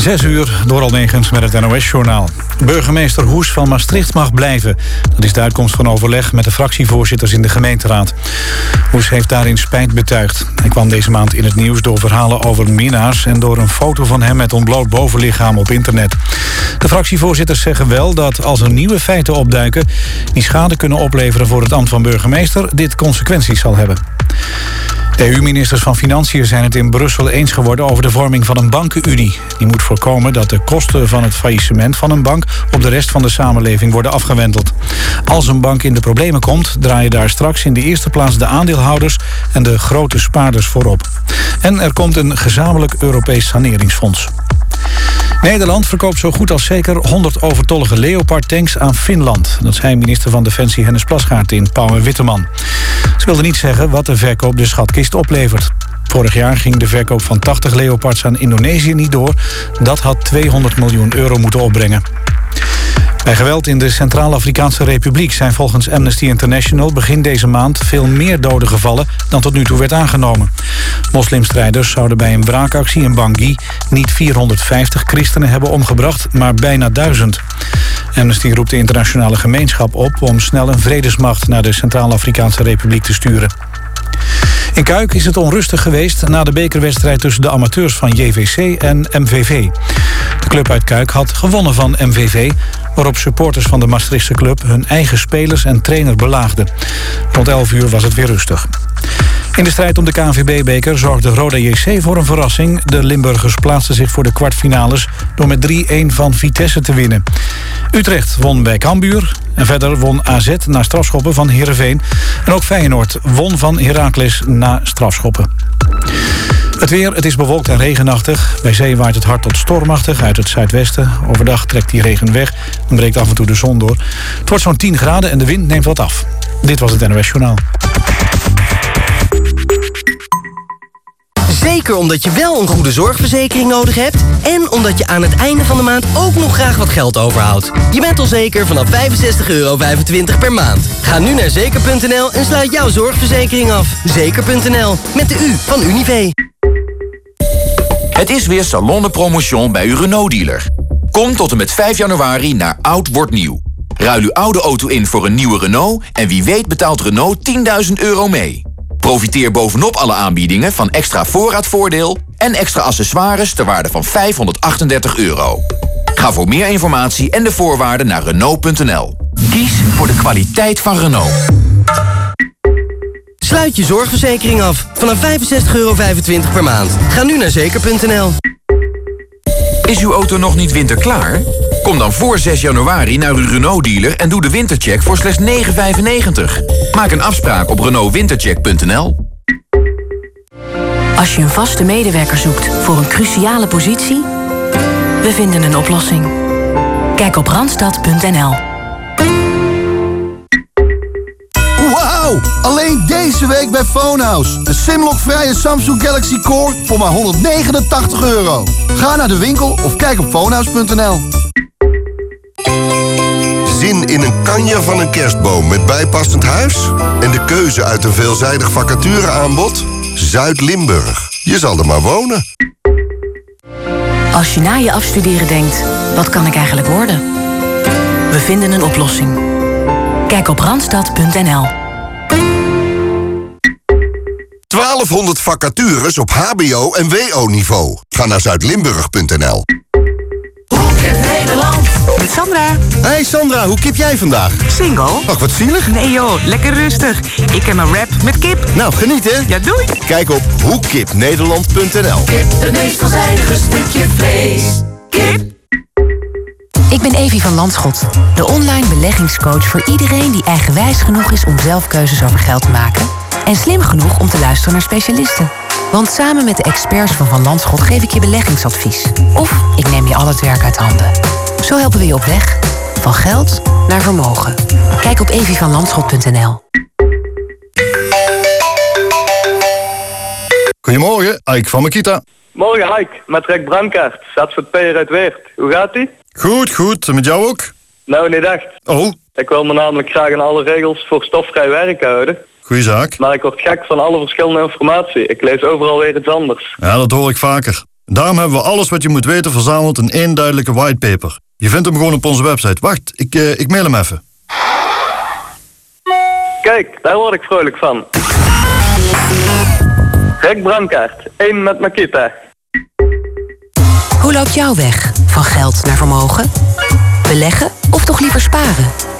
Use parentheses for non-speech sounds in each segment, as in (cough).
Zes uur door Almegens met het NOS-journaal. Burgemeester Hoes van Maastricht mag blijven. Dat is de uitkomst van overleg met de fractievoorzitters in de gemeenteraad. Hoes heeft daarin spijt betuigd. Hij kwam deze maand in het nieuws door verhalen over minnaars... en door een foto van hem met ontbloot bovenlichaam op internet. De fractievoorzitters zeggen wel dat als er nieuwe feiten opduiken... die schade kunnen opleveren voor het ambt van burgemeester... dit consequenties zal hebben. EU-ministers van Financiën zijn het in Brussel eens geworden over de vorming van een bankenunie. Die moet voorkomen dat de kosten van het faillissement van een bank op de rest van de samenleving worden afgewendeld. Als een bank in de problemen komt, draaien daar straks in de eerste plaats de aandeelhouders en de grote spaarders voorop. En er komt een gezamenlijk Europees saneringsfonds. Nederland verkoopt zo goed als zeker 100 overtollige Leopard-tanks aan Finland. Dat zei minister van Defensie Hennis Plasgaard in Pauw en Witteman. Ze wilde niet zeggen wat de verkoop de schatkist oplevert. Vorig jaar ging de verkoop van 80 Leopards aan Indonesië niet door. Dat had 200 miljoen euro moeten opbrengen. Bij geweld in de Centraal-Afrikaanse Republiek zijn volgens Amnesty International begin deze maand veel meer doden gevallen dan tot nu toe werd aangenomen. Moslimstrijders zouden bij een wraakactie in Bangui niet 450 christenen hebben omgebracht, maar bijna 1000. Amnesty roept de internationale gemeenschap op om snel een vredesmacht naar de Centraal-Afrikaanse Republiek te sturen. In Kuik is het onrustig geweest na de bekerwedstrijd tussen de amateurs van JVC en MVV. De club uit Kuik had gewonnen van MVV, waarop supporters van de Maastrichtse club hun eigen spelers en trainer belaagden. Rond 11 uur was het weer rustig. In de strijd om de KNVB-beker zorgde Roda JC voor een verrassing. De Limburgers plaatsten zich voor de kwartfinales door met 3-1 van Vitesse te winnen. Utrecht won bij Cambuur en verder won AZ na strafschoppen van Heerenveen. En ook Feyenoord won van Heracles na strafschoppen. Het weer, het is bewolkt en regenachtig. Bij zee waait het hard tot stormachtig uit het zuidwesten. Overdag trekt die regen weg en breekt af en toe de zon door. Het wordt zo'n 10 graden en de wind neemt wat af. Dit was het NOS Journaal. Zeker omdat je wel een goede zorgverzekering nodig hebt... en omdat je aan het einde van de maand ook nog graag wat geld overhoudt. Je bent al zeker vanaf 65,25 euro per maand. Ga nu naar zeker.nl en sluit jouw zorgverzekering af. Zeker.nl, met de U van Unive. Het is weer Salon Promotion bij uw Renault-dealer. Kom tot en met 5 januari naar Oud Wordt Nieuw. Ruil uw oude auto in voor een nieuwe Renault... en wie weet betaalt Renault 10.000 euro mee. Profiteer bovenop alle aanbiedingen van extra voorraadvoordeel... en extra accessoires ter waarde van 538 euro. Ga voor meer informatie en de voorwaarden naar Renault.nl. Kies voor de kwaliteit van Renault. Sluit je zorgverzekering af vanaf 65,25 euro per maand. Ga nu naar zeker.nl. Is uw auto nog niet winterklaar? Kom dan voor 6 januari naar uw Renault-dealer en doe de wintercheck voor slechts 9,95. Maak een afspraak op renaultwintercheck.nl. Als je een vaste medewerker zoekt voor een cruciale positie... we vinden een oplossing. Kijk op randstad.nl. Wauw! Alleen deze week bij Phonehouse. Een Simlock-vrije Samsung Galaxy Core voor maar 189 euro. Ga naar de winkel of kijk op phonehouse.nl. Zin in een kanje van een kerstboom met bijpassend huis? En de keuze uit een veelzijdig vacatureaanbod? Zuid-Limburg. Je zal er maar wonen. Als je na je afstuderen denkt, wat kan ik eigenlijk worden? We vinden een oplossing. Kijk op randstad.nl. 1200 vacatures op hbo- en wo-niveau. Ga naar zuidlimburg.nl. Nederland. Met Sandra. Hey Sandra, hoe kip jij vandaag? Single? Ach, wat zielig. Nee joh, lekker rustig. Ik heb een rap met kip. Nou, geniet hè. Ja, doei. Kijk op hoekipnederland.nl Kip, het meest vanzijdige stukje vlees. Kip. Ik ben Evie van Landschot, de online beleggingscoach voor iedereen die eigenwijs genoeg is om zelf keuzes over geld te maken en slim genoeg om te luisteren naar specialisten. Want samen met de experts van Van Landschot geef ik je beleggingsadvies. Of ik neem je al het werk uit handen. Zo helpen we je op weg. Van geld naar vermogen. Kijk op evievanlandschot.nl Goedemorgen, Ike van Makita. Morgen, Rick Brankaert, Zandvoort Peer uit Weert. Hoe gaat ie? Goed, goed. En met jou ook? Nou, niet echt. Oh, Ik wil me namelijk graag aan alle regels voor stofvrij werk houden. Goeie zaak. Maar ik word gek van alle verschillende informatie. Ik lees overal weer iets anders. Ja, dat hoor ik vaker. Daarom hebben we alles wat je moet weten verzameld in één duidelijke whitepaper. Je vindt hem gewoon op onze website. Wacht, ik, eh, ik mail hem even. Kijk, daar word ik vrolijk van. Rek Brankaart, één met Makita. Hoe loopt jouw weg van geld naar vermogen? Beleggen of toch liever sparen?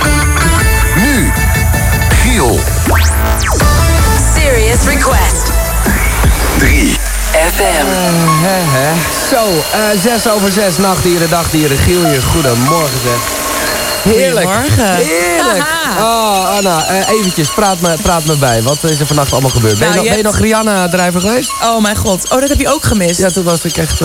Serious Request. 3 FM. Zo, uh, zes over zes, nachtdieren, dagdieren. Giel hier, goedemorgen zeg. Heerlijk. Goedemorgen. Heerlijk. Oh, Anna, uh, eventjes, praat me, praat me bij. Wat is er vannacht allemaal gebeurd? ben, je Nou, nog, je nog Rihanna-drijver geweest? Oh mijn god. Oh, dat heb je ook gemist. Ja, toen was ik echt...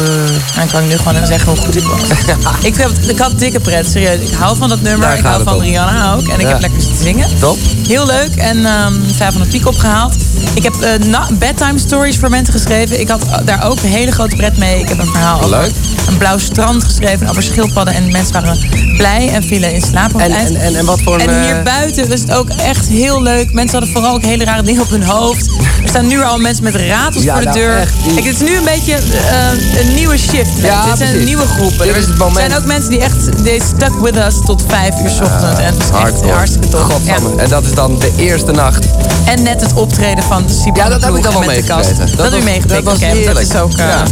Dan kan ik nu gewoon zeggen hoe goed ik was. (laughs) ik, heb, ik had dikke pret, serieus. Ik hou van dat nummer. Daar ik hou van om. Rihanna ook. En ik Ja. heb lekker zitten zingen. Top. Heel leuk. En ehm vijf van de piek opgehaald. Ik heb eh, bedtime stories voor mensen geschreven. Ik had daar ook een hele grote pret mee. Ik heb een verhaal over Leuk. een blauw strand geschreven. Over schildpadden. En mensen waren blij en vielen in En, en, en, en wat voor een... En hier eh, buiten was het ook echt heel leuk. Mensen hadden vooral ook hele rare dingen op hun hoofd. Er staan nu al mensen met ratels Ja, voor de nou, deur. echt, Kijk, dit is nu een beetje eh, een nieuwe shift. Ja, dit zijn nieuwe groepen. Dit Er is het moment. zijn ook mensen die echt... They stuck with us tot vijf uur 's ochtends. en dat is echt Hardcore. hartstikke tof. En dat is dan de eerste nacht. En net het optreden van de Siep Ja, dat heb ik dan wel meegekregen. Dat, heb je was- meegepikt. Dat was dat is ook... eh, ja.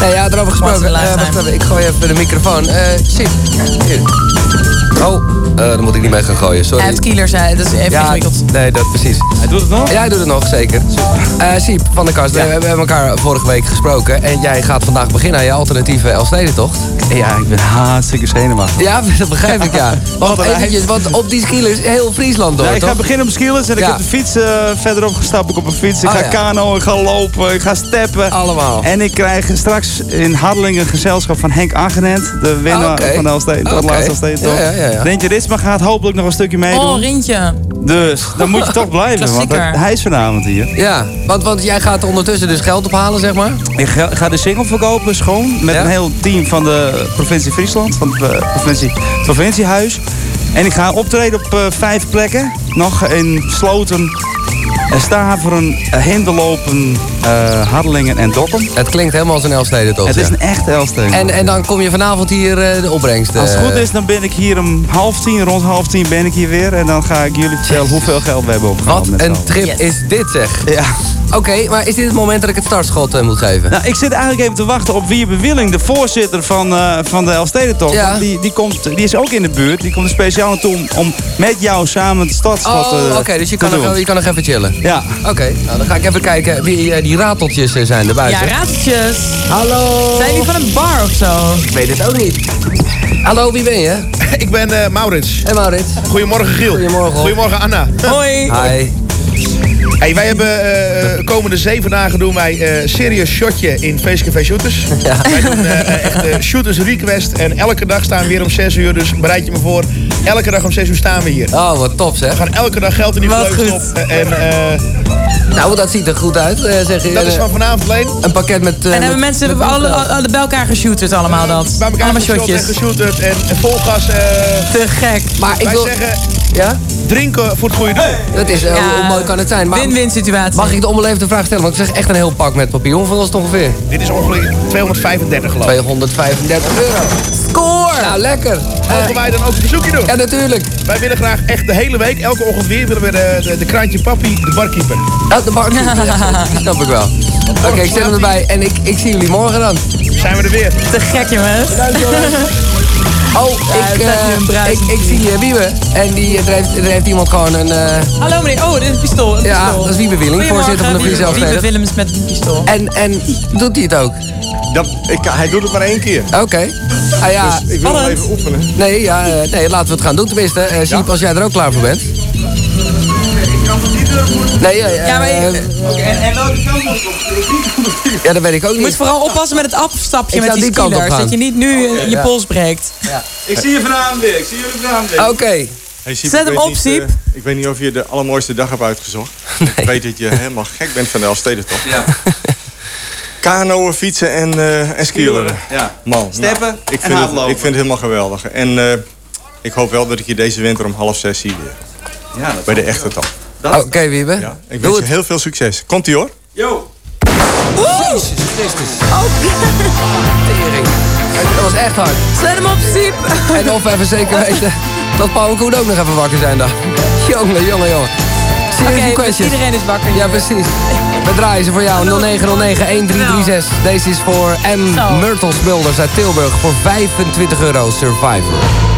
Nee, ja, erover Once gesproken. Eh, wacht even, ik gooi even de microfoon. Eh Sip, hier. Oh, eh daar moet ik niet mee gaan gooien, sorry. Hij heeft kieler zei, dat is even Ja, ingewikkeld. nee, dat precies. Hij doet het nog? Ja, hij doet het nog, zeker. Eh Siep van der Kast, we, we hebben elkaar vorige week gesproken. En jij gaat vandaag beginnen aan je alternatieve Elfstedentocht. Ja, ik ben hartstikke zenuwachtig. Ja, dat begrijp ik, ja. (laughs) Want, Wat een eventjes, want op die skilers heel Friesland door, Ja, ik ga toch? beginnen op skilers en ik heb de fiets eh, verderop gestapt. Ik op een fiets. Ik Oh, ga ja. kano, ik ga lopen, ik ga steppen. Allemaal. En ik krijg straks in Hardelingen een gezelschap van Henk Agent. De winnaar Ah, oké. van de Elfsteden, de Oké. laatste Elfsteden. Ja, ja, ja. Rintje Ritsma gaat hopelijk nog een stukje meedoen. Oh, Rintje. Dus dan moet je toch (laughs) blijven, want hij is vanavond hier. Ja, want, want jij gaat ondertussen dus geld ophalen, zeg maar? Ik ga, de single verkopen, schoon. Met Ja? een heel team van de provincie Friesland. Van het eh, provincie, provinciehuis. En ik ga optreden op eh, vijf plekken. Nog in Sloten, eh, Staveren, eh, Hinderlopen, eh Hardelingen en Dokkum. Het klinkt helemaal als een Elfstedentocht. Het is een echte Elfsteen. En, en dan kom je vanavond hier eh, de opbrengst... Als het eh, goed is, dan ben ik hier om half tien, rond half tien ben ik hier weer. En dan ga ik jullie vertellen hoeveel geld we hebben opgehaald. Wat een trip is dit, zeg. Ja. Oké, maar is dit het moment dat ik het startschot eh, moet geven? Nou, ik zit eigenlijk even te wachten op Wiebe Willing, de voorzitter van, eh, van de Elfstedentocht. Ja. Want Die, die, komt, die is ook in de buurt. Die komt er speciaal naartoe om, om met jou samen het startschot Oh, eh, oké, dus je kan, nog, je kan nog even chillen. Ja. Oké, nou dan ga ik even kijken wie die rateltjes zijn erbuiten. Ja, rateltjes. Hallo. Zijn die van een bar of zo? Ik weet het ook niet. Hallo, wie ben je? (laughs) Ik ben eh, Maurits. Hey Maurits. Goedemorgen Giel. Goedemorgen. Goedemorgen Anna. Hoi. (laughs) Hi. Hey, wij hebben eh komende zeven dagen doen wij eh serieus shotje in Feestcafé Shooters. Wij doen eh, echt eh, Shooters Request. En elke dag staan we weer om 6 uur. Dus bereid je me voor. Elke dag om 6 uur staan we hier. Oh, wat top zeg. We gaan elke dag geld in die Wat vleugels goed. op. En eh, Nou, dat ziet er goed uit, eh, zeg je. dat is Eh, van vanavond alleen. Een pakket met... eh, En hebben met- mensen met alle, alle bij elkaar geshooterd allemaal dat? Bij elkaar allemaal geshot en shotjes. geshooterd. En, en vol gas. eh, Te gek. Maar ik wil... zeggen Ja? drinken voor het goede doel. Dat is, eh, Ja. hoe mooi kan het zijn? Maar Win-win situatie. mag ik de onbeleefde vraag stellen? Want ik zeg echt een heel pak met papier. Hoeveel was het ongeveer? Dit is ongeveer 235 geloof ik. 235 euro. Score! Nou, lekker. Mogen wij dan ook een bezoekje doen? Ja, natuurlijk. Wij willen graag echt de hele week, elke ochtend weer, willen we de, de, de kraantje papi, de barkeeper. Ja, de bar. Ja, (laughs) die snap ik wel. Oké, ik zet hem erbij. En ik, ik zie jullie morgen dan. Zijn we er weer. Te gek, jongens. (laughs) Oh, ik, eh, bruis. ik, ik zie uh, Wiebe. En die, er, heeft, er heeft iemand gewoon een... eh, Hallo meneer. Oh, dit is een pistool. Een Ja, pistool. dat is Wiebe Willing, voorzitter van de Friese Wiebe. Willems met een pistool. en, en doet hij het ook? Dat, ik, hij doet het maar één keer. Oké. Ah ja, Dus ik wil nog even oefenen. nee, ja, eh, nee, laten we het gaan doen. Tenminste, eh Siep, als jij er ook klaar voor bent. Nee, ja, ja, Ja, maar je- En welke kant moet ik op? ja, dat weet ik ook Je niet. moet vooral oppassen met het afstapje Ik met die die. Dat je niet nu eh, je Ja. pols breekt. Ik zie je vanavond weer. Ik zie jullie vanavond weer. Oké. Hey, Siep, Zet ik hem op, niet, Siep. eh, ik weet niet of je de allermooiste dag hebt uitgezocht. (laughs) Ik weet dat je helemaal gek bent van de Elfstedentocht. Ja. (laughs) Kanoën, fietsen en, eh en skileren. Ja. Man, Steppen nou, ik en vind, het, hardlopen. ik vind het helemaal geweldig. En eh, ik hoop wel dat ik je deze winter om half zes zie weer. Ja, dat Bij de echte top. Oké, Wiebe. Ja, ik Doe wens je heel veel succes. Komt-ie hoor. Yo. Jezus Christus. Tering. Dat was echt hard. Zet hem op, Siep. En of even zeker (laughs) weten dat Paul en Koen ook nog even wakker zijn dan. (laughs) Jongen, jongen, jongen. Dus questions. iedereen is wakker. Ja, precies. We draaien ze voor jou. 0909-1336. Deze is voor M. Zo. Myrtle Smulders uit Tilburg. Voor 25 euro Survivor.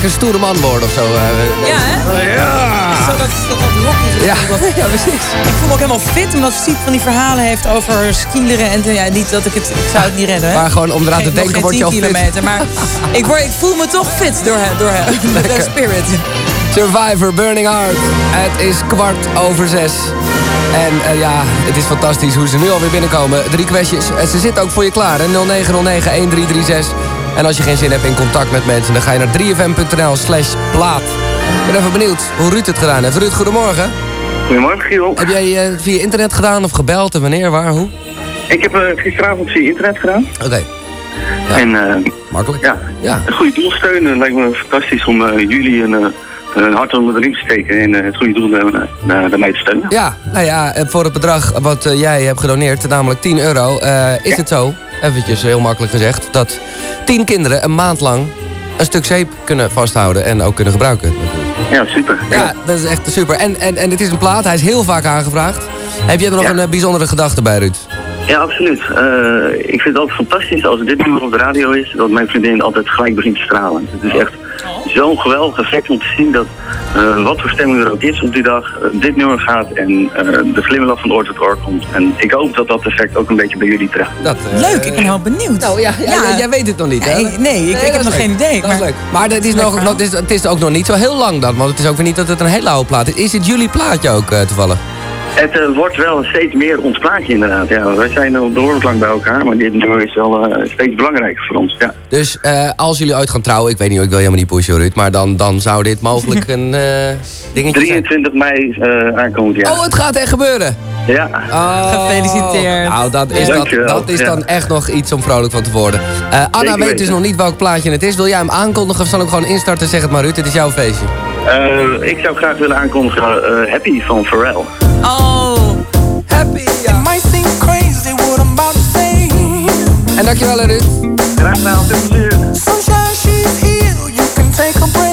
Gelijk een stoere man worden of zo. eh. Ja, hè? Ja. Zo dat, dat, dat rockje. Ja. Dat, ja, precies. Ik voel me ook helemaal fit, omdat Siep van die verhalen heeft over skileren. En ja, niet dat ik het... Ik zou het niet redden, hè? Maar gewoon om eraan te denken word je al 10 fit. kilometer. Maar (laughs) ik, word, ik voel me toch fit door, door, door de spirit. Survivor, Burning Heart. Het is kwart over zes. En eh, ja, het is fantastisch hoe ze nu alweer binnenkomen. Drie kwesties. En ze zitten ook voor je klaar, hè? 0909-1336. En als je geen zin hebt in contact met mensen... dan ga je naar 3fm.nl slash plaat. Ik ben even benieuwd hoe Ruud het gedaan heeft. Ruud, goedemorgen. Goedemorgen, Giel. Heb jij eh, via internet gedaan of gebeld? En wanneer, waar, hoe? Ik heb eh, gisteravond via internet gedaan. Oké. En eh, Makkelijk. ja, Ja. een goede doel steunen. lijkt me fantastisch om jullie een, een hart onder de riem te steken en het goede doel uh, daarmee te steunen. Ja, nou ja, voor het bedrag wat jij hebt gedoneerd, namelijk 10 euro, is het zo, eventjes heel makkelijk gezegd, dat 10 kinderen een maand lang een stuk zeep kunnen vasthouden en ook kunnen gebruiken. Ja, super. Ja, dat is echt super. En, en, en het is een plaat, hij is heel vaak aangevraagd. Heb jij er nog Ja. een eh, bijzondere gedachte bij, Ruud? Ja, absoluut. Eh, ik vind het altijd fantastisch als dit nummer op de radio is, dat mijn vriendin altijd gelijk begint te stralen. Het is echt zo'n geweldig effect om te zien dat eh, wat voor stemming er ook is op die dag, eh, dit nummer gaat en eh, de glimlach van oor tot oor komt. En ik hoop dat dat effect ook een beetje bij jullie terecht komt. Dat, Leuk, ik ben heel benieuwd. Nou ja, ja, jij- jij weet het nog niet, hè? Nee, nee, ik, heb nog geen idee. Dat is maar- leuk. Maar het is, nog, nog- het, is, het is ook nog niet zo heel lang dan. Want het is ook weer niet dat het een hele oude plaat is. Is het jullie plaatje ook toevallig? Het eh, wordt wel steeds meer ons plaatje inderdaad. Ja, wij zijn al behoorlijk lang bij elkaar, maar dit nummer is wel eh, steeds belangrijker voor ons. Ja. Dus eh, als jullie uit gaan trouwen, ik weet niet, ik wil helemaal niet pushen, Ruud. Maar dan, dan zou dit mogelijk (laughs) een eh, dingetje zijn. 23 mei eh aankomend jaar. Oh, het gaat echt gebeuren. Ja. Gefeliciteerd. Nou, dat is, dat, dat is Ja. dan echt nog iets om vrolijk van te worden. Eh, Anna Zeker weet dus weten. nog niet welk plaatje het is. Wil jij hem aankondigen of zal ik gewoon instarten? Zeg het maar, Ruud, het is jouw feestje. Eh, ik zou graag willen aankondigen eh, Happy van Pharrell. Oh, happy, ja. Might seem crazy what I'm about to say. En dankjewel, Ruud. Graag gedaan, veel plezier. Sunshine, she's here. You can take a break.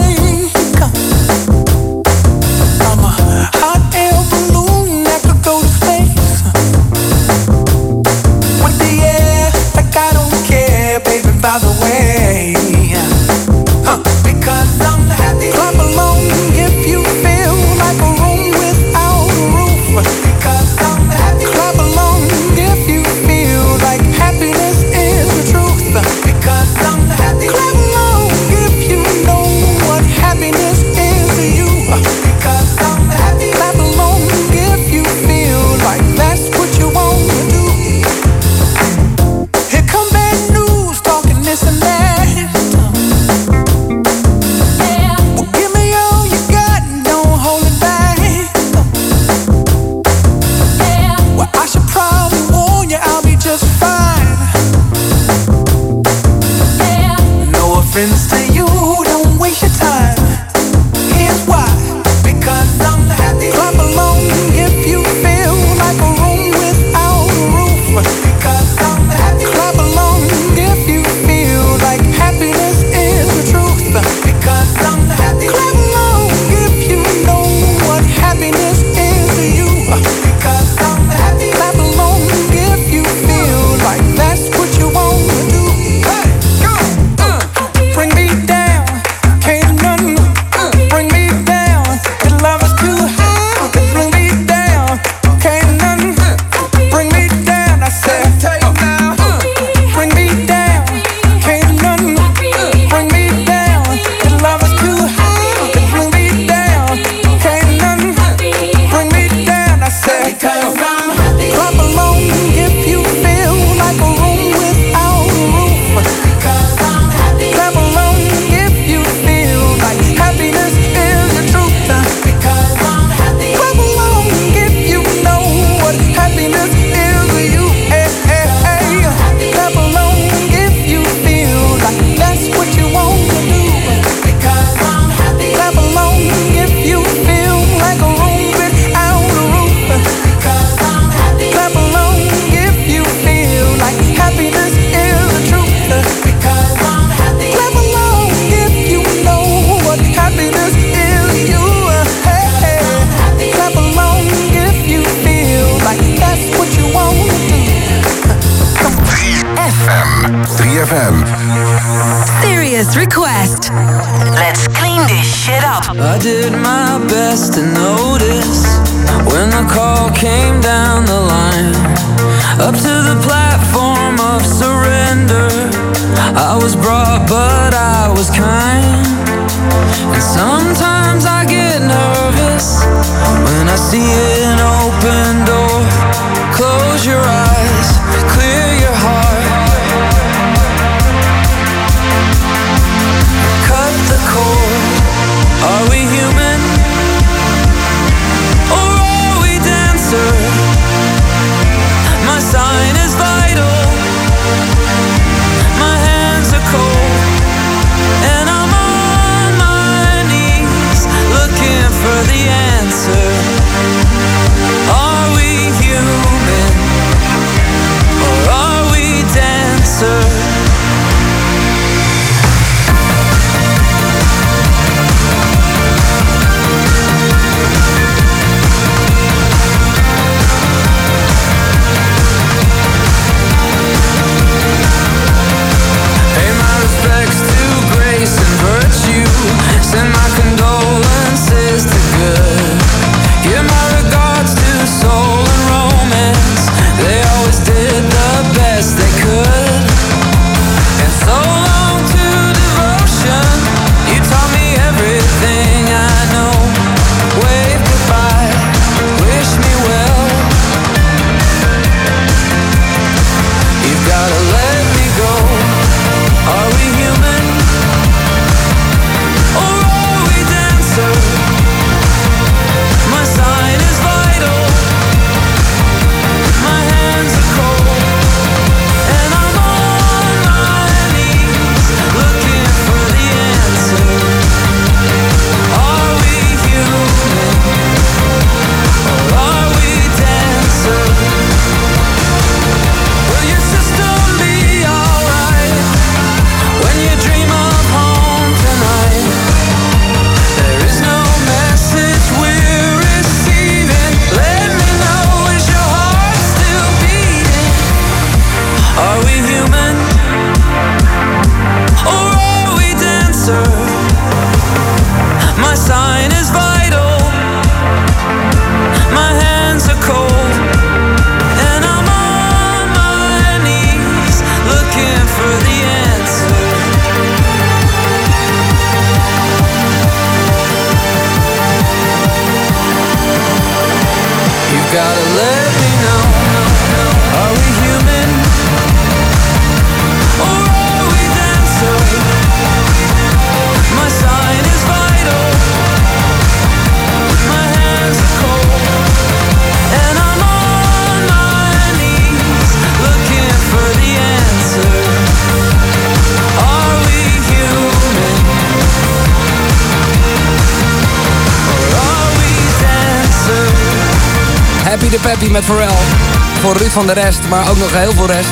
Van der Rest, maar ook nog heel veel rest.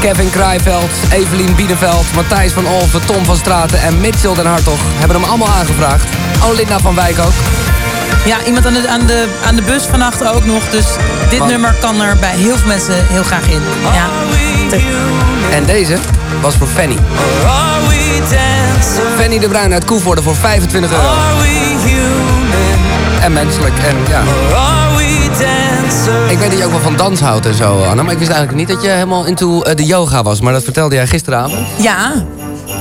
Kevin Krijveld, Evelien Bienenveld, Matthijs van Olven, Tom van Straten en Mitchell den Hartog hebben hem allemaal aangevraagd. Oh, Linda van Wijk ook. Ja, iemand aan de, aan, de, aan de bus vannacht ook nog. Dus dit Wat? nummer kan er bij heel veel mensen heel graag in. Ja. En deze was voor Fanny. Fanny de Bruin uit Koevoorde voor 25 euro. En menselijk en ja. Ik weet dat je ook wel van dans houdt en zo, Anna. Maar ik wist eigenlijk niet dat je helemaal into eh, de yoga was. Maar dat vertelde jij gisteravond. Ja,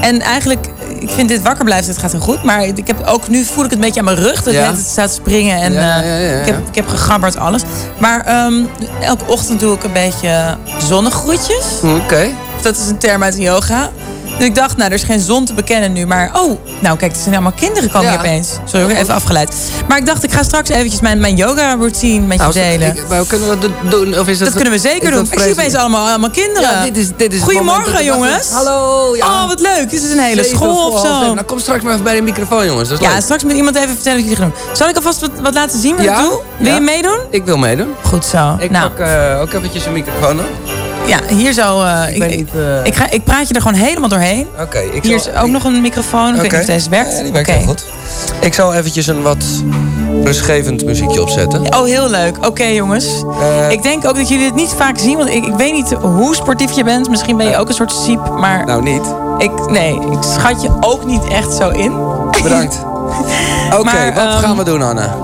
en eigenlijk, ik vind dit wakker blijven, het gaat heel goed. Maar ik heb ook nu voel ik het een beetje aan mijn rug. Dat Ja. het staat springen en Ja, ja, eh, Ik, heb, ik heb gegabberd alles. Maar ehm, elke ochtend doe ik een beetje zonnegroetjes. Oké. Dat is een term uit de yoga. Dus ik dacht, nou, er is geen zon te bekennen nu. Maar, oh, nou kijk, er zijn allemaal kinderen komen hier opeens. Sorry, ik even afgeleid. Maar ik dacht, ik ga straks eventjes mijn, mijn yoga routine met je Nou, delen. maar kunnen we dat doen? Of is dat, dat kunnen we zeker doen. Ik zie opeens allemaal, allemaal kinderen. Dit is, dit is Goedemorgen, jongens. Hallo. Ja. Oh, wat leuk. Dit is een hele school of zo. Nou, kom straks maar even bij de microfoon, jongens. Dat is Ja, straks moet iemand even vertellen wat jullie gaan doen. Zal ik alvast wat, wat laten zien wat ik doe? Wil je meedoen? Ik wil meedoen. Goed zo. Ik nou, pak eh, ook eventjes een microfoon op. ja, hier zo. eh, ik, ik, niet, eh, ik, ga, ik praat je er gewoon helemaal doorheen. Oké, ik Hier zal- is ook nog een microfoon. Ik weet niet of deze werkt. Ja, die werkt Oké. heel goed. Ik zal eventjes een wat rustgevend muziekje opzetten. Oh, heel leuk. Oké, jongens. Eh, ik denk ook dat jullie het niet vaak zien. Want ik, ik weet niet hoe sportief je bent. Misschien ben je ook een soort siep. Maar Nou, niet. ik, nee, ik schat je ook niet echt zo in. Bedankt. (laughs) Oké, wat ehm, gaan we doen, Anna?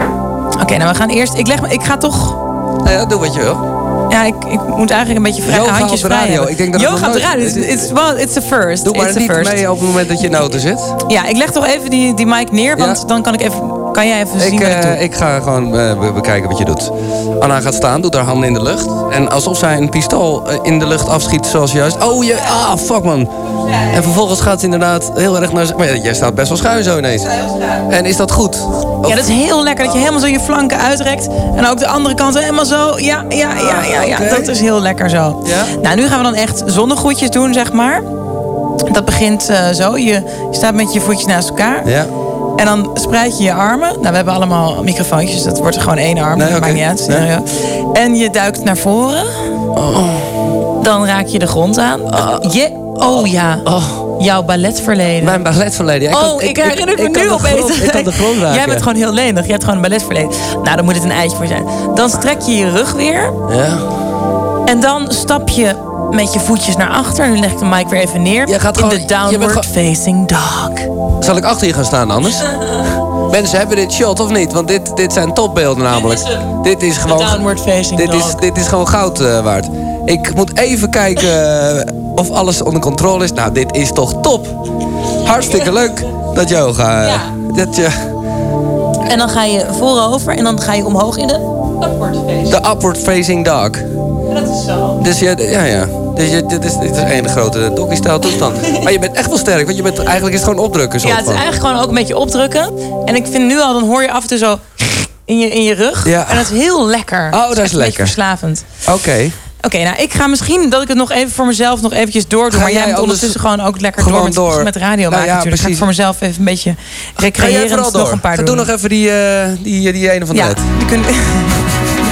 Oké, nou we gaan eerst... Ik, leg, ik ga toch... Nou ja, doe wat je wil. Ja, ik, ik moet eigenlijk een beetje vrij, Yoga handjes op de radio. Ik denk dat het Yoga op de radio. It's, it's, well, it's the first. Doe maar It's niet first. mee op het moment dat je in de auto zit. Ja, ik leg toch even die, die mic neer, want dan kan, ik even, kan jij even zien Ik, eh, ik ga gewoon eh, be- bekijken wat je doet. Anna gaat staan, doet haar handen in de lucht. En alsof zij een pistool eh, in de lucht afschiet zoals juist. Oh, je, ah, fuck man. En vervolgens gaat ze inderdaad heel erg naar... Maar jij staat best wel schuin zo ineens. En is dat goed? Ja, dat is heel lekker dat je helemaal zo je flanken uitrekt. En ook de andere kant helemaal zo. Ja, ja, ja, ja, ja. Oké. Dat is heel lekker zo. Ja? Nou, nu gaan we dan echt zonnegroetjes doen, zeg maar. Dat begint eh, zo. Je, je staat met je voetjes naast elkaar. Ja. En dan spreid je je armen. Nou, we hebben allemaal microfoontjes. Dat wordt er gewoon één arm. Nee, dat maakt niet uit. Nee. En je duikt naar voren. Dan raak je de grond aan. je, oh ja. Jouw balletverleden. Mijn balletverleden. Ja, ik oh, kan- ik, herinner me ik kan nu opeens. Ik kan de (laughs) grond raken. Jij bent gewoon heel lenig. Je hebt gewoon een balletverleden. Nou, dan moet het een eitje voor zijn. Dan strek je je rug weer. Ja. En dan stap je met je voetjes naar achter. Nu leg ik de mic weer even neer. Je gaat in gewoon- de je bent downward facing dog. Zal ik achter je gaan staan anders? Mensen hebben dit shot of niet? Want dit, dit zijn topbeelden namelijk. Dit is gewoon. downward facing dit is, dit is gewoon goud eh, waard. Ik moet even kijken eh, of alles onder controle is. Nou, dit is toch top. Hartstikke leuk. Dat yoga. eh, Dat je, En dan ga je voorover en dan ga je omhoog in de upward facing. de upward facing dog. Zo. Dus je, ja, ja. Dus je, dit, is, dit is één grote doggy-style toestand. (laughs) Maar je bent echt wel sterk, want je bent, eigenlijk is het gewoon opdrukken. Soort Ja, het is eigenlijk gewoon ook een beetje opdrukken. En ik vind nu al, dan hoor je af en toe zo in je, in je rug. Ja. En dat is heel lekker. Oh, dat is een lekker. beetje verslavend. Oké. Oké, nou ik ga misschien dat ik het nog even voor mezelf nog eventjes doordoe. Maar jij moet ondertussen gewoon ook lekker gewoon door met, door? met radio Nou maken ja, natuurlijk. Ga ik voor mezelf even een beetje recreërend vooral nog een paar Ga doen. doe nog even die, eh, die, die ene van ja, net. die kunnen...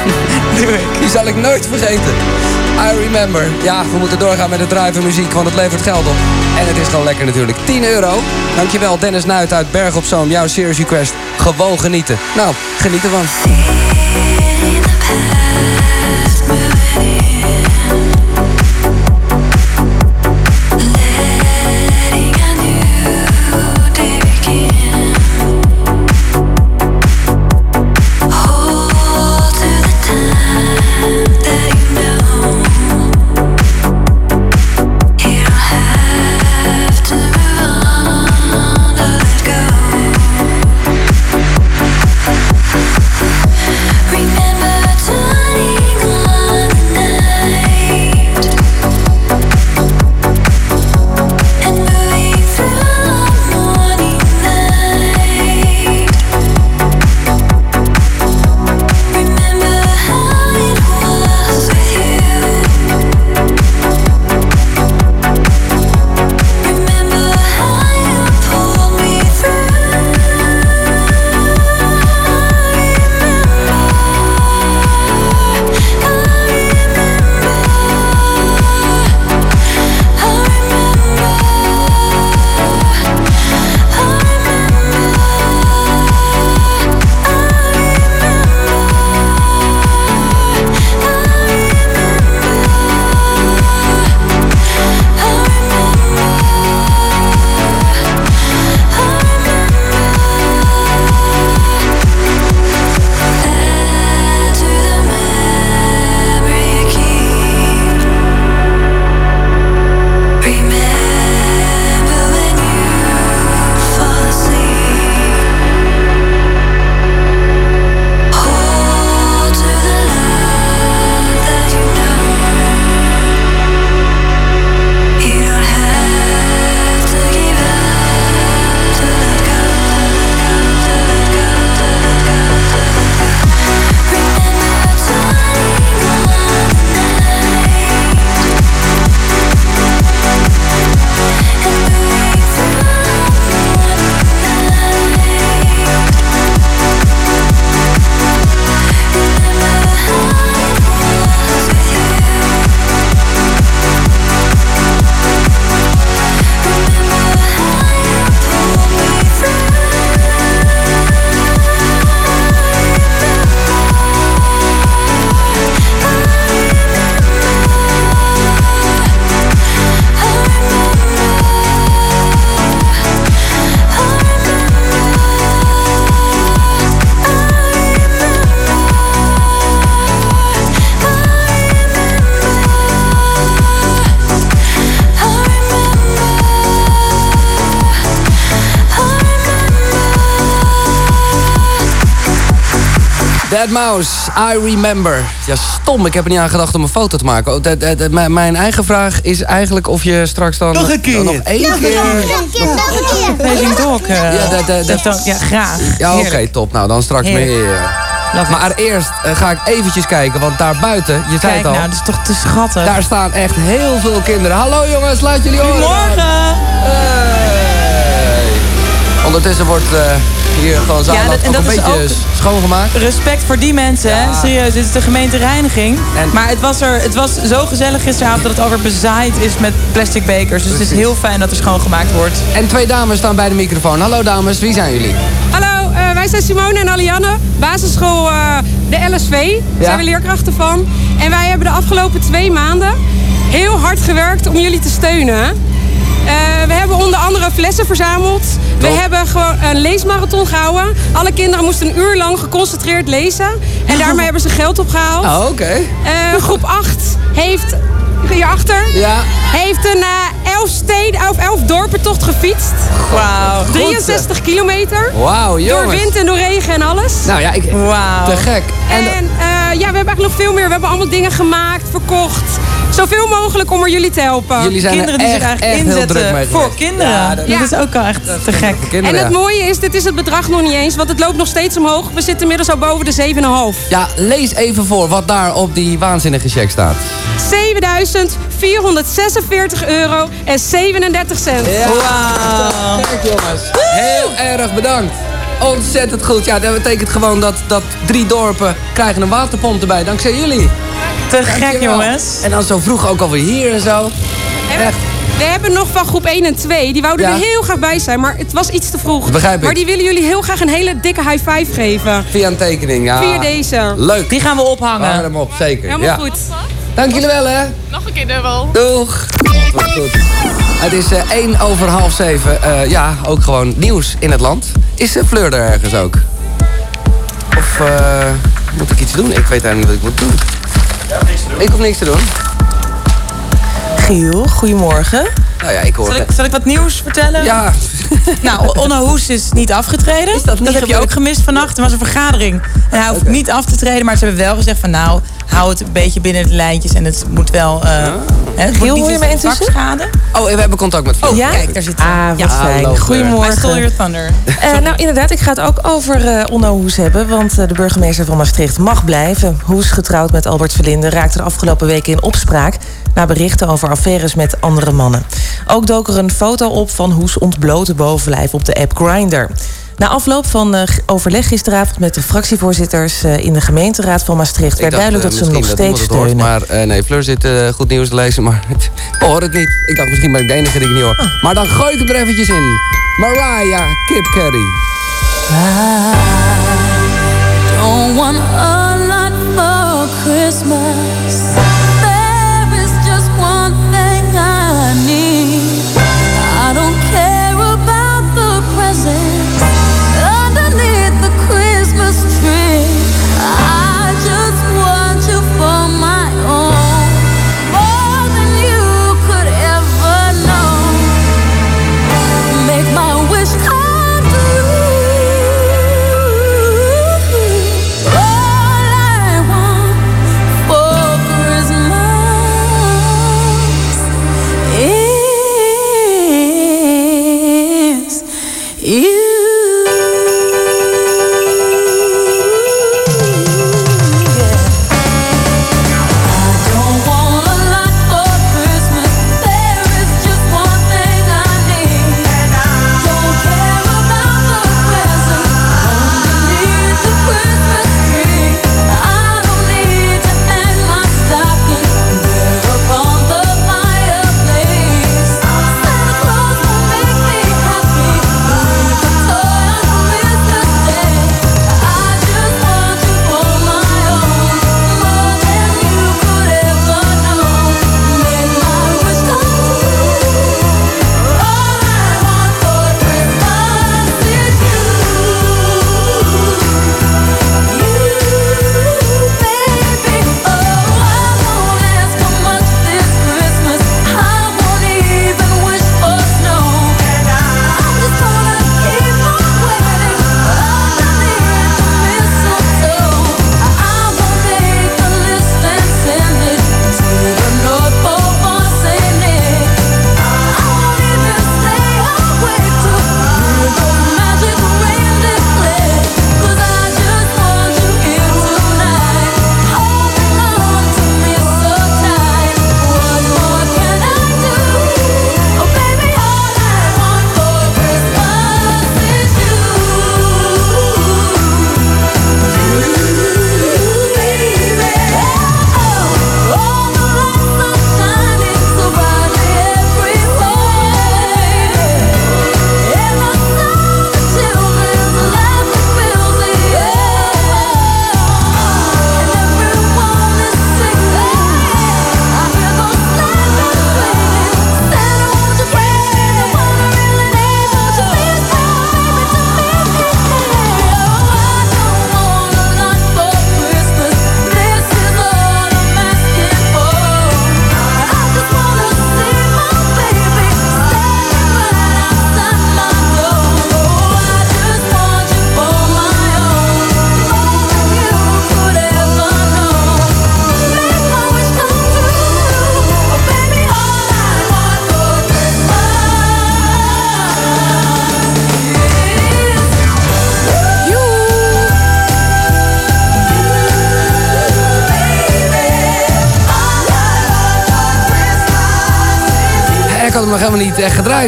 (laughs) Die zal ik nooit vergeten. I remember. Ja, we moeten doorgaan met het drive muziek, want het levert geld op. En het is gewoon lekker natuurlijk. 10 euro. Dankjewel Dennis Nuit uit Berg op Zoom. Jouw Serious Request. Gewoon genieten. Nou, geniet ervan. Deadmau5, I Remember. Ja, stom. Ik heb er niet aan gedacht om een foto te maken. Oh, de, mijn eigen vraag is eigenlijk of je straks dan... Nog een keer. Nog één keer. Nog een keer, nog een keer. Ja, graag. Ja, oké, top. Nou, dan straks weer. meer. Eh. Maar eerst eh, ga ik eventjes kijken, want daar buiten, je Kijk, zei het al... nou, dat is toch te schattig. Daar staan echt heel veel kinderen. Hallo jongens, laat jullie horen. Goedemorgen. Ondertussen wordt... Uh, hier gewoon zaal Ja, dat- en een dat is beetje ook- schoongemaakt. Respect voor die mensen, hè? Serieus, dit is de gemeente Reiniging. En- Maar het was, er, het was zo gezellig gisteravond dat het alweer bezaaid is met plastic bekers. Dus het is heel fijn dat er schoongemaakt wordt. En twee dames staan bij de microfoon. Hallo dames, wie zijn jullie? Hallo, eh, wij zijn Simone en Alianne, basisschool eh, de LSV. Daar Ja. zijn we leerkrachten van. En wij hebben de afgelopen twee maanden heel hard gewerkt om jullie te steunen. Eh, we hebben onder andere flessen verzameld. We hebben gewoon een leesmarathon gehouden. Alle kinderen moesten een uur lang geconcentreerd lezen. En daarmee hebben ze geld opgehaald. Oh, oké. Eh, groep 8 heeft, hierachter, Ja. heeft een eh, elf, steden, of elf dorpentocht gefietst. Wauw. 63 kilometer. Wauw, Door jongens. wind en door regen en alles. Nou ja, ik, te gek. En, En eh, ja, we hebben eigenlijk nog veel meer. We hebben allemaal dingen gemaakt, verkocht. Zoveel mogelijk om er jullie te helpen. jullie zijn Kinderen er die echt, zich eigenlijk echt heel druk inzetten voor kinderen. Ja, dat, Ja. is ook al echt te gek. kinderen, En het ja. mooie is, dit is het bedrag nog niet eens, want het loopt nog steeds omhoog. We zitten inmiddels al boven de 7,5. Ja, lees even voor wat daar op die waanzinnige check staat. 7.446 euro en 37 cent. Wauw. Kijk jongens, heel erg bedankt. Ontzettend goed. Ja, dat betekent gewoon dat, dat drie dorpen krijgen een waterpomp erbij. Dankzij jullie. Te gek, jongens. En dan zo vroeg ook alweer hier en zo. Echt. We hebben nog van groep 1 en 2. Die wouden Ja. er heel graag bij zijn, maar het was iets te vroeg. Begrijp ik. Maar die willen jullie heel graag een hele dikke high five geven. Via een tekening, ja. Via deze. Leuk. Die gaan we ophangen. Hang hem op, zeker. Helemaal ja. goed. Dank jullie wel, hè. Nog een keer dubbel. Doeg. Goed. Het is eh 1 over half 7. Eh, ja, ook gewoon nieuws in het land. Is de Fleur er ergens ook? Of eh, moet ik iets doen? Ik weet eigenlijk niet wat ik moet doen. Ik hoef niks te doen. Giel, goedemorgen. Nou ja, ik hoor... Zal ik, zal ik wat nieuws vertellen? Ja, (laughs) Nou, Onno Hoes is niet afgetreden. Is dat niet heb je ook gemist vannacht. Er was een vergadering. En hij hoeft niet af te treden. Maar ze hebben wel gezegd van nou, hou het een beetje binnen de lijntjes. En het moet wel... eh hè, hoor je te intussen? vakschade. Oh, en we hebben contact met Fleur. Oh, kijk, daar zit hij. Ah, wat Ja. fijn. I Goedemorgen. stole your thunder. Eh, nou, inderdaad, ik ga het ook over eh Onno Hoes hebben. Want eh, de burgemeester van Maastricht mag blijven. Hoes, getrouwd met Albert Verlinde, raakte de afgelopen weken in opspraak... na berichten over affaires met andere mannen. Ook dook er een foto op van Hoes ontblote bovenlijf op de app Grindr. Na afloop van eh, overleg gisteravond met de fractievoorzitters... eh, in de gemeenteraad van Maastricht... werd duidelijk eh, dat ze hem nog steeds het steunen. hoort, maar eh, nee, Fleur zit eh, goed nieuws te lezen, maar ik hoor het niet. Ik dacht, misschien ben ik de enige die ik niet hoor. Oh. Maar dan gooi ik hem er eventjes in. Mariah, Kip Carry. Don't want a lot for Christmas.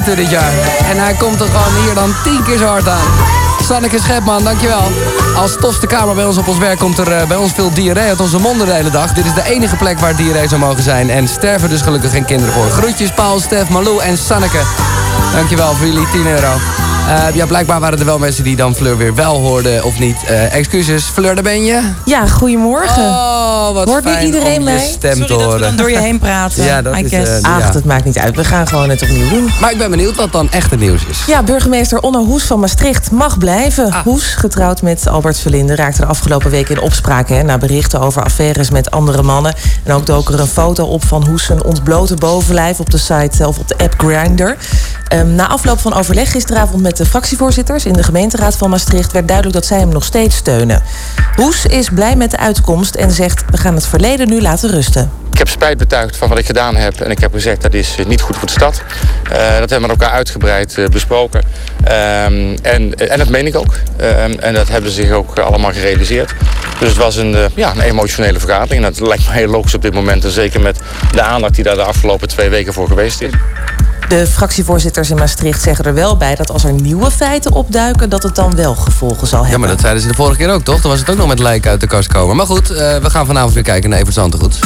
Dit jaar. En hij komt er gewoon hier dan tien keer zo hard aan. Sanneke Schepman, dankjewel. Als tofste kamer bij ons op ons werk komt er eh, bij ons veel diarree uit onze monden de hele dag. Dit is de enige plek waar diarree zou mogen zijn. En sterven dus gelukkig geen kinderen voor. Groetjes Paul, Stef, Malou en Sanneke. Dankjewel voor jullie 10 euro. Eh, ja, blijkbaar waren er wel mensen die dan Fleur weer wel hoorden of niet. Eh, excuses, Fleur, daar ben je? Ja, goedemorgen. Oh, wat Hoort nu fijn iedereen om je mee? stem Sorry te dat we horen. dan door je heen (laughs) praten, ja, dat I is... eh, Ach, ja. dat maakt niet uit. We gaan gewoon het opnieuw doen. Maar ik ben benieuwd wat dan echt het nieuws is. Ja, burgemeester Onno Hoes van Maastricht mag blijven. Ah. Hoes, getrouwd met Albert Verlinde, raakte de afgelopen week in opspraak... Hè, na berichten over affaires met andere mannen. En ook dook er een foto op van Hoes zijn ontblote bovenlijf... op de site of op de app Grindr. Ehm, na afloop van overleg gisteravond met de fractievoorzitters... in de gemeenteraad van Maastricht werd duidelijk dat zij hem nog steeds steunen. Hoes is blij met de uitkomst en zegt... we gaan het verleden nu laten rusten. Ik heb spijt betuigd van wat ik gedaan heb. En ik heb gezegd dat is niet goed voor de stad. Eh, dat hebben we met elkaar uitgebreid eh, besproken. Ehm, en, en dat meen ik ook. Ehm, en dat hebben ze zich ook allemaal gerealiseerd. Dus het was een, eh, ja, een emotionele vergadering. En dat lijkt me heel logisch op dit moment. En zeker met de aandacht die daar de afgelopen twee weken voor geweest is. De fractievoorzitters in Maastricht zeggen er wel bij... dat als er nieuwe feiten opduiken, dat het dan wel gevolgen zal Ja, hebben. maar dat zeiden ze de vorige keer ook, toch? Dan was het ook nog met lijken uit de kast komen. Maar goed, eh, we gaan vanavond weer kijken naar Evert Zantegoed.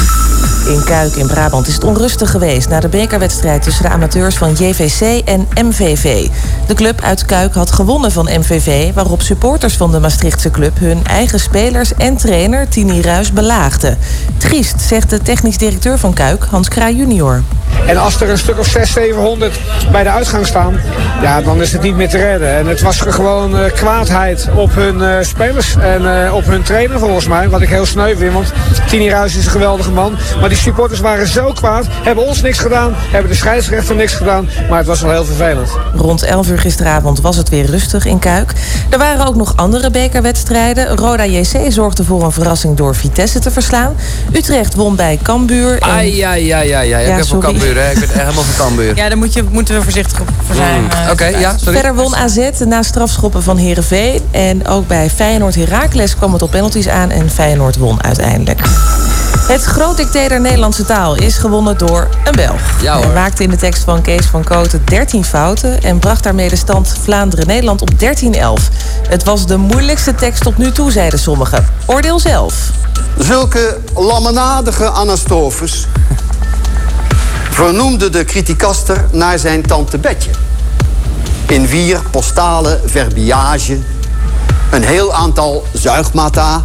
In Kuik in Brabant is het onrustig geweest na de bekerwedstrijd tussen de amateurs van JVC en MVV. De club uit Kuik had gewonnen van MVV, waarop supporters van de Maastrichtse club hun eigen spelers en trainer Tini Ruis belaagden. Triest, zegt de technisch directeur van Kuik, Hans Kraai junior. En als er een stuk of 600, 700 bij de uitgang staan, ja, dan is het niet meer te redden. En het was gewoon eh, kwaadheid op hun eh, spelers en eh, op hun trainer volgens mij. Wat ik heel sneu vind, want Tini Ruijs is een geweldige man. Maar die supporters waren zo kwaad, hebben ons niks gedaan, hebben de scheidsrechter niks gedaan. Maar het was wel heel vervelend. Rond 11 uur gisteravond was het weer rustig in Kuik. Er waren ook nog andere bekerwedstrijden. Roda JC zorgde voor een verrassing door Vitesse te verslaan. Utrecht won bij Cambuur. en- Ai, ai, ai, ai, ai. Ja, ik sorry. Cambuur, hè. Ik ben echt helemaal van Cambuur. Ja, daar moet je, moeten we voorzichtig op voor zijn. Mm. eh, Oké, ja, sorry. Verder won AZ na strafschoppen van Herenveen. En ook bij Feyenoord Heracles kwam het op penalties aan en Feyenoord won uiteindelijk. Het groot dicté der Nederlandse taal is gewonnen door een Belg. Ja, hoor. Hij maakte in de tekst van Kees van Koten 13 fouten... en bracht daarmee de stand Vlaanderen-Nederland op 13-11. Het was de moeilijkste tekst tot nu toe, zeiden sommigen. Oordeel zelf. Zulke lammenadige Anastofus vernoemde de criticaster naar zijn tante Betje. In vier postale verbiage, een heel aantal zuigmata,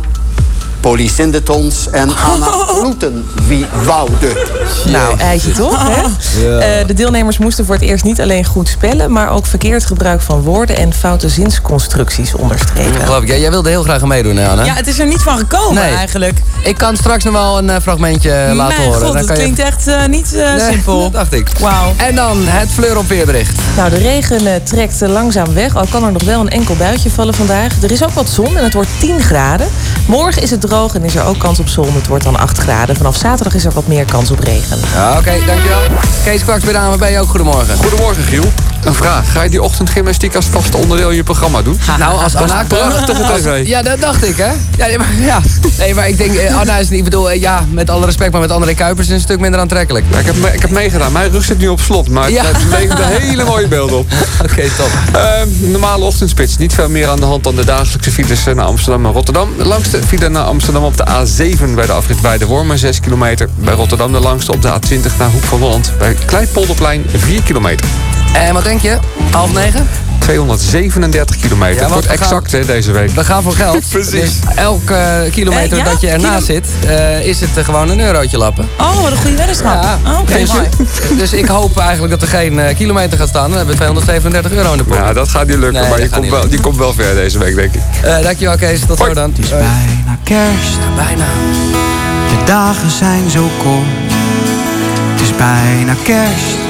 polysyndetons en (laughs) anagluten wie woude. Nou, eitje toch? Hè? Ja. Eh, de deelnemers moesten voor het eerst niet alleen goed spellen... maar ook verkeerd gebruik van woorden en foute zinsconstructies onderstrepen. Geloof ik. Ja, jij wilde heel graag aan meedoen, hè, Anne? Ja, het is er niet van gekomen Nee. eigenlijk. Ik kan straks nog wel een eh, fragmentje laten Mijn horen. god, het kan je- klinkt echt eh, niet eh, Nee, simpel. dat dacht ik. Wauw. En dan het fleur op weerbericht. Nou, de regen eh, trekt eh, langzaam weg, al kan er nog wel een enkel buitje vallen vandaag. Er is ook wat zon en het wordt 10 graden. Morgen is het droog en is er ook kans op zon. Het wordt dan 8 graden. Vanaf zaterdag is er wat meer kans op regen. Ja, Oké, dankjewel. Kees Kwaks bij de ANWB, ook goedemorgen. Goedemorgen, Giel. Een vraag. Ga je die ochtendgymnastiek als vast onderdeel in je programma doen? Nou, als Anna... Prachtig op als- tv. Ja, dat dacht ik, hè? Ja, nee, maar, ja. nee, maar ik denk, eh, Anna is niet... Ik bedoel, eh, ja, met alle respect, maar met André Kuipers is het een stuk minder aantrekkelijk. Ja, ik, heb, ik heb meegedaan. Mijn rug zit nu op slot, maar Ja. het levert er hele mooie beelden op. (laughs) Oké, top. Ehm, normale ochtendspits. Niet veel meer aan de hand dan de dagelijkse files eh, naar Amsterdam en Rotterdam. De langste file naar Amsterdam op de A7 bij de afrit bij de Wormen 6 kilometer. Bij Rotterdam de langste op de A20 naar Hoek van Holland. Bij Kleipolderplein 4 kilometer. En wat denk je? Half negen? 237 kilometer. Ja, wordt we gaan- exact hè, deze week. We gaan voor geld. (laughs) Precies. Dus elke eh, kilometer Eh, ja? dat je ernaast Kilo- zit, eh, is het eh, gewoon een eurotje lappen. Oh, wat een goede weddenschap. Ja, Oh, Oké, dus, (laughs) dus ik hoop eigenlijk dat er geen eh, kilometer gaat staan. Dan hebben we 237 euro in de pot. Ja, dat gaat niet lukken, Nee, maar dat die gaat komt, niet wel, die komt wel ver deze week, denk ik. Eh, dankjewel Kees, tot zo dan. Het is bijna kerst. bijna. De dagen zijn zo kort. Het is bijna kerst.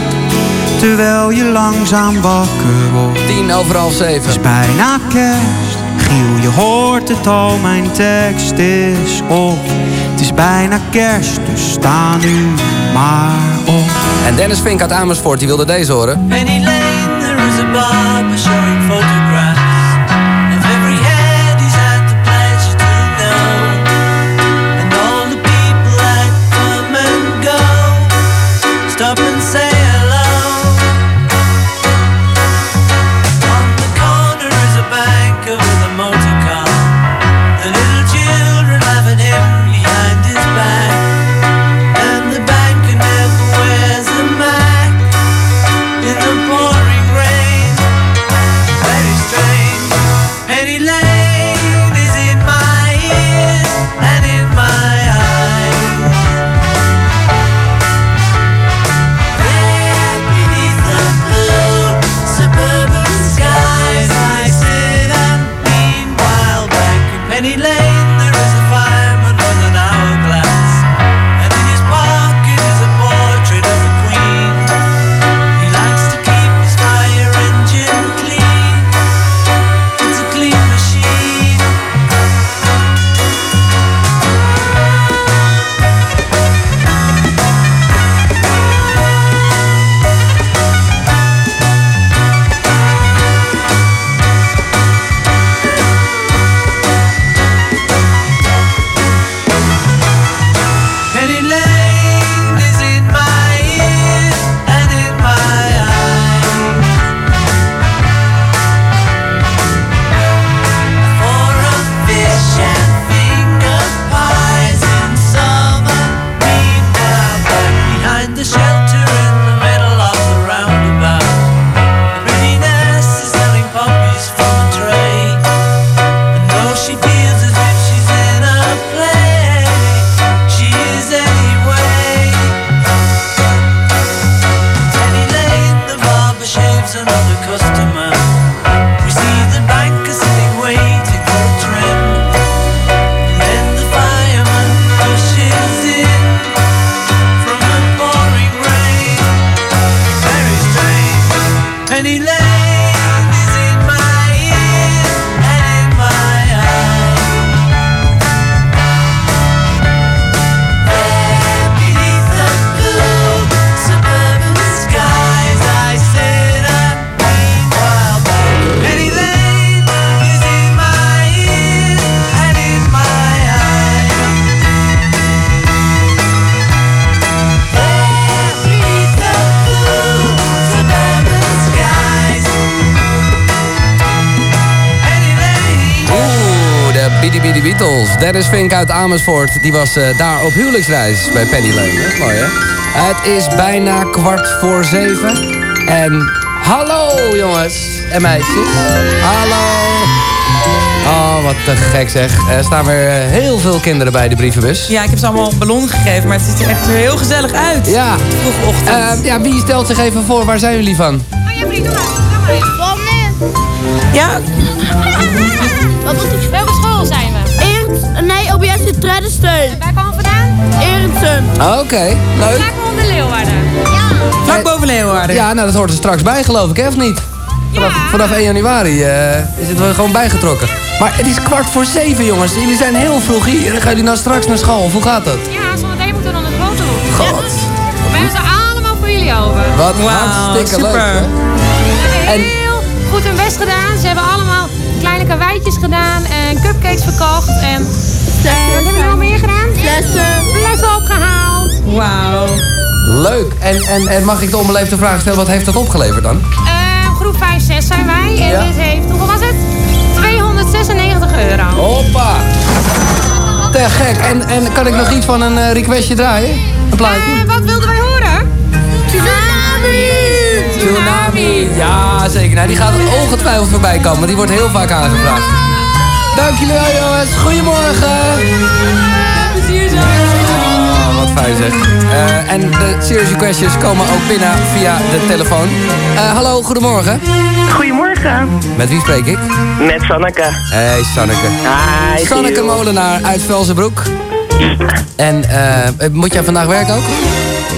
Terwijl je langzaam wakker wordt. Tien over half zeven. Het is bijna kerst. Giel, je hoort het al, mijn tekst is op. Het is bijna kerst, dus sta nu maar op. En Dennis Vink uit Amersfoort, die wilde deze horen. Penny Lane, there is a barber showing photographs Uit Amersfoort. Die was eh, daar op huwelijksreis bij Penny Lane. Dat is mooi, hè? Het is bijna kwart voor zeven. En hallo, jongens en meisjes. Hallo. Oh, wat te gek zeg. Er staan weer heel veel kinderen bij de brievenbus. Ja, ik heb ze allemaal een ballon gegeven, maar het ziet er echt weer heel gezellig uit. Ja. Vroege ochtend. Eh, ja, wie stelt zich even voor? Waar zijn jullie van? Ja. (laughs) Wat doet u? Welke school zijn nee, OBS de Treddensteun. Waar komen we vandaan? Erentsen. Oké, leuk. Vlak onder Leeuwarden. Vlak boven Leeuwarden. Ja, nou dat hoort er straks bij geloof ik, hè, of niet? Vanaf, vanaf 1 januari eh, is het wel gewoon bijgetrokken. Maar het is kwart voor zeven, jongens. Jullie zijn heel vroeg hier. Gaan jullie nou straks naar school? Of hoe gaat dat? Ja, zometeen moeten we dan een foto doen. God. We hebben ze allemaal voor jullie over. Wat hartstikke leuk. hè? En heel goed hun best gedaan. Ze hebben allemaal kleine karweitjes gedaan en cupcakes verkocht. En wat hebben we nog meer gedaan? Flessen. Flessen opgehaald. Wauw. Leuk. En, en, en mag ik de onbeleefde vraag stellen, wat heeft dat opgeleverd dan? Eh, groep 5, 6 zijn wij. En Ja. dit heeft, hoeveel was het? 296 euro. Hoppa. Te gek. En, en kan ik nog iets van een eh, requestje draaien? Een plaatje? Eh, wat wilden wij horen? Tsunami! Tsunami. Ja, zeker. Nou, die gaat ongetwijfeld voorbij komen. Die wordt heel vaak aangevraagd. Dank jullie wel, jongens. Goedemorgen. Oh, wat fijn zeg. Eh, en de serious questions komen ook binnen via de telefoon. Eh, hallo, goedemorgen. Goedemorgen. Met wie spreek ik? Met Sanneke. Hey, Sanneke. Hi, Sanneke. Molenaar uit Velzenbroek. En eh, moet jij vandaag werken ook?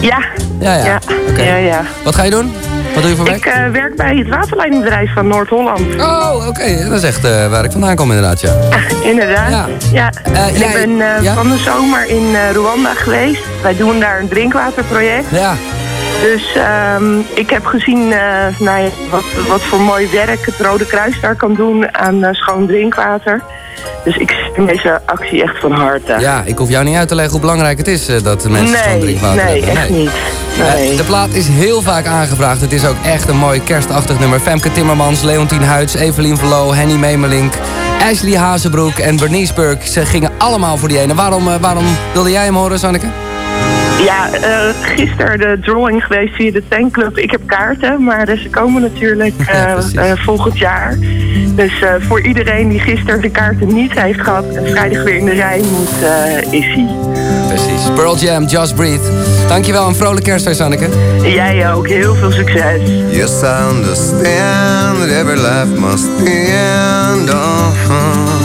Ja. Ja, ja. Ja, Oké. ja, ja. Wat ga je doen? Wat doe je voor werk? Ik eh, werk bij het waterleidingbedrijf van Noord-Holland. Oh, oké. Dat is echt eh, waar ik vandaan kom inderdaad, ja. (laughs) Inderdaad. Ja. Ja. Eh, jij- ik ben ja? van de zomer in Rwanda geweest. Wij doen daar een drinkwaterproject. Ja. Dus ehm, ik heb gezien eh, nou ja, wat, wat voor mooi werk het Rode Kruis daar kan doen aan eh, schoon drinkwater. Dus ik steun deze actie echt van harte. Ja, ik hoef jou niet uit te leggen hoe belangrijk het is eh, dat de mensen schoon nee, drinkwater nee, hebben. echt niet. Nee. De plaat is heel vaak aangevraagd. Het is ook echt een mooi kerstachtig nummer. Femke Timmermans, Leontien Huids, Evelien Verloo, Henny Memelink, Ashley Hazenbroek en Bernice Burke. Ze gingen allemaal voor die ene. Waarom, waarom wilde jij hem horen, Sanneke? Ja, eh gisteren de drawing geweest via de fanclub. Ik heb kaarten, maar eh, ze komen natuurlijk (laughs) eh, eh, volgend jaar. Dus eh, voor iedereen die gisteren de kaarten niet heeft gehad... en vrijdag weer in de rij moet, eh, is hij. Precies. Pearl Jam, Just Breathe. Dankjewel en vrolijk kerstfeest, Sanneke. Jij ook, heel veel succes. Yes, I understand that every life must end. Uh-huh.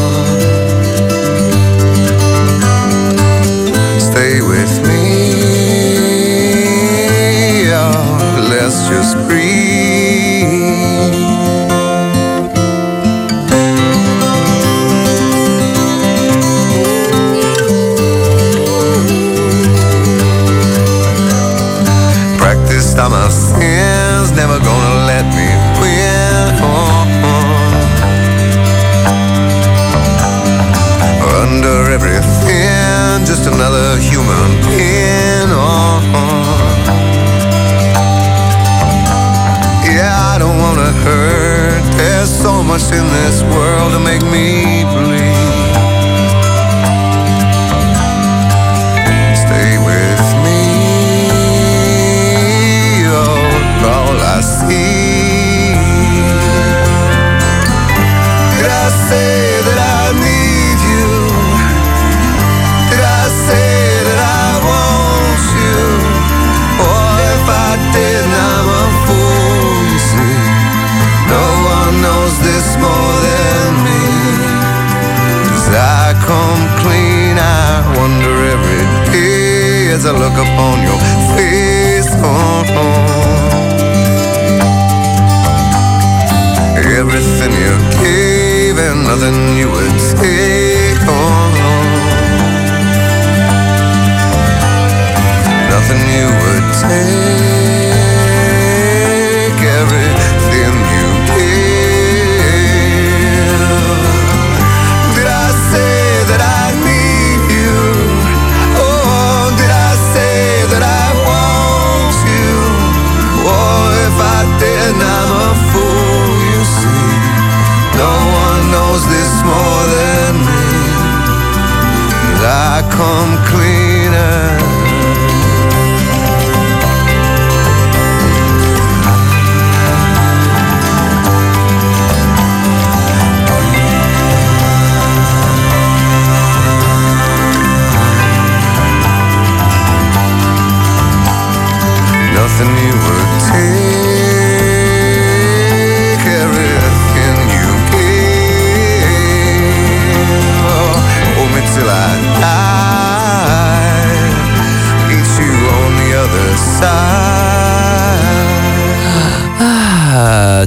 just breathe. Practiced on my sins, never gonna let me win. Oh, oh. Under everything, just another human in. Oh. This world to make me believe. Stay with me, oh, all I see. Did as I look upon your face. Oh, oh. Everything you gave and nothing you would take. Oh, nothing you would take. Come cleaner.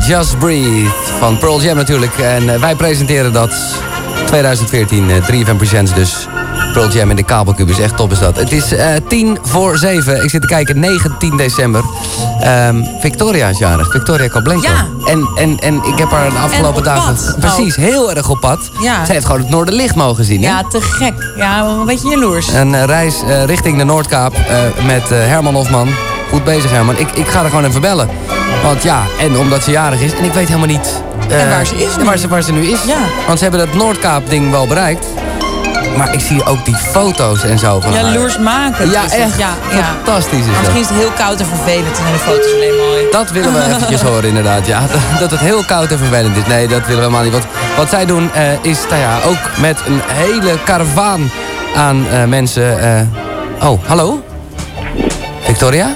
Just Breathe van Pearl Jam natuurlijk. En eh, wij presenteren dat 2014, eh 3FM Presents dus. Pearl Jam in de kabelkubus, echt top is dat. Het is eh 10 voor 7. Ik zit te kijken, 19 december. Ehm, Victoria is jarig, Victoria Koblenko. Ja. En, en, en ik heb haar de afgelopen op dagen... pad Precies, heel erg op pad. Ja. Ze heeft gewoon het Noorderlicht mogen zien, hè? Ja, te gek. Ja, een beetje jaloers. Een eh, reis richting de Noordkaap met Herman Hofman. Goed bezig, Herman. Ik, ik ga er gewoon even bellen. Want ja, en omdat ze jarig is. En ik weet helemaal niet... eh, En waar ze is nu. Waar ze, waar ze nu is. Ja. Want ze hebben dat Noordkaap-ding wel bereikt. Maar ik zie ook die foto's en zo van haar. Jaloers maken. Ja, echt. Ja, ja. Fantastisch is dat. Misschien is het heel koud en vervelend en de foto's alleen mooi. Dat willen we eventjes (laughs) horen inderdaad, ja. (laughs) Dat het heel koud en vervelend is. Nee, dat willen we helemaal niet. Want wat zij doen eh, is, nou ja, ook met een hele karavaan aan eh, mensen... Oh, hallo? Victoria?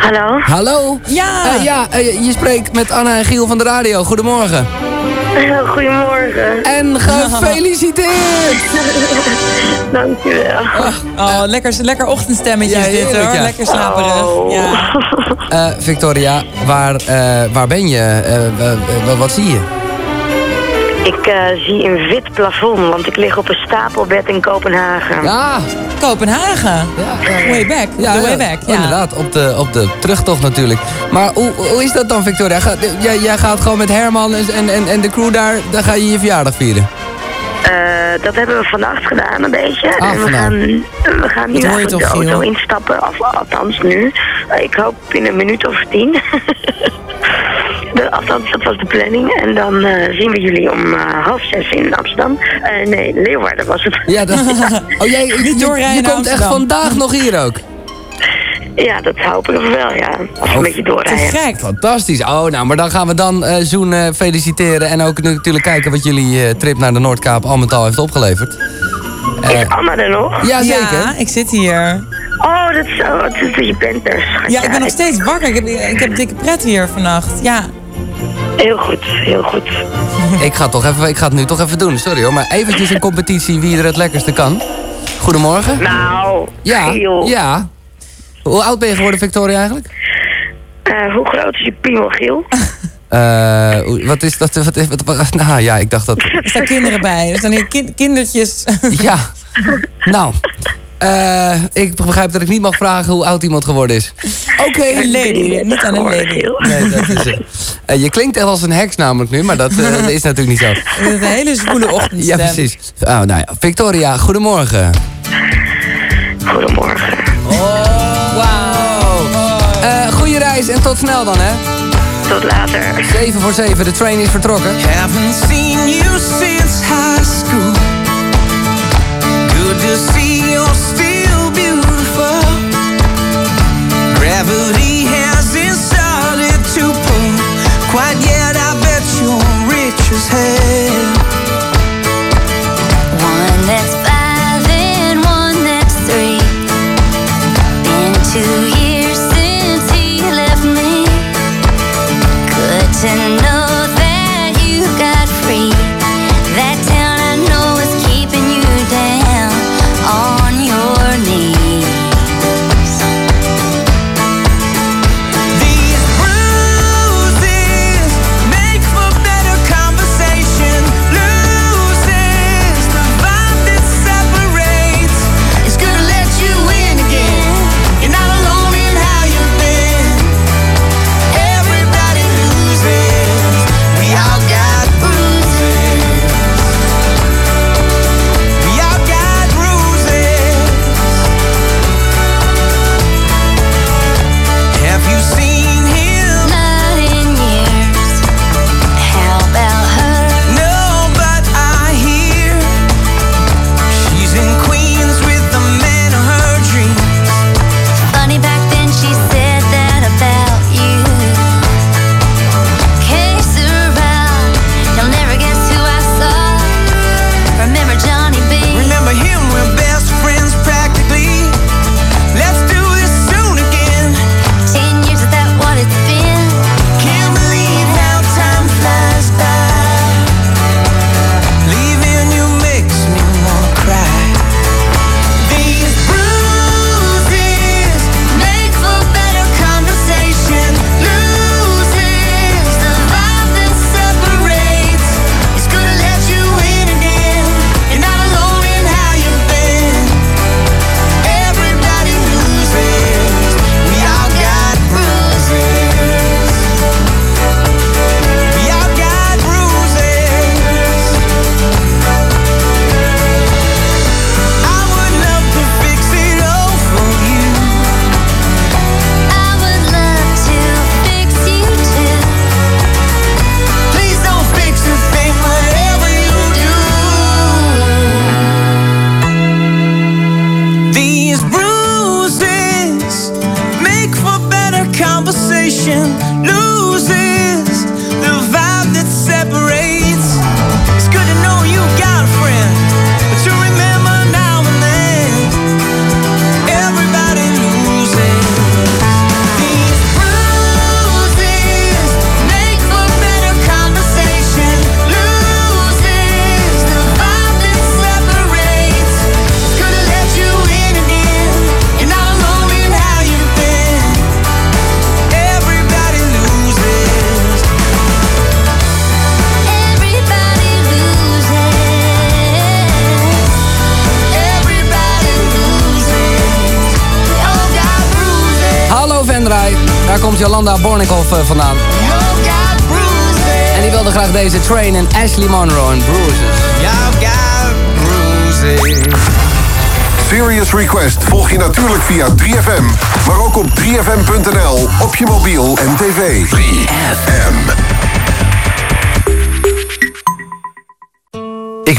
Hallo? Hallo? Ja. Eh, ja, eh, je spreekt met Anna en Giel van de radio. Goedemorgen. (laughs) Goedemorgen. En gefeliciteerd! (laughs) Dankjewel. Oh, lekker, lekker ochtendstemmetje Ja, is dit hoor. ja. Lekker slaperig. Oh. Ja. (laughs) Eh, Victoria, waar, eh, waar ben je? Eh, wat zie je? Ik eh, zie een wit plafond, want ik lig op een stapelbed in Kopenhagen. Ja, Kopenhagen. Way back. Ja, the way ja, back. Ja. Inderdaad, op de, op de terugtocht natuurlijk. Maar hoe, hoe is dat dan, Victoria? Ga, jij, jij gaat gewoon met Herman en, en, en, de crew daar, dan ga je je verjaardag vieren. Eh, dat hebben we vannacht gedaan een beetje. Ah, en we gaan, we gaan nu eigenlijk de auto instappen, of, althans nu. Ik hoop binnen een minuut of tien. (laughs) althans, dat was de planning. En dan eh, zien we jullie om eh, half zes in Amsterdam. Eh, nee, Leeuwarden was het. Ja, dat, (laughs) oh, jij, je, doorrijden je naar komt echt vandaag nog hier ook. Ja, dat hoop ik wel, ja. Als we een beetje Te doorrijden. gek. Fantastisch. Oh, nou, maar dan gaan we dan eh Zoen feliciteren. En ook natuurlijk kijken wat jullie eh, trip naar de Noordkaap al met al heeft opgeleverd. Is Anna er nog? Ja, zeker. Ja, ik zit hier. Oh, dat is zo. Is je bent er. Ja, ik ben nog steeds wakker. Ik heb, ik heb dikke pret hier vannacht. Ja. Heel goed, heel goed. Ik ga, toch even, ik ga het nu toch even doen, sorry hoor. Maar eventjes een competitie wie er het lekkerste kan. Goedemorgen. Nou, Ja, Giel. ja. Hoe oud ben je geworden, Victoria, eigenlijk? Eh, hoe groot is je piemel, Giel? (laughs) Eh, wat is dat? Wat, wat, wat- (laughs) nou ja, ik dacht dat... Er staan kinderen bij. Er staan hier kin- kindertjes. Ja. (laughs) Nou, eh, ik begrijp dat ik niet mag vragen hoe oud iemand geworden is. (laughs) Oké. Een lady, niet aan een lady. Nee, dat is het. Eh, je klinkt echt als een heks namelijk nu, maar dat eh, is natuurlijk niet zo. (laughs) Met een hele zwoele (laughs) ochtendstem. Ja, precies. Oh, nou ja, Victoria, goedemorgen. Goedemorgen. Wauw. Eh goeie reis en tot snel dan, hè? Tot later. 7 voor 7, de train is vertrokken. Haven't seen you since high school. Good to see you're still beautiful. Gravity hasn't started to pull quite yet. I bet you're rich as hell. One that's five and one that's three. Been two years since he left me. To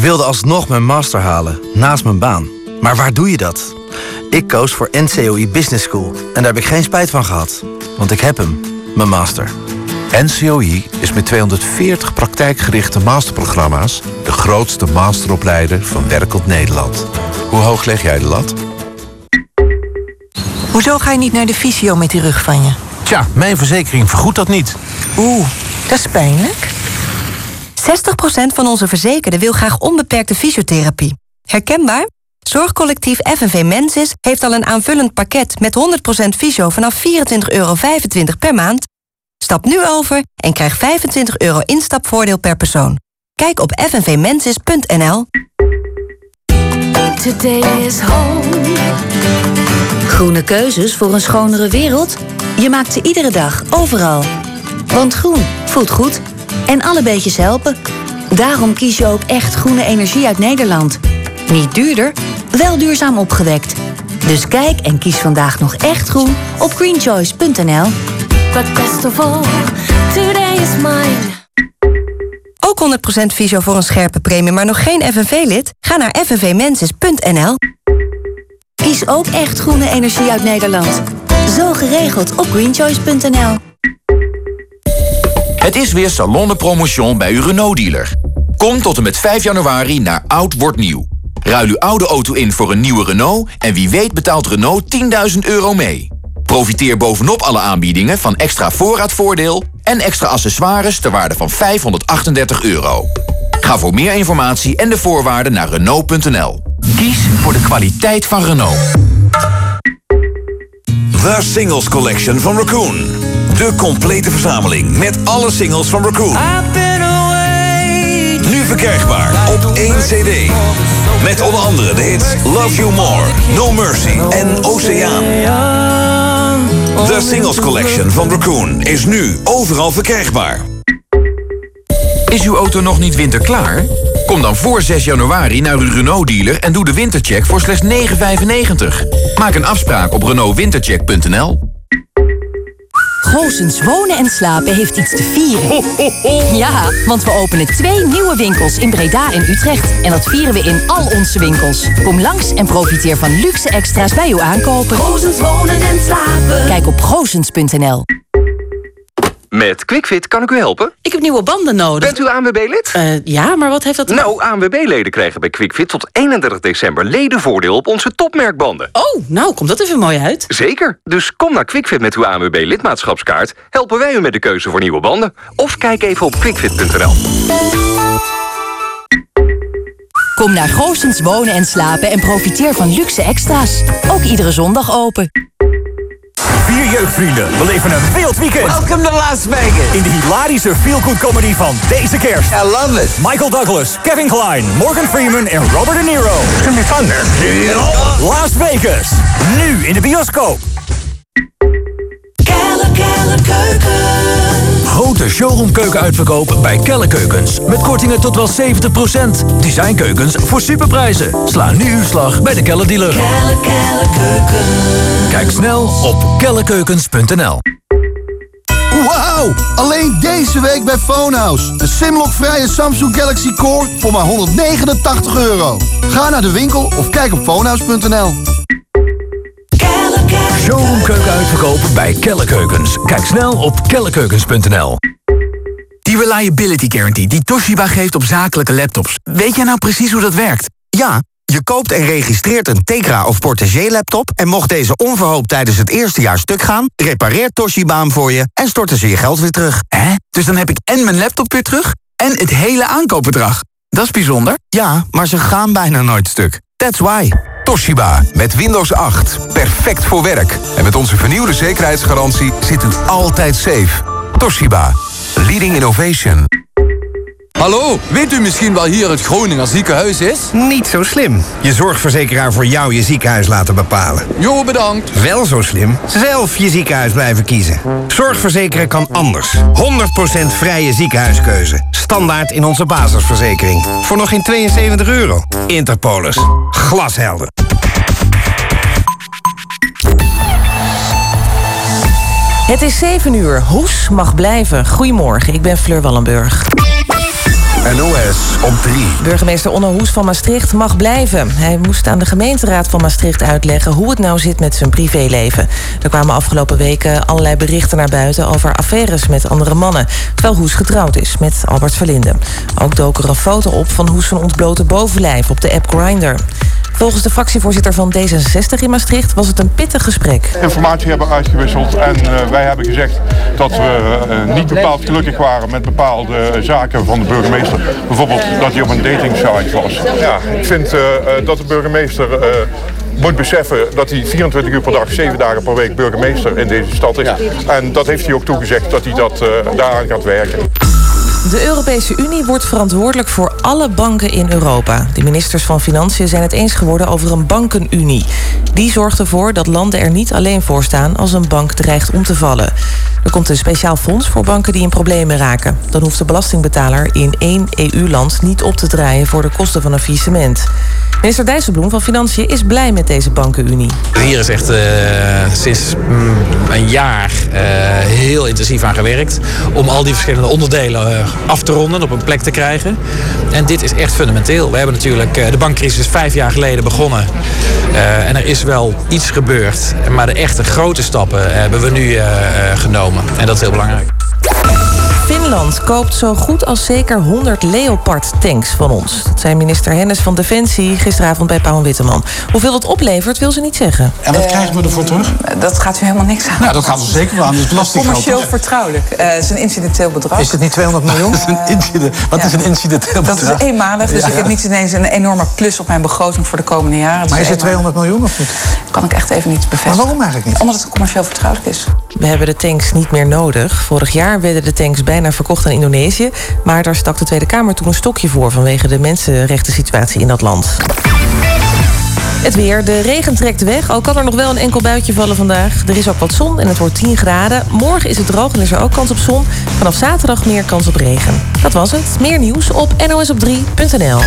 wilde alsnog mijn master halen, naast mijn baan. Maar waar doe je dat? Ik koos voor NCOI Business School en daar heb ik geen spijt van gehad. Want ik heb hem, mijn master. NCOI is met 240 praktijkgerichte masterprogramma's... de grootste masteropleider van werkend Nederland. Hoe hoog leg jij de lat? Hoezo ga je niet naar de fysio met die rug van je? Tja, mijn verzekering vergoedt dat niet. Oeh, dat is pijnlijk. 60% van onze verzekerden wil graag onbeperkte fysiotherapie. Herkenbaar? Zorgcollectief FNV Mensis heeft al een aanvullend pakket met 100% fysio vanaf 24,25 euro per maand. Stap nu over en krijg 25 euro instapvoordeel per persoon. Kijk op fnvmensis.nl. Groene keuzes voor een schonere wereld? Je maakt ze iedere dag, overal. Want groen voelt goed en alle beetjes helpen. Daarom kies je ook echt groene energie uit Nederland. Niet duurder, wel duurzaam opgewekt. Dus kijk en kies vandaag nog echt groen op greenchoice.nl. But best of all, Today is mine. Ook 100% visio voor een scherpe premie, maar nog geen FNV-lid? Ga naar fnvmensis.nl. Kies ook echt groene energie uit Nederland. Zo geregeld op greenchoice.nl. Het is weer Salon de Promotion bij uw Renault-dealer. Kom tot en met 5 januari naar Oud Wordt Nieuw. Ruil uw oude auto in voor een nieuwe Renault... en wie weet betaalt Renault 10.000 euro mee. Profiteer bovenop alle aanbiedingen van extra voorraadvoordeel... en extra accessoires ter waarde van 538 euro. Ga voor meer informatie en de voorwaarden naar Renault.nl. Kies voor de kwaliteit van Renault. The Singles Collection van Raccoon. De complete verzameling met alle singles van Raccoon. Nu verkrijgbaar op één cd. Met onder andere de hits Love You More, No Mercy en Oceaan. The Singles Collection van Raccoon is nu overal verkrijgbaar. Is uw auto nog niet winterklaar? Kom dan voor 6 januari naar uw Renault-dealer en doe de wintercheck voor slechts 9,95. Maak een afspraak op renaultwintercheck.nl. Goosens Wonen en Slapen heeft iets te vieren. Ja, want we openen twee nieuwe winkels in Breda en Utrecht. En dat vieren we in al onze winkels. Kom langs en profiteer van luxe extra's bij uw aankopen. Goosens Wonen en Slapen. Kijk op goosens.nl. Met QuickFit kan ik u helpen? Ik heb nieuwe banden nodig. Bent u ANWB-lid? ja, maar wat heeft dat... Nou, ANWB-leden krijgen bij QuickFit tot 31 december ledenvoordeel op onze topmerkbanden. Oh, nou, komt dat even mooi uit. Zeker. Dus kom naar QuickFit met uw ANWB-lidmaatschapskaart. Helpen wij u met de keuze voor nieuwe banden. Of kijk even op quickfit.nl. Kom naar Goosens Wonen en Slapen en profiteer van luxe extra's. Ook iedere zondag open. Vier jeugdvrienden beleven een wild weekend. Welcome to Las Vegas. In de hilarische feel-good comedy van deze kerst. I love it. Michael Douglas, Kevin Klein, Morgan Freeman en Robert De Niro. It's gonna be fun there. Las Vegas. Nu in de bioscoop. Kelle, kelle, keuken. Grote showroomkeuken uitverkoop bij Kelle Keukens. Met kortingen tot wel 70%. Designkeukens voor superprijzen. Sla nu uw slag bij de Kelle dealer. Kelle. Kijk snel op kellekeukens.nl. Wauw! Alleen deze week bij Phonehouse. Een Simlock-vrije Samsung Galaxy Core voor maar 189 euro. Ga naar de winkel of kijk op phonehouse.nl. Showroomkeuken uitverkopen bij Kelle Keukens. Kijk snel op kellekeukens.nl. Die Reliability Guarantee die Toshiba geeft op zakelijke laptops. Weet jij nou precies hoe dat werkt? Ja, je koopt en registreert een Tegra of Portagee laptop... en mocht deze onverhoopt tijdens het eerste jaar stuk gaan... repareert Toshiba hem voor je en storten ze je geld weer terug. Hè? Dus dan heb ik en mijn laptop weer terug en het hele aankoopbedrag. Dat is bijzonder. Ja, maar ze gaan bijna nooit stuk. That's why. Toshiba met Windows 8. Perfect voor werk. En met onze vernieuwde zekerheidsgarantie zit u altijd safe. Toshiba. Leading innovation. Hallo, weet u misschien wel hier het Groninger ziekenhuis is? Niet zo slim. Je zorgverzekeraar voor jou je ziekenhuis laten bepalen. Jo, bedankt. Wel zo slim. Zelf je ziekenhuis blijven kiezen. Zorgverzekeren kan anders. 100% vrije ziekenhuiskeuze. Standaard in onze basisverzekering. Voor nog geen 72 euro. Interpolis. Glashelder. Het is 7 uur. Hoes mag blijven. Goedemorgen, ik ben Fleur Wallenburg. NOS op 3. Burgemeester Onno Hoes van Maastricht mag blijven. Hij moest aan de gemeenteraad van Maastricht uitleggen hoe het nou zit met zijn privéleven. Er kwamen afgelopen weken allerlei berichten naar buiten over affaires met andere mannen. Terwijl Hoes getrouwd is met Albert Verlinde. Ook dook er een foto op van Hoes zijn ontblote bovenlijf op de app Grindr. Volgens de fractievoorzitter van D66 in Maastricht was het een pittig gesprek. informatie hebben uitgewisseld. En eh, wij hebben gezegd dat we eh, niet bepaald gelukkig waren met bepaalde zaken van de burgemeester. Bijvoorbeeld dat hij op een dating site was. Ja, ik vind eh, eh, dat de burgemeester eh, moet beseffen dat hij 24 uur per dag, 7 dagen per week burgemeester in deze stad is. En dat heeft hij ook toegezegd dat hij dat, eh, daaraan gaat werken. De Europese Unie wordt verantwoordelijk voor alle banken in Europa. De ministers van Financiën zijn het eens geworden over een bankenunie. Die zorgt ervoor dat landen er niet alleen voor staan als een bank dreigt om te vallen. Er komt een speciaal fonds voor banken die in problemen raken. Dan hoeft de belastingbetaler in één EU-land niet op te draaien voor de kosten van een faillissement. Minister Dijsselbloem van Financiën is blij met deze bankenunie. Hier is echt eh, sinds mm, een jaar eh, heel intensief aan gewerkt. Om al die verschillende onderdelen eh, af te ronden, op een plek te krijgen. En dit is echt fundamenteel. We hebben natuurlijk eh, de bankcrisis vijf jaar geleden begonnen. Eh, en er is wel iets gebeurd. Maar de echte grote stappen hebben we nu eh, genomen. En dat is heel belangrijk. Finland koopt zo goed als zeker 100 Leopard-tanks van ons. Dat zei minister Hennis van Defensie gisteravond bij Paul Witteman. Hoeveel dat oplevert, wil ze niet zeggen. En wat krijgen we ervoor terug? Dat gaat u helemaal niks aan. Nou, dat gaat er zeker wel aan. Dat is belastinggeld. Commercieel vertrouwelijk. Eh, Het is een incidenteel bedrag. Is het niet 200 miljoen? (laughs) Dat is een incident. Wat is een incidenteel Dat bedrag? is eenmalig, dus Ja, ik heb niet ineens een enorme plus op mijn begroting voor de komende jaren. Maar is het 200 miljoen of niet? Kan ik echt even niet bevestigen. Maar waarom eigenlijk niet? Omdat het commercieel vertrouwelijk is. We hebben de tanks niet meer nodig. Vorig jaar werden de tanks bijna verkocht aan Indonesië. Maar daar stak de Tweede Kamer toen een stokje voor... vanwege de mensenrechten situatie in dat land. Het weer. De regen trekt weg. Al kan er nog wel een enkel buitje vallen vandaag. Er is ook wat zon en het wordt 10 graden. Morgen is het droog en is er ook kans op zon. Vanaf zaterdag meer kans op regen. Dat was het. Meer nieuws op nosop3.nl.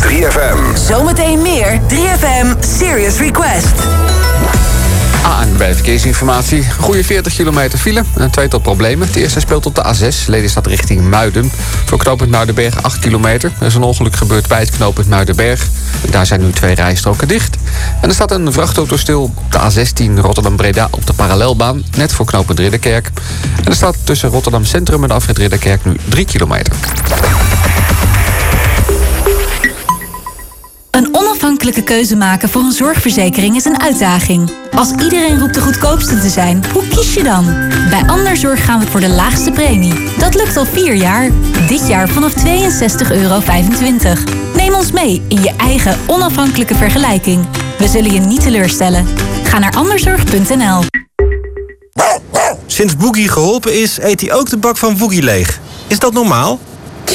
3FM. Zometeen meer 3FM Serious Request. ANB Verkeersinformatie. Goede 40 kilometer file. Een tweetal problemen. Het eerste speelt op de A6. Lelystad richting Muiden. Voor knooppunt Muidenberg 8 kilometer. Er is een ongeluk gebeurd bij het knooppunt Muidenberg. Daar zijn nu twee rijstroken dicht. En er staat een vrachtauto stil op de A16 Rotterdam-Breda op de parallelbaan. Net voor knooppunt Ridderkerk. En er staat tussen Rotterdam Centrum en afrit Ridderkerk nu 3 kilometer. Een onafhankelijke keuze maken voor een zorgverzekering is een uitdaging. Als iedereen roept de goedkoopste te zijn, hoe kies je dan? Bij Anderzorg gaan we voor de laagste premie. Dat lukt al vier jaar. Dit jaar vanaf 62,25 euro. Neem ons mee in je eigen onafhankelijke vergelijking. We zullen je niet teleurstellen. Ga naar anderzorg.nl. Sinds Boogie geholpen is, eet hij ook de bak van Woogie leeg. Is dat normaal?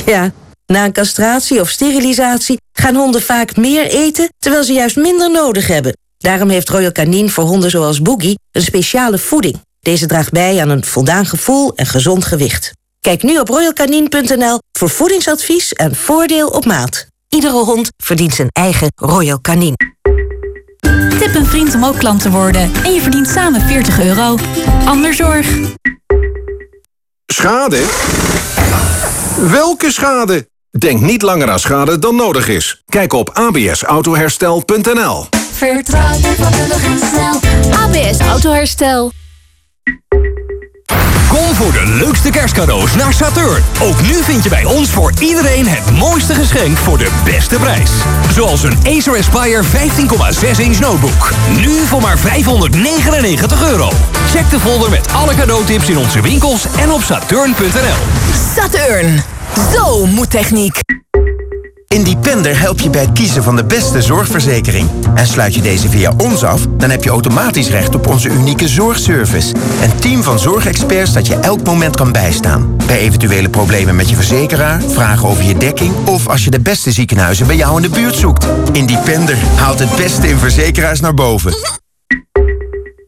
Ja, na een castratie of sterilisatie gaan honden vaak meer eten... terwijl ze juist minder nodig hebben. Daarom heeft Royal Canin voor honden zoals Boogie een speciale voeding. Deze draagt bij aan een voldaan gevoel en gezond gewicht. Kijk nu op royalcanin.nl voor voedingsadvies en voordeel op maat. Iedere hond verdient zijn eigen Royal Canin. Tip een vriend om ook klant te worden. En je verdient samen 40 euro. Anderzorg. Schade? Welke schade? Denk niet langer aan schade dan nodig is. Kijk op absautoherstel.nl Vertrouw je vakkundig en snel. ABS Autoherstel. Kom voor de leukste kerstcadeaus naar Saturn. Ook nu vind je bij ons voor iedereen het mooiste geschenk voor de beste prijs. Zoals een Acer Aspire 15,6 inch notebook. Nu voor maar 599 euro. Check de folder met alle cadeautips in onze winkels en op saturn.nl. Saturn. Zo moet techniek. Independer helpt je bij het kiezen van de beste zorgverzekering. En sluit je deze via ons af, dan heb je automatisch recht op onze unieke zorgservice. Een team van zorgexperts dat je elk moment kan bijstaan. Bij eventuele problemen met je verzekeraar, vragen over je dekking... of als je de beste ziekenhuizen bij jou in de buurt zoekt. Independer haalt het beste in verzekeraars naar boven.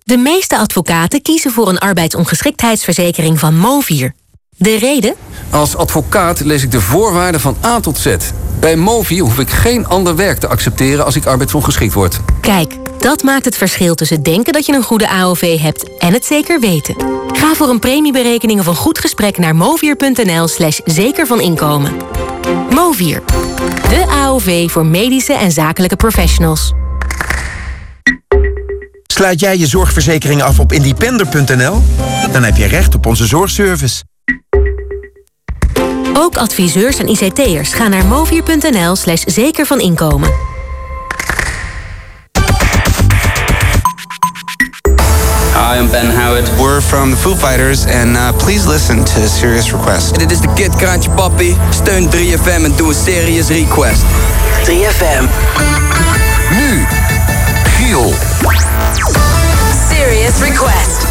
De meeste advocaten kiezen voor een arbeidsongeschiktheidsverzekering van Movier. De reden? Als advocaat lees ik de voorwaarden van A tot Z. Bij Movi hoef ik geen ander werk te accepteren als ik arbeidsongeschikt word. Kijk, dat maakt het verschil tussen denken dat je een goede AOV hebt en het zeker weten. Ga voor een premieberekening of een goed gesprek naar movier.nl slash zeker van inkomen. Movier, de AOV voor medische en zakelijke professionals. Sluit jij je zorgverzekering af op independer.nl? Dan heb je recht op onze zorgservice. Ook adviseurs en ICT'ers gaan naar movier.nl slash zeker van inkomen. Hi, I'm Ben Howard. We're from the Foo Fighters and uh, please listen to Serious Request. Dit is de Kid Kraantje Papi. Steun 3FM en doe een serious request. 3FM. Nu, Giel. Serious Request.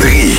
3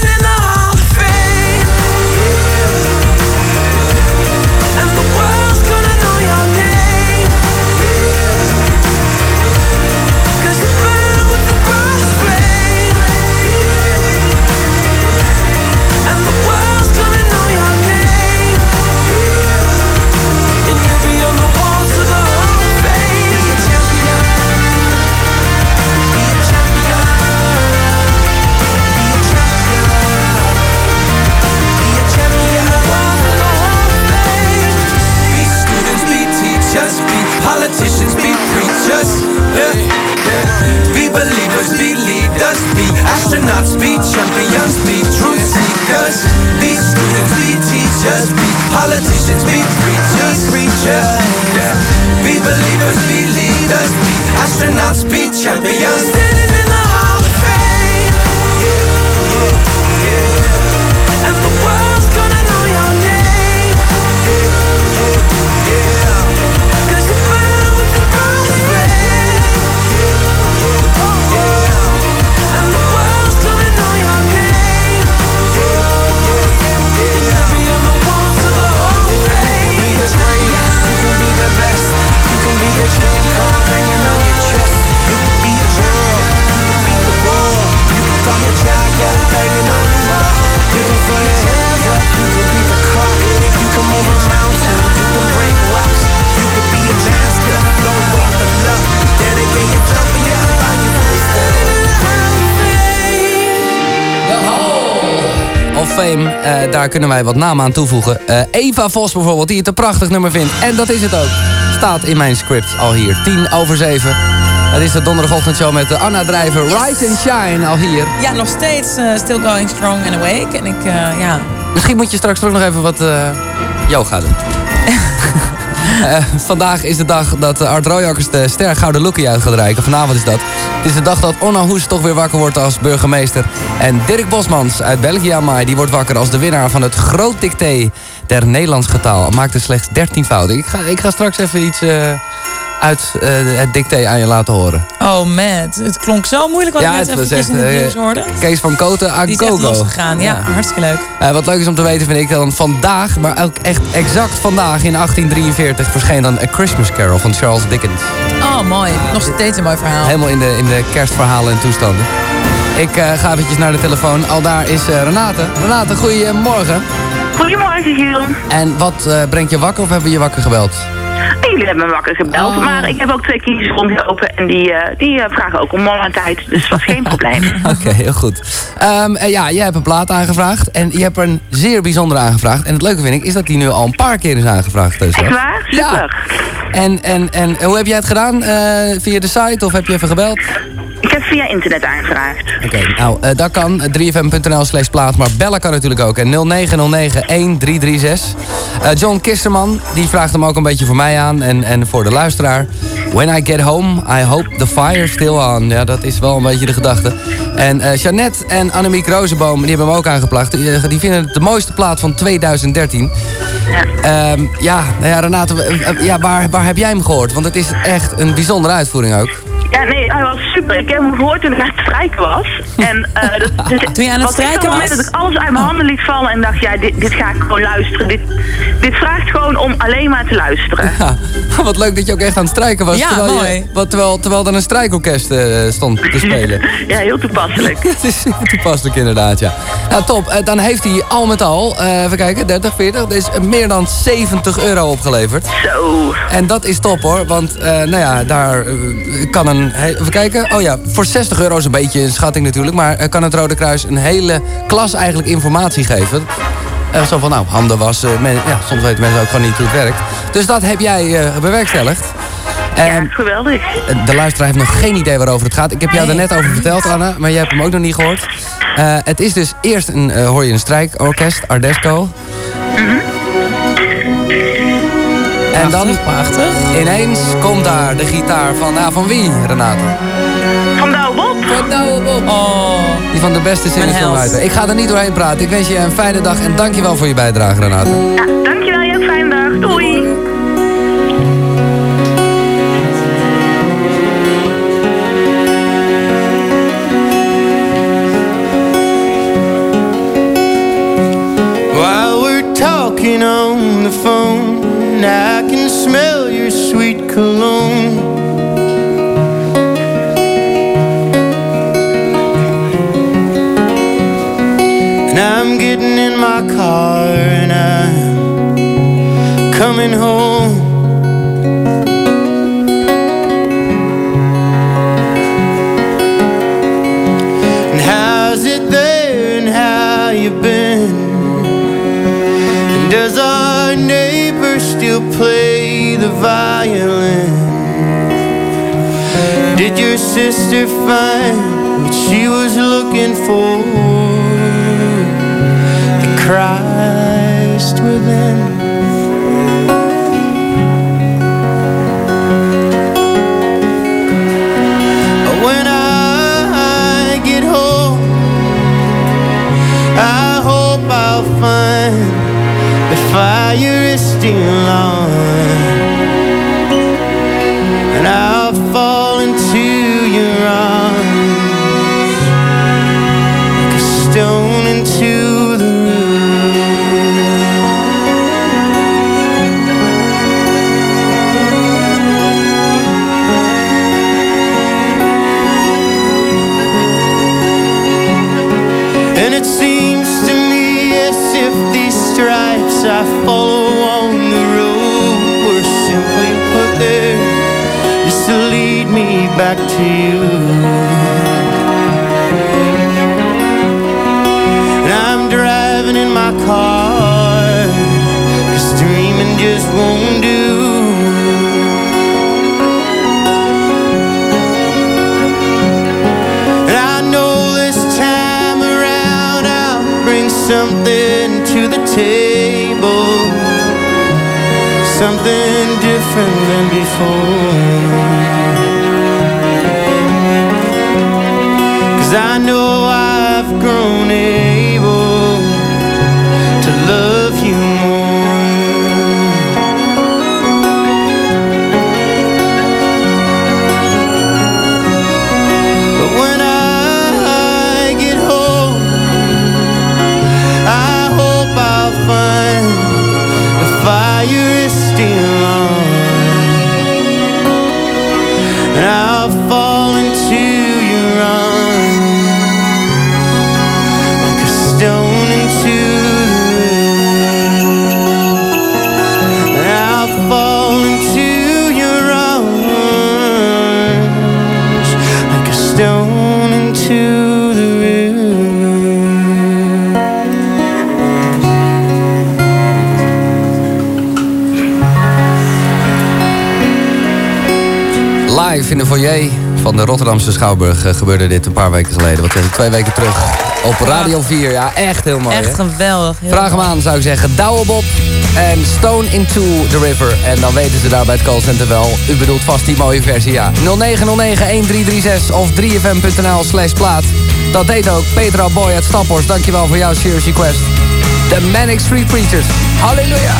daar kunnen wij wat namen aan toevoegen. Eh, Eva Vos bijvoorbeeld, die het een prachtig nummer vindt. En dat is het ook. Staat in mijn script al hier. 10 over 7. Het is de donderdagochtendshow met de Anna Drijver. Rise and Shine al hier. Ja, nog steeds eh, still going strong and awake. En ik, eh, ja... Misschien moet je straks ook nog even wat yoga doen. Eh, vandaag is de dag dat Art Royakkers de Ster Gouden Lookie uit gaat reiken. Vanavond is dat. Het is de dag dat Onna Hoes toch weer wakker wordt als burgemeester. En Dirk Bosmans uit België aan mij, die wordt wakker als de winnaar van het Groot Dicté der Nederlands getaal. Maakte slechts 13 fouten. Ik ga, ik ga straks even iets eh, uit eh, het dicté aan je laten horen. Oh man, het klonk zo moeilijk wat ik net in het eh, nieuws hoorde. Kees van Koten aan Die is echt Gogo. losgegaan. Ja, hartstikke leuk. Eh, wat leuk is om te weten vind ik dan vandaag, maar ook echt exact vandaag in 1843 verscheen dan A Christmas Carol van Charles Dickens. Oh, mooi. Nog steeds een mooi verhaal. Helemaal in de, in de kerstverhalen en toestanden. Ik eh, ga eventjes naar de telefoon. Al daar is eh, Renate. Renate, goedemorgen. Goedemorgen, Giel. En wat eh, brengt je wakker of hebben we je wakker gebeld? Jullie hebben me wakker gebeld, Oh. maar ik heb ook twee kindjes rondgelopen en die, eh, die eh, vragen ook om tijd, dus dat was geen (laughs) probleem. Oké, heel goed. Ehm, eh, ja, jij hebt een plaat aangevraagd en je hebt er een zeer bijzondere aangevraagd. En het leuke vind ik is dat die nu al een paar keer is aangevraagd. Dus, Echt waar? Super. En, en, en hoe heb jij het gedaan? Via de site of heb je even gebeld? Ik heb via internet aangevraagd. Oké, nou, eh, dat kan. 3fm.nl slash plaat. Maar bellen kan natuurlijk ook. En 0909-1336. Eh, John Kisterman, die vraagt hem ook een beetje voor mij aan. En, en voor de luisteraar. When I get home, I hope the fire still on. Ja, dat is wel een beetje de gedachte. En eh Jeannette en Annemiek Rozenboom, die hebben hem ook aangeplacht. Die, eh, die vinden het de mooiste plaat van 2013. Ja, ja, nou ja Renate, eh, eh, ja, waar, waar heb jij hem gehoord? Want het is echt een bijzondere uitvoering ook. Super. Ik heb hem gehoord toen ik aan het strijken was. En, eh, (laughs) dat, dus Toen je aan het strijken was? dat ik alles uit mijn handen liet vallen en dacht, ja, dit, dit ga ik gewoon luisteren. Dit, dit vraagt gewoon om alleen maar te luisteren. Ja, (laughs) wat leuk dat je ook echt aan het strijken was. Ja, terwijl, mooi. Je, wat, terwijl, terwijl er een strijkorkest eh, stond te (laughs) spelen. Ja, heel toepasselijk. Het is super toepasselijk inderdaad, ja. Nou, top. Eh, Dan heeft hij al met al, eh, even kijken, 30, 40, dus meer dan 70 euro opgeleverd. Zo. En dat is top hoor, want eh, nou ja, daar kan een... Even kijken, oh ja, voor 60 euro is een beetje een schatting natuurlijk... maar eh, kan het Rode Kruis een hele klas eigenlijk informatie geven... Eh, zo van, nou, handen wassen. Men, ja, soms weten mensen ook gewoon niet hoe het werkt. Dus dat heb jij eh, bewerkstelligd. En Geweldig. de luisteraar heeft nog geen idee waarover het gaat. Ik heb jou er net over verteld, Anna, maar jij hebt hem ook nog niet gehoord. Eh, het is dus eerst een, hoor je een strijkorkest, Ardesco. En dan ineens komt daar de gitaar van, nou, van wie, Renate? Van Douwe Bob. Van Douwe Bob. Oh. Die van de beste singer-songwriter. Ik ga er niet doorheen praten. Ik wens je een fijne dag en dankjewel voor je bijdrage, Renate. Ja, dankjewel, je hebt een fijne dag. Doei. While we're talking on the phone, I can smell your sweet cologne. Car and I'm coming home. And how's it there and how you been? And does our neighbor still play the violin? Did your sister find what she was looking for? Christ within. When I get home, I hope I'll find the fire is still on, back to you. And I'm driving in my car, cause dreaming just won't do. And I know this time around I'll bring something to the table, something different than before. Cause I know I've grown able to love you more. But when I get home, I hope I'll find the fire is still on, foyer van de Rotterdamse Schouwburg eh, gebeurde dit een paar weken geleden. Wat zeg ik, twee weken terug op Radio 4. Ja, echt heel mooi. Echt hè? geweldig. heel Vraag hem aan, zou ik zeggen. Douwe Bob en Stone into the River. En dan weten ze daar bij het callcenter wel. U bedoelt vast die mooie versie, ja. 0909-1336 of 3fm.nl slash plaat. Dat deed ook Petra Boy uit Staphorst. Dankjewel voor jouw serious request. The Manic Street Preachers. Halleluja.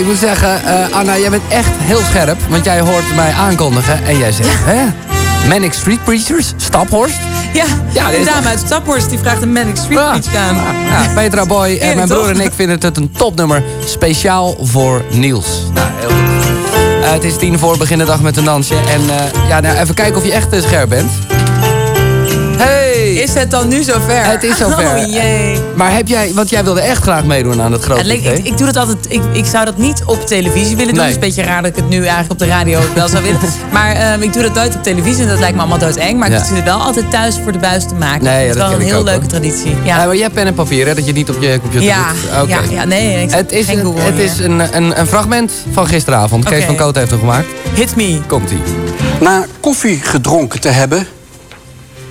Ik moet zeggen, eh, Anna, jij bent echt heel scherp. Want jij hoort mij aankondigen en jij zegt, hè? Manic Street Preachers, Staphorst. Ja, Ja, de dame uit Staphorst die vraagt een Manic Street Ja. Preach aan. Ja, Petra Boy en Heerlijk, mijn broer toch? en ik vinden het een topnummer. Speciaal voor Niels. Nou, heel goed. Eh, het is tien voor, begin de dag met een dansje. En eh, ja, nou, even kijken of je echt eh, scherp bent. Is het dan nu zover? Het is zover. Oh jee. Maar heb jij, want jij wilde echt graag meedoen aan het grote Het leek- idee. ik, ik doe dat altijd. Ik, ik zou dat niet op televisie willen doen. Nee. Het is een beetje raar dat ik het nu eigenlijk op de radio wel zou willen. (laughs) Maar ehm, ik doe dat nooit op televisie en dat lijkt me allemaal doodeng. Maar Ja. ik zit er wel altijd thuis voor de buis te maken. Nee, ja, dat is wel een heel ook, leuke hoor. traditie. Ja, Ja, maar jij hebt pen en papier, hè? Dat je niet op je computer ja, doet. Oké. ja, ja, nee. Ik Het is, geen een, het meer. is een, een, een fragment van gisteravond. Kees van Koot heeft hem gemaakt. Hit me. Komt-ie. Na koffie gedronken te hebben,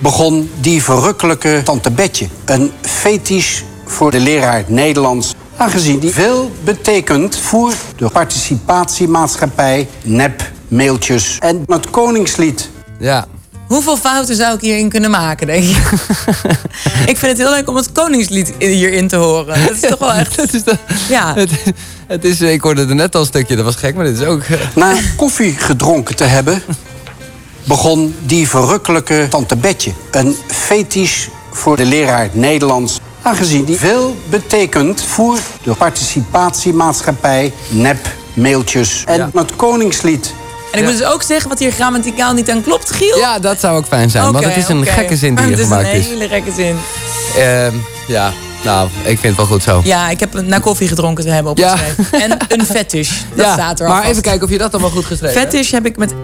begon die verrukkelijke tante Betje. Een fetisch voor de leraar Nederlands. Aangezien die veel betekent voor de participatiemaatschappij, nep, mailtjes en het Koningslied. Ja. Hoeveel fouten zou ik hierin kunnen maken, denk je? (laughs) ik vind het heel leuk om het Koningslied hierin te horen. Dat is toch wel echt... (laughs) Dat is de, Ja. het, het is, ik hoorde er net al een stukje, dat was gek, maar dit is ook... Na koffie gedronken te hebben, (laughs) begon die verrukkelijke tante Betje. Een fetisch voor de leraar Nederlands. Aangezien die veel betekent voor de participatiemaatschappij, nep, mailtjes en Ja. het Koningslied. En ik moet dus ook zeggen wat hier grammaticaal niet aan klopt, Giel. Ja, dat zou ook fijn zijn, want het is een gekke zin die hier gemaakt (laughs) Het is is. een hele gekke zin. Ehm, ja, nou, ik vind het wel goed zo. Ja, ik heb na koffie gedronken te hebben Ja. opgeschreven. En een (laughs) fetish. Dat Ja, staat er maar even kijken of je dat dan wel goed geschreven hebt. Fetish heb ik met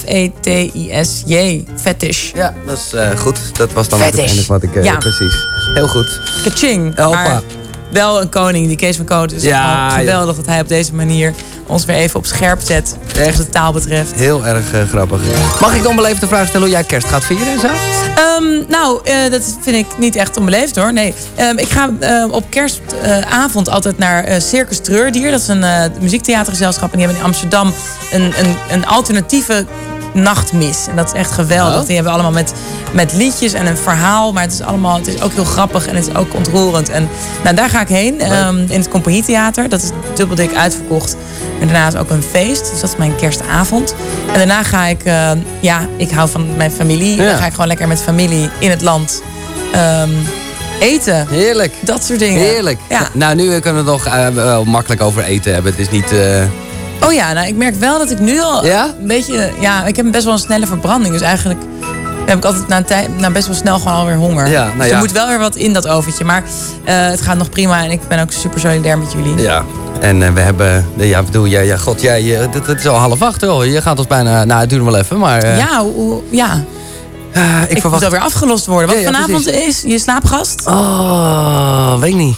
F-E-T-I-S-J. Fetish. Ja, dat is eh, goed. Dat was dan enige wat ik... eh, Ja. Precies. Heel goed. Kaching. Hoppa. Wel een koning, die Kees van Koot. is Ja, ja, geweldig dat hij op deze manier ons weer even op scherp zet. Wat de taal betreft. Heel erg eh, grappig. Mag ik dan beleefd de vraag stellen hoe jij kerst gaat vieren en zo? Ehm, nou, eh, dat vind ik niet echt onbeleefd hoor. Nee, Ehm, ik ga eh, op kerstavond altijd naar eh, Circus Treurdier. Dat is een muziektheatergezelschap. En die hebben in Amsterdam een, een, een alternatieve nachtmis. En dat is echt geweldig. Oh. Die hebben allemaal met, met liedjes en een verhaal. Maar het is, allemaal, het is ook heel grappig en het is ook ontroerend. En nou, daar ga ik heen. ehm, in het Compagnietheater. Dat is dubbeldik uitverkocht. En daarna is ook een feest. Dus dat is mijn kerstavond. En daarna ga ik... eh, ja, ik hou van mijn familie. Ja. Dan ga ik gewoon lekker met familie in het land ehm, eten. Heerlijk. Dat soort dingen. Heerlijk. Ja. Nou, nu kunnen we het nog eh, wel makkelijk over eten hebben. Het is niet... eh, Oh ja, nou, ik merk wel dat ik nu al Ja? een beetje... Ja, ik heb best wel een snelle verbranding. Dus eigenlijk heb ik altijd na, een tijd, na best wel snel gewoon alweer honger. Ja, nou dus er moet wel weer wat in dat oventje. Maar eh, het gaat nog prima en ik ben ook super solidair met jullie. Ja. En eh, we hebben... Ja, bedoel, ja, ja, god, jij, dit, dit is al half acht, hoor. Je gaat ons bijna... Nou, het duurt wel even, maar... eh, ja, hoe- ja. eh, ik, ik verwacht... moet alweer afgelost worden. Wat vanavond precies. is je slaapgast? Oh, weet ik niet.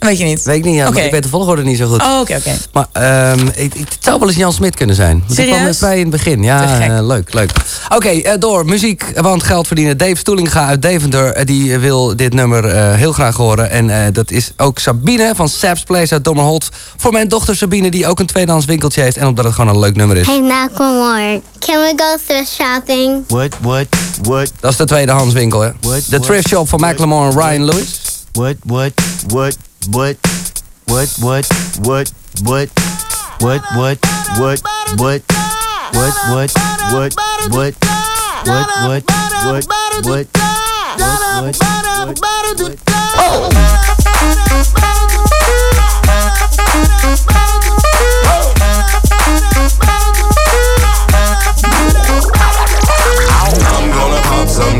Weet je niet? Weet ik niet, ja, ik weet de volgorde niet zo goed. Oh, oké, oké. Maar ehm, ik, ik- het zou wel eens Jan Smit kunnen zijn. Want Die kwam Serieus? vrij in het begin. Ja, eh, leuk, leuk. Oké, eh, door. Muziek, want geld verdienen. Dave Stoelinga uit Deventer, eh, die wil dit nummer eh, heel graag horen. En eh, dat is ook Sabine van Saps Place uit Dommerholt. Voor mijn dochter Sabine, die ook een tweedehands winkeltje heeft. En omdat het gewoon een leuk nummer is. Hey, Macklemore, can we go thrift shopping? What, what, what, Dat is de tweedehands winkel, hè? What, De thrift shop van Macklemore en Ryan Lewis. what, what, what, what, what, what, what, what, what, what, what, what, what, what, what, what, what, what, what, what, what, what, I'm gonna pop some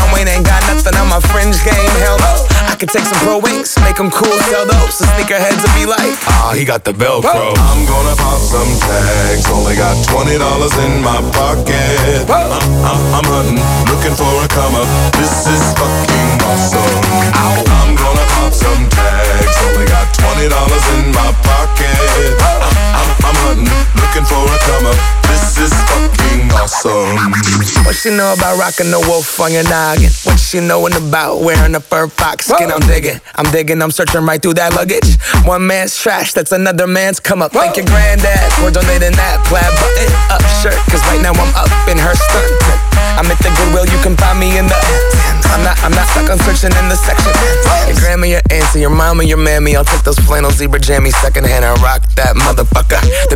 Wayne ain't got nothing on my fringe game. Hell no. I could take some pro wings, make them cool, sell those. So sneakerheads will be like, ah, he got the Velcro. I'm gonna pop some tags. Only got twenty dollars in my pocket. I'm, I'm, I'm hunting, looking for a come up. This is fucking awesome. I'm gonna pop some tags. Only got twenty dollars in my pocket. Hunting, looking for a come up. This is fucking awesome. What she know about rocking the wolf on your noggin? What she knowin' about wearing a fur fox skin? I'm digging, I'm digging, I'm searching right through that luggage. One man's trash, that's another man's come up. Thank your granddad for donating that plaid button up shirt. Cause right now I'm up in her skirt. I'm at the Goodwill, you can find me in the. I'm not, I'm not stuck on searching in the section. Your grandma, your auntie, your mama, your mammy. I'll take those flannel zebra jammies secondhand and rock that motherfucker. The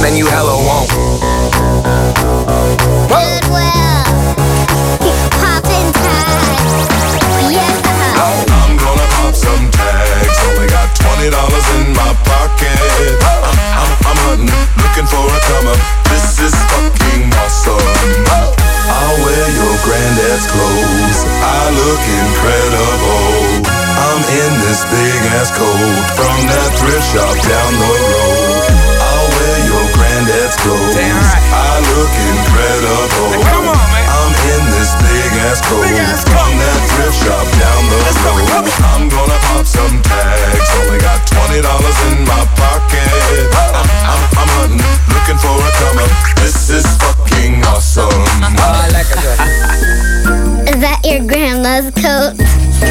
Man, you hella won't. Goodwill. Poppin' tags. Yes, uh-huh. oh. I'm gonna pop some tags. Only got twenty dollars in my pocket. I'm, I'm, Looking for a come up. This is fucking awesome. I'll wear your granddad's clothes. I look incredible. I'm in this big ass coat from that thrift shop down the road. I'll wear your granddad's clothes. I look incredible. Come on, in this big ass coat from that thrift shop down the road. I'm gonna pop some tags. Only got twenty dollars in my pocket. I'm, I'm, I'm hunting, looking for a come up. This is fucking awesome. Is that your grandma's coat?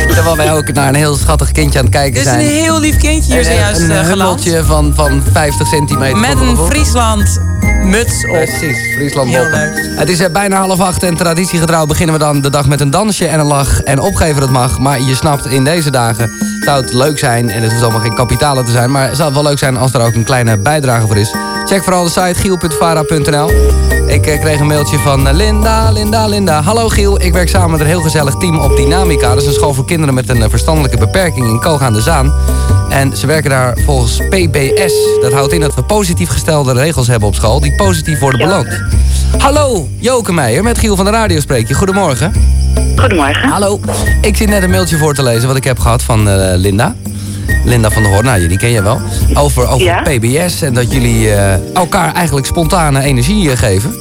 Terwijl wij ook naar een heel schattig kindje aan het kijken Dit is zijn. een heel lief kindje hier Een, zojuist een eh, geland. hummeltje van, van 50 centimeter. Met een Friesland muts op. Precies, Friesland. Het is eh, bijna half acht en traditiegetrouw beginnen we dan de dag met een dansje en een lach. En opgeven dat mag, maar je snapt, in deze dagen zou het leuk zijn... en het hoeft allemaal geen kapitalen te zijn... maar het zou wel leuk zijn als er ook een kleine bijdrage voor is. Check vooral de site giel.vara.nl. Ik eh, kreeg een mailtje van eh, Linda, Linda, Linda. Hallo Giel, ik werk samen met een heel gezellig team op Dynamica. Dat is een school voor kinderen met een eh, verstandelijke beperking in Koog aan de Zaan. En ze werken daar volgens PBS. Dat houdt in dat we positief gestelde regels hebben op school... die positief worden beloond. Hallo, Joke Meijer, met Giel van de Radio spreek je. Goedemorgen. Goedemorgen. Hallo. Ik zit net een mailtje voor te lezen wat ik heb gehad van eh, Linda. Linda van der Hoorn, nou, die ken je wel. Over, over Ja. PBS en dat jullie eh, elkaar eigenlijk spontane energie eh, geven.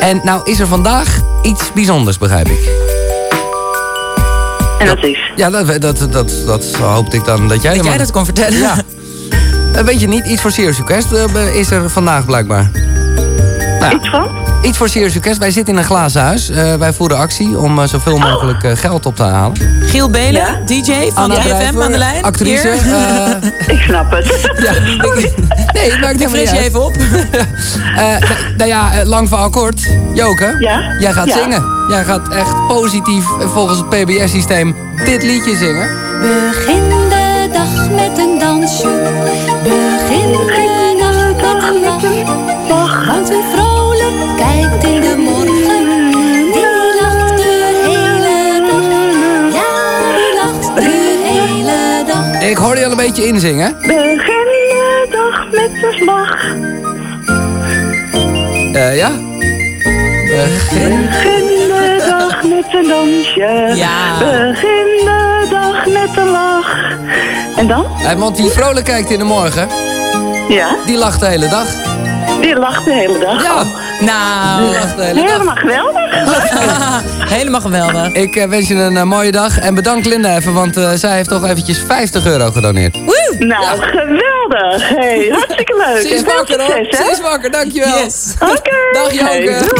En nou is er vandaag iets bijzonders, begrijp ik. En dat is? Ja, dat, dat, dat, dat hoopte ik dan dat jij... Dat er jij maar- dat kon vertellen. Ja. Eh, weet je niet, iets voor Serious Request eh, is er vandaag blijkbaar. Nou, Iets van? Iets voor Serious Request. Wij zitten in een glazen huis. Eh, wij voeren actie om eh, zoveel mogelijk eh, geld op te halen. Giel Belen, DJ van 3FM Drijver, aan de lijn. actrice, Hier. (laughs) eh, Ik snap het. (laughs) Ja, ik- nee, het Ik helemaal fris niet je uit. even op. (laughs) Eh, d- nou ja, lang verhaal kort. Joke, Ja? jij gaat Ja. zingen. Jij gaat echt positief volgens het PBS-systeem dit liedje zingen. Begin de dag met een dansje. Begin de dag met een lach. Want vrolijk kijkt in de morgen, die lacht de hele dag. Ja, die lacht de hele dag. Ik hoor je al een beetje inzingen. Begin de dag met een slag. Eh ja? Begin. Begin de dag met een dansje. Ja. Begin de dag met een lach. En dan? Eh, want wie vrolijk kijkt in de morgen, Ja. die lacht de hele dag. Die lacht de hele dag. Ja. Nou. Helemaal geweldig. (laughs) Helemaal geweldig. Ik eh, wens je een eh, mooie dag. En bedankt Linda even, want eh, zij heeft toch eventjes 50 euro gedoneerd. Nou, geweldig. Hey, hartstikke leuk. Ze is wakker hoor. Ze is wakker, dankjewel. Yes. (laughs) Oké. Dag. Hey, doeg.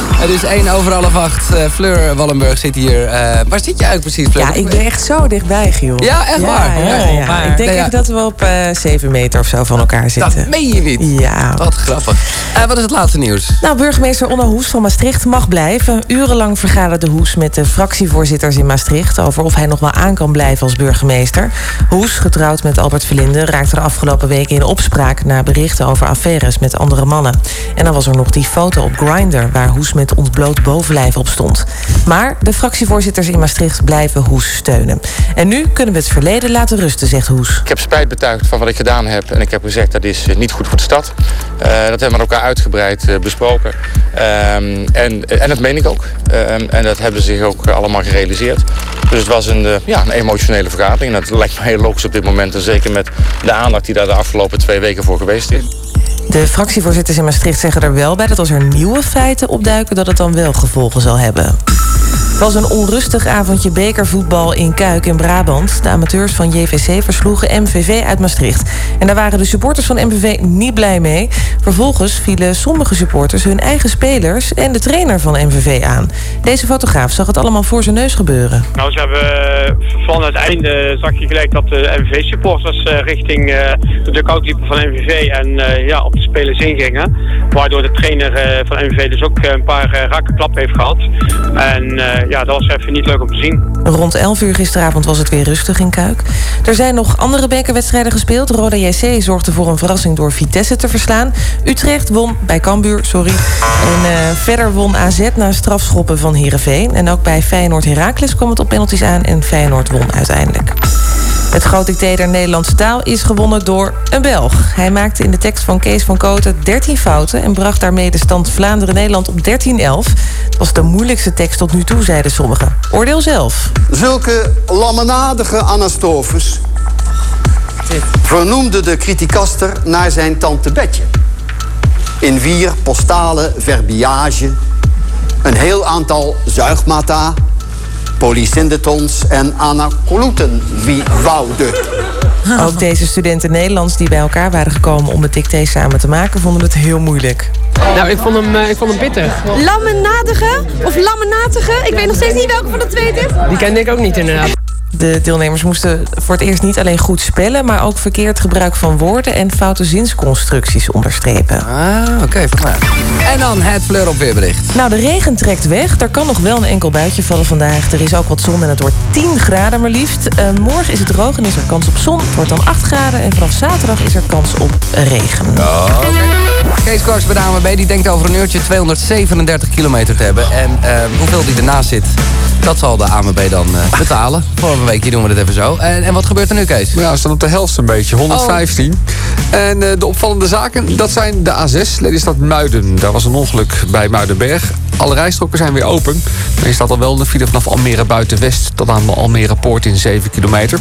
(laughs) Het is 1 over half 8. Eh, Fleur Wallenburg zit hier. Eh, waar zit je eigenlijk precies, Fleur? Ja, ik ben echt zo dichtbij, Giel. Ja, echt waar? Ja. Oh, Ik denk ja. echt dat we op eh 7 meter of zo van elkaar zitten. Dat meen je niet. Ja. Wat grappig. Wat is het laatste nieuws? Nou, burgemeester Onno Hoes van Maastricht mag blijven. Urenlang vergaderde Hoes met de fractievoorzitters in Maastricht... over of hij nog wel aan kan blijven als burgemeester. Hoes, getrouwd met Albert Verlinde... raakte de afgelopen weken in opspraak... na berichten over affaires met andere mannen. En dan was er nog die foto op Grindr... waar Hoes met ontbloot bovenlijf op stond. Maar de fractievoorzitters in Maastricht blijven Hoes steunen. En nu kunnen we het verleden laten rusten, zegt Hoes. Ik heb spijt betuigd van wat ik gedaan heb. En ik heb gezegd dat is eh, niet goed voor de stad. Eh, dat hebben we met elkaar uitgebreid eh, besproken. Ehm, en, en dat meen ik ook. Ehm, en dat hebben ze zich ook allemaal gerealiseerd. Dus het was een, ja, een emotionele vergadering. Dat lijkt me heel logisch op dit moment. En zeker met de aandacht die daar de afgelopen twee weken voor geweest is. De fractievoorzitters in Maastricht zeggen er wel bij dat als er nieuwe feiten opduiken, dat het dan wel gevolgen zal hebben. Het was een onrustig avondje bekervoetbal in Kuik in Brabant. De amateurs van JVC versloegen MVV uit Maastricht. En daar waren de supporters van MVV niet blij mee. Vervolgens vielen sommige supporters hun eigen spelers en de trainer van MVV aan. Deze fotograaf zag het allemaal voor zijn neus gebeuren. Nou, ze hebben eh, van het einde zag je gelijk dat de MVV-supporters eh, richting eh, de dugout liepen van MVV en ja, op de spelers ingingen. Waardoor de trainer van MVV dus ook een paar rakke klappen heeft gehad. En ja, dat was even niet leuk om te zien. Rond 11 uur gisteravond was het weer rustig in Kuik. Er zijn nog andere bekerwedstrijden gespeeld. Roda JC zorgde voor een verrassing door Vitesse te verslaan. Utrecht won bij Cambuur, sorry. En eh, verder won AZ na strafschoppen van Heerenveen. En ook bij Feyenoord Heracles kwam het op penalties aan en Feyenoord won uiteindelijk. Het dicté der Nederlandse taal is gewonnen door een Belg. Hij maakte in de tekst van Kees van Koten 13 fouten... en bracht daarmee de stand Vlaanderen-Nederland op 13-11. Het was de moeilijkste tekst tot nu toe, zeiden sommigen. Oordeel zelf. Zulke lammenadige Anastofus vernoemde de criticaster naar zijn tante Betje. In vier postale verbiage, een heel aantal zuigmata, polysyndetons en anacoluten wie woude. Ook deze studenten Nederlands die bij elkaar waren gekomen om het dicté samen te maken... vonden het heel moeilijk. Nou, ik vond hem, eh, ik vond hem pittig. Lammenadige of lammenatige. Ik weet nog steeds niet welke van de twee het is. Die kende ik ook niet inderdaad. De deelnemers moesten voor het eerst niet alleen goed spellen... maar ook verkeerd gebruik van woorden en foute zinsconstructies onderstrepen. Ah, oké, vandaar. En dan het Fleur op weerbericht. Nou, de regen trekt weg. Er kan nog wel een enkel buitje vallen vandaag. Er is ook wat zon en het wordt 10 graden maar liefst. Eh, morgen is het droog en is er kans op zon. Het wordt dan 8 graden en vanaf zaterdag is er kans op regen. Kees Kwaks bij de ANWB die denkt over een uurtje 237 kilometer te hebben. En eh, hoeveel die ernaast zit, dat zal de ANWB dan eh, betalen. Voor een weekje doen we het even zo. En, en wat gebeurt er nu, Kees? Ja, we staan op de helft een beetje, 115. En eh, de opvallende zaken, dat zijn de A6, Lelystad Muiden. Daar was een ongeluk bij Muidenberg. Alle rijstroken zijn weer open. Maar je staat al wel een file vanaf Almere Buitenwest tot aan de Almere Poort in 7 kilometer.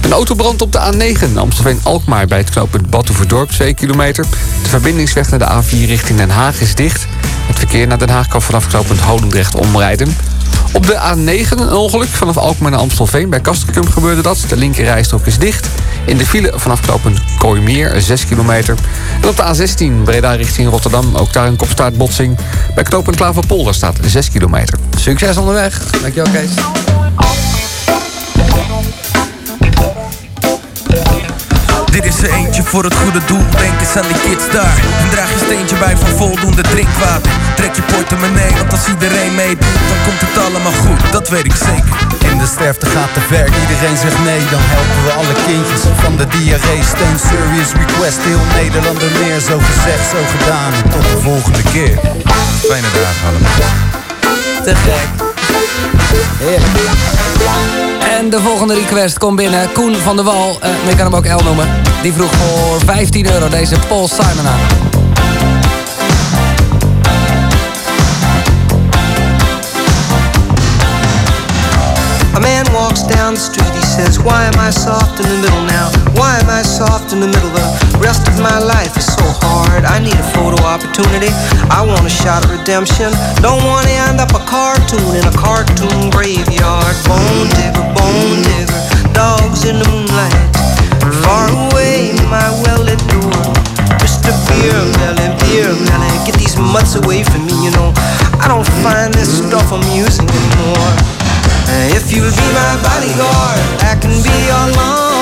Een autobrand op de A9 Amstelveen-Alkmaar bij het knooppunt Batuverdorp 2 kilometer. De verbindingsweg naar de A4 richting Den Haag is dicht. Het verkeer naar Den Haag kan vanaf knooppunt Holendrecht omrijden. Op de A9 een ongeluk vanaf Alkmaar naar Amstelveen. Bij Castricum gebeurde dat. De linkerrijstrook is dicht. In de file vanaf knooppunt Kooimeer 6 kilometer. En op de A16 Breda richting Rotterdam. Ook daar een kopstaartbotsing. Bij knooppunt Klaverpolder staat 6 kilometer. Succes onderweg. Dankjewel Kees. Dit is er eentje voor het goede doel, denk eens aan die kids daar. En draag je steentje bij voor voldoende drinkwater. Trek je portemonnee, want als iedereen meedoet Dan komt het allemaal goed, dat weet ik zeker. En de sterfte gaat te ver, iedereen zegt nee Dan helpen we alle kindjes. Van de diarree Steun serious request, heel Nederland er meer Zo gezegd, zo gedaan, en tot de volgende keer. Fijne dagen allemaal. Te gek. En de volgende request komt binnen. Koen van der Wal, maar je kan hem ook L noemen. Die vroeg voor 15 euro deze Paul Simon aan. A man walks down the street, he says, Why am I soft in the middle now? Why am I soft in the middle? The Rest of my life is so hard. I need a photo opportunity. I want a shot of redemption. Don't want to end up a cartoon in a cartoon graveyard. Bone digger, bone digger, dogs in the moonlight. Far away, my well-lit door. Mr. Beer Belly, Beer Belly, get these mutts away from me, you know. I don't find this stuff amusing anymore. If you'll be my bodyguard, I can be your long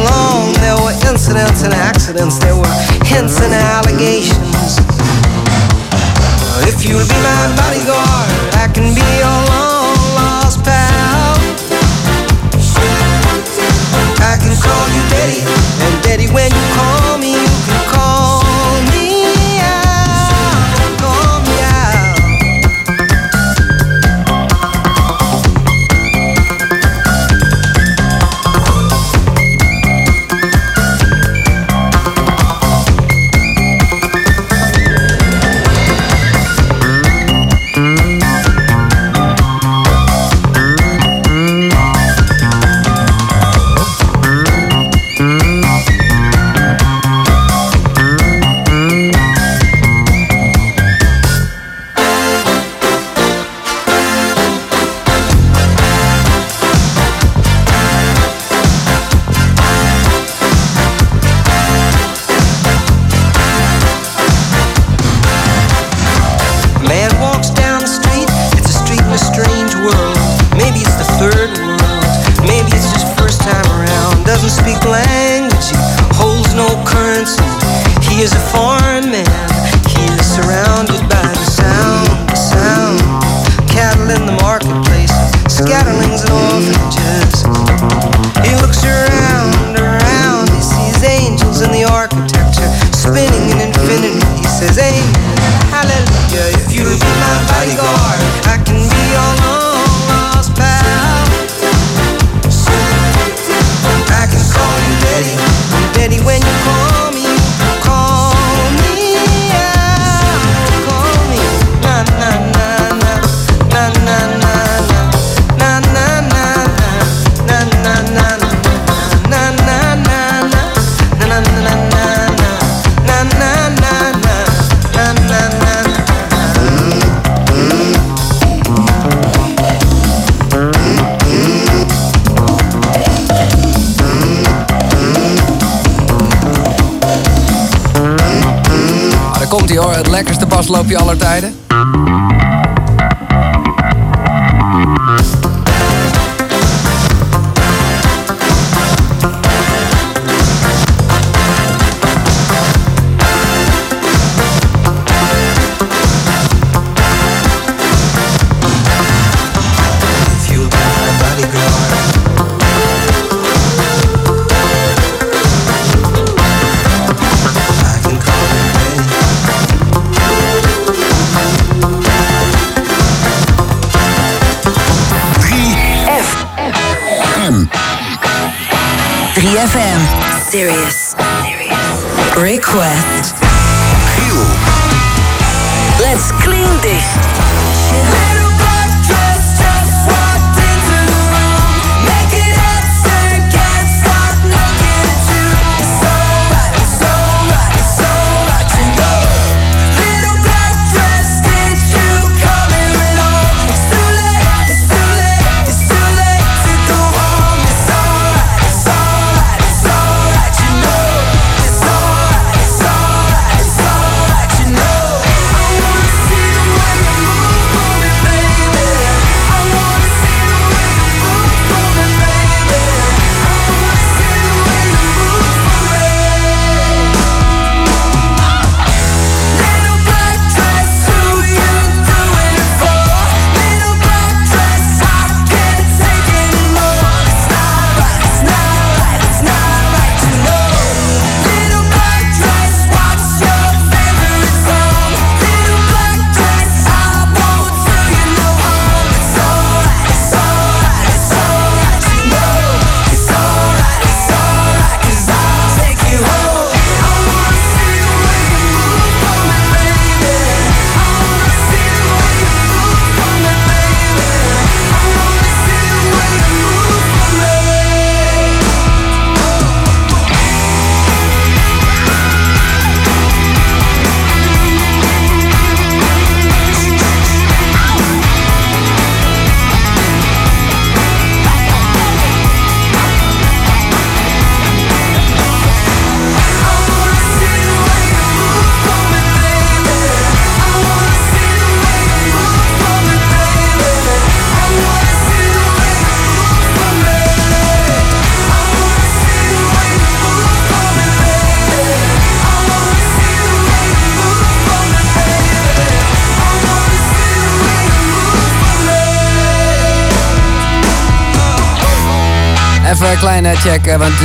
along, there were incidents and accidents, there were hints and allegations. If you'll be my bodyguard, I can be your long lost pal. I can call you Daddy, and Daddy, when you call me,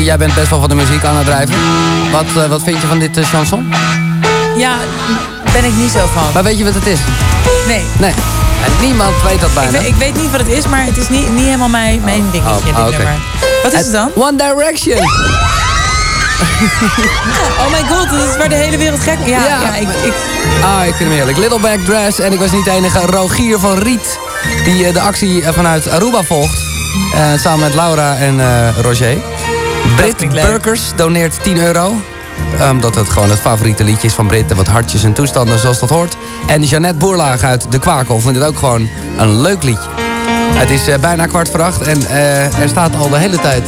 jij bent best wel van de muziek aan het drijven. Wat, eh, wat vind je van dit eh, chanson? Ja, ben ik niet zo van. Maar weet je wat het is? Nee. Nee. En niemand weet dat Ik bijna. weet, ik weet niet wat het is, maar het is niet, niet helemaal mijn, mijn dingetje, Oh, dit oké. nummer. Wat is het dan? One Direction. (laughs) Oh my god, dat is waar de hele wereld gek... Ja, ja. ik, ik, Ah, ik vind hem heerlijk. Little Back Dress. En ik was niet de enige. Rogier van Riet. Die eh, de actie vanuit Aruba volgt. Samen met Laura en Roger. Brit Burkers doneert 10 euro. Omdat het gewoon het favoriete liedje is van Brit. En wat hartjes en toestanden zoals dat hoort. En Jeannette Boerlaag uit De Kwakel vindt het ook gewoon een leuk liedje. Het is eh, bijna kwart voor acht. En eh, er staat al de hele tijd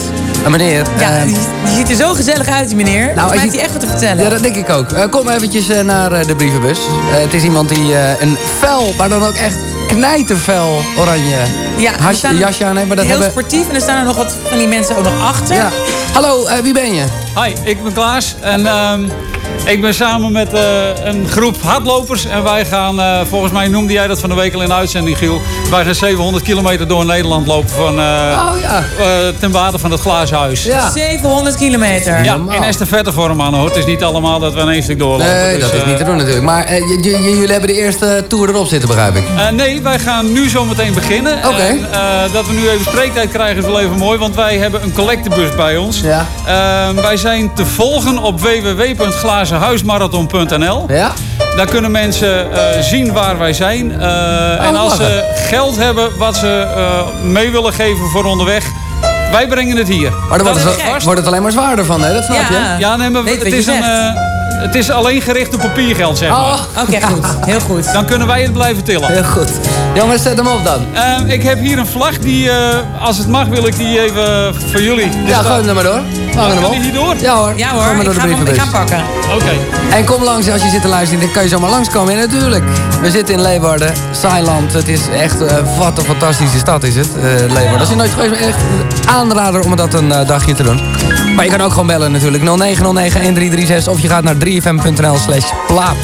een meneer. ja, eh, die, die ziet er zo gezellig uit, die meneer. Nou, hij heeft ziet- hij echt wat te vertellen. ja, dat denk ik ook. Kom eventjes naar de brievenbus. Het is iemand die een fel, maar dan ook echt knijtervel oranje Ja, jasje aan heeft. Maar dat heel hebben... sportief en er staan er nog wat van die mensen ook nog achter. Ja. Hallo, eh, wie ben je? Hi, ik ben Klaas en ehm, ik ben samen met eh, een groep hardlopers. En wij gaan, eh, volgens mij noemde jij dat van de week al in de uitzending, Giel. Wij gaan 700 kilometer door Nederland lopen van, eh, Oh, ja. eh, ten water van het glazen huis. 700 kilometer. Ja, in estafette vorm aan hoor. Het is niet allemaal dat we in één stuk doorlopen. Nee, Dus, dat is niet te doen natuurlijk. Maar eh, jullie hebben de eerste tour erop zitten, begrijp ik. Eh, nee, wij gaan nu zo meteen beginnen. Oké. Eh, dat we nu even spreektijd krijgen is wel even mooi, want wij hebben een collectebus bij ons. Ja. Eh, wij zijn te volgen op www.glazenhuismarathon.nl. Ja. Daar kunnen mensen eh, zien waar wij zijn. Eh, en als ze geld hebben wat ze eh, mee willen geven voor onderweg, wij brengen het hier. Maar dan Dat wordt is het, wordt het alleen maar zwaarder van, hè? Dat snap je? Ja, nee, maar Weet het is, je een, eh, het is alleen gericht op papiergeld, zeg maar. Oh, oké, goed. Heel goed. Dan kunnen wij het blijven tillen. Heel goed. Jongens, zet hem op dan. Eh, ik heb hier een vlag die, eh, als het mag, wil ik die even voor jullie. Dus Ja, dat- gooi hem er maar door. Hang hem Kan op. Ja hoor. Ja hoor, maar ik door de ga, hem, ik brievenbus. ga hem pakken. Oké. En kom langs als je zit te luisteren. Dan kan je zomaar langskomen. Ja, natuurlijk. We zitten in Leeuwarden. Saailand. Het is echt... eh, wat een fantastische stad is het. eh Leeuwarden. Als je nooit geweest bent, echt een aanrader om dat een eh, dagje te doen. Maar je kan ook gewoon bellen natuurlijk. 0909-1336 of je gaat naar 3fm.nl slash plaat.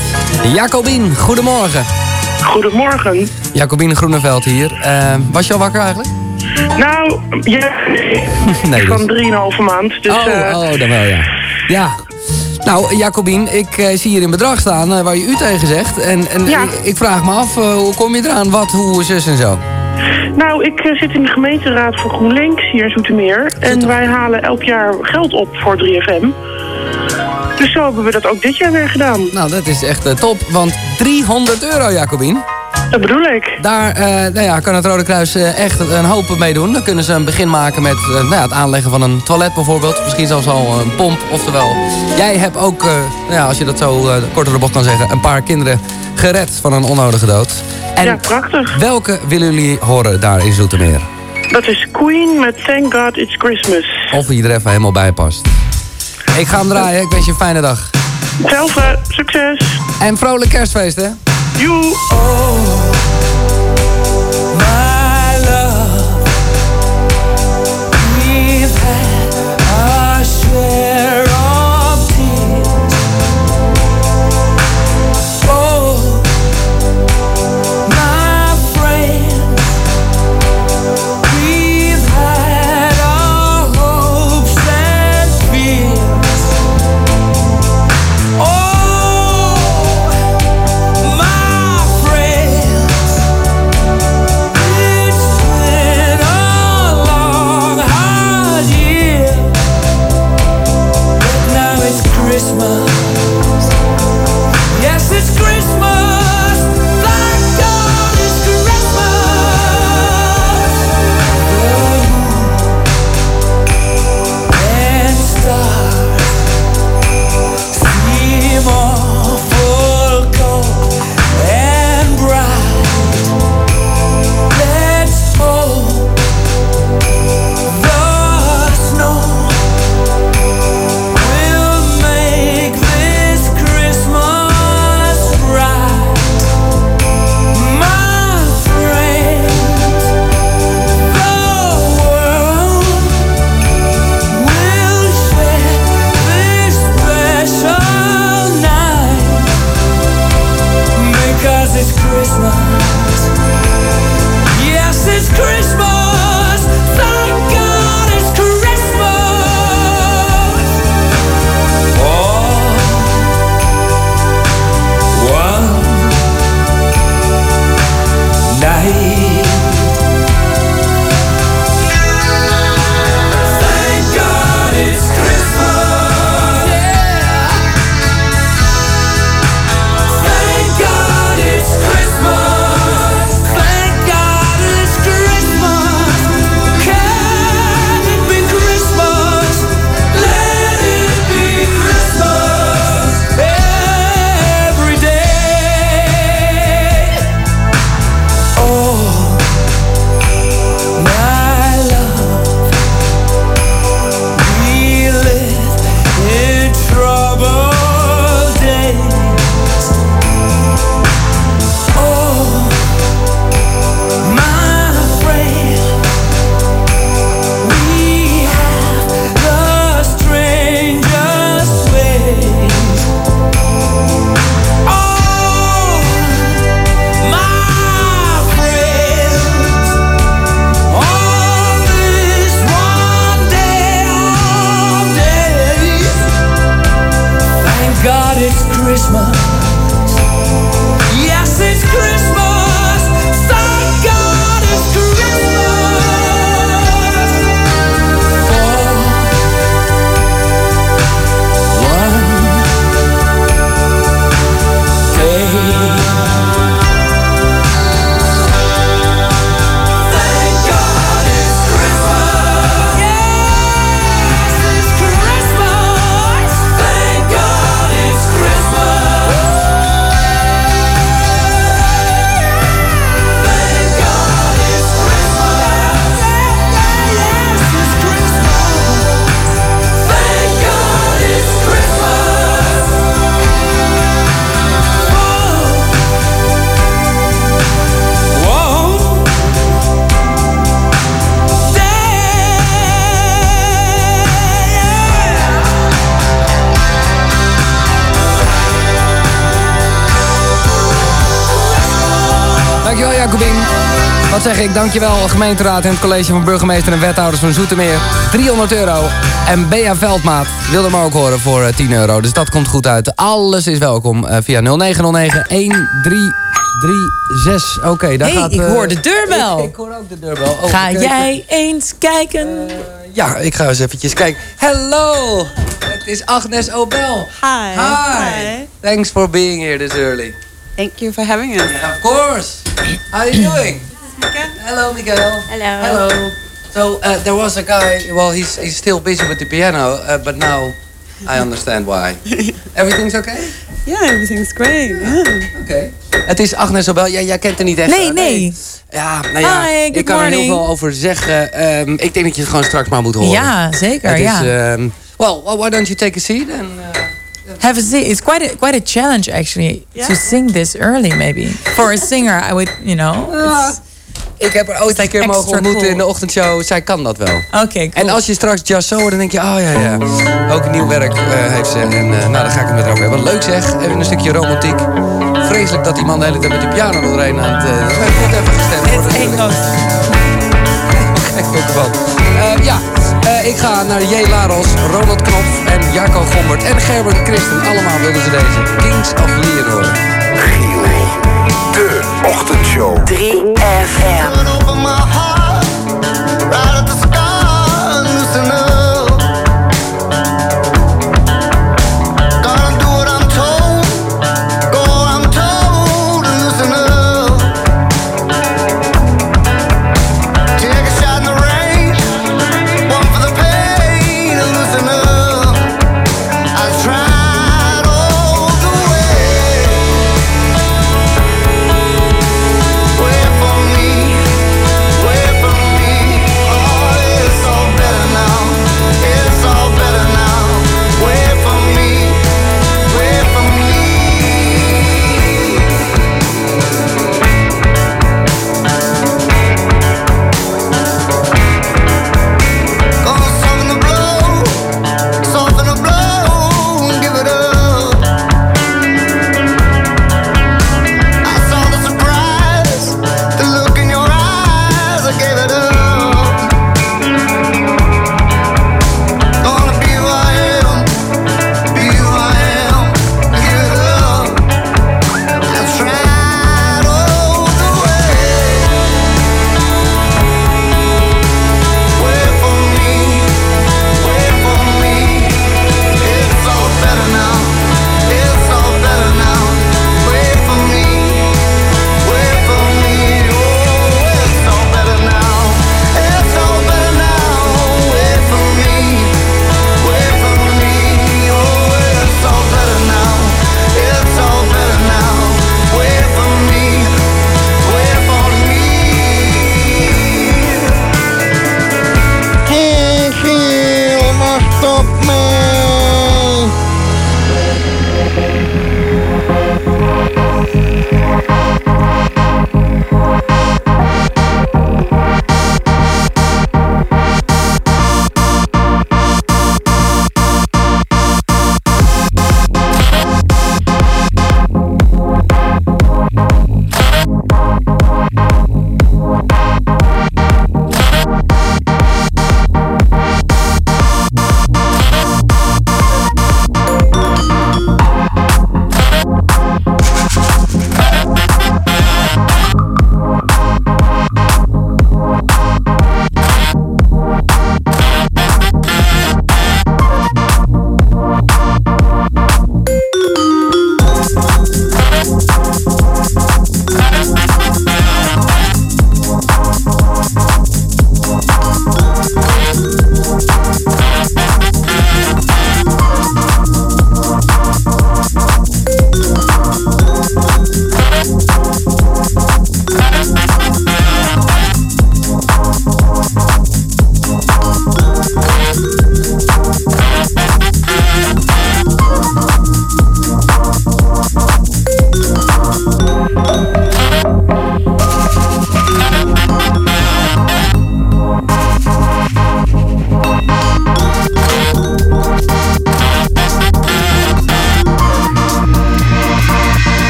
Jacobien, goedemorgen. Goedemorgen. Jacobien Groeneveld hier. Was je al wakker eigenlijk? Nou, ja, (laughs) Nee, van 3,5 maand. Dus, oh, eh, oh, dan wel ja. Ja. Nou, Jacobien, ik eh, zie hier in bedrag staan eh, waar je u tegen zegt. En, en Ja. ik, ik vraag me af, hoe kom je eraan? Wat, hoe, zus en zo? Nou, ik zit in de gemeenteraad voor GroenLinks hier in Zoetermeer. En wij halen elk jaar geld op voor 3FM. Dus zo hebben we dat ook dit jaar weer gedaan. Nou, dat is echt top, want 300 euro, Jacobien. Dat bedoel ik. Daar eh, nou ja, kan het Rode Kruis eh, echt een hoop mee doen. Dan kunnen ze een begin maken met eh, nou ja, het aanleggen van een toilet bijvoorbeeld. Misschien zelfs al een pomp. Oftewel, jij hebt ook, eh, nou ja, als je dat zo eh, kort door de bocht kan zeggen... een paar kinderen gered van een onnodige dood. En Ja, prachtig. welke willen jullie horen daar in Zoetermeer? Dat is Queen met Thank God It's Christmas. Of wie er even helemaal bij past. Ik ga hem draaien. Ik wens je een fijne dag. Hetzelfde. Succes. En vrolijk kerstfeest, hè? Joe. My ik? Dankjewel gemeenteraad en het college van burgemeester en wethouders van Zoetermeer. 300 euro. En Bea Veldmaat wilde hem ook horen voor eh, 10 euro. Dus dat komt goed uit. Alles is welkom eh, via 0909 1336. Oké, daar hey, gaat... ik eh, hoor de deurbel. Ik, ik hoor ook de deurbel. Oh, Ga jij eens kijken? Ja, ik ga eens eventjes kijken. Hello! Het is Agnes Obel. Hi. Hi. Thanks for being here this early. Thank you for having us. Of course. How are you doing? Hello, Miguel. Hello. Hello. So uh, there was a guy. Well, he's he's still busy with the piano, uh, but now I understand why. (laughs) Everything's okay? Yeah, everything's great. Yeah. Oké. Het is Agnes Obel. Ja, jij kent haar niet echt. Nee, nee. Ja, nou ja, Hi, ik kan er heel morning. veel over zeggen. Ehm, ik denk dat je het gewoon straks maar moet horen. Ja, zeker, Het ja. Is, ehm, well, why don't you take a seat and... uh, Have a seat. It's quite a, quite a challenge actually to sing this early, maybe. For a singer, I would, you know. Ik heb haar ooit een keer mogen ontmoeten cool. in de ochtendshow. Zij kan dat wel. Oké, En als je straks Just So hoort, dan denk je, oh ja, ja. Ook nieuw werk eh, heeft ze. En eh, nou, daar ga ik het met haar over hebben. Leuk zeg, even een stukje romantiek. Vreselijk dat die man de hele tijd met die piano doorheen aan het... Uh, het moet even gestemd worden. natuurlijk. Kijk ook ervan. Eh, ja, eh, ik ga naar J. Laros, Ronald Knopf en Jaco Gombert en Gerben Christen. Allemaal willen ze deze. Kings of Leon horen. Ochtendshow. 3FM.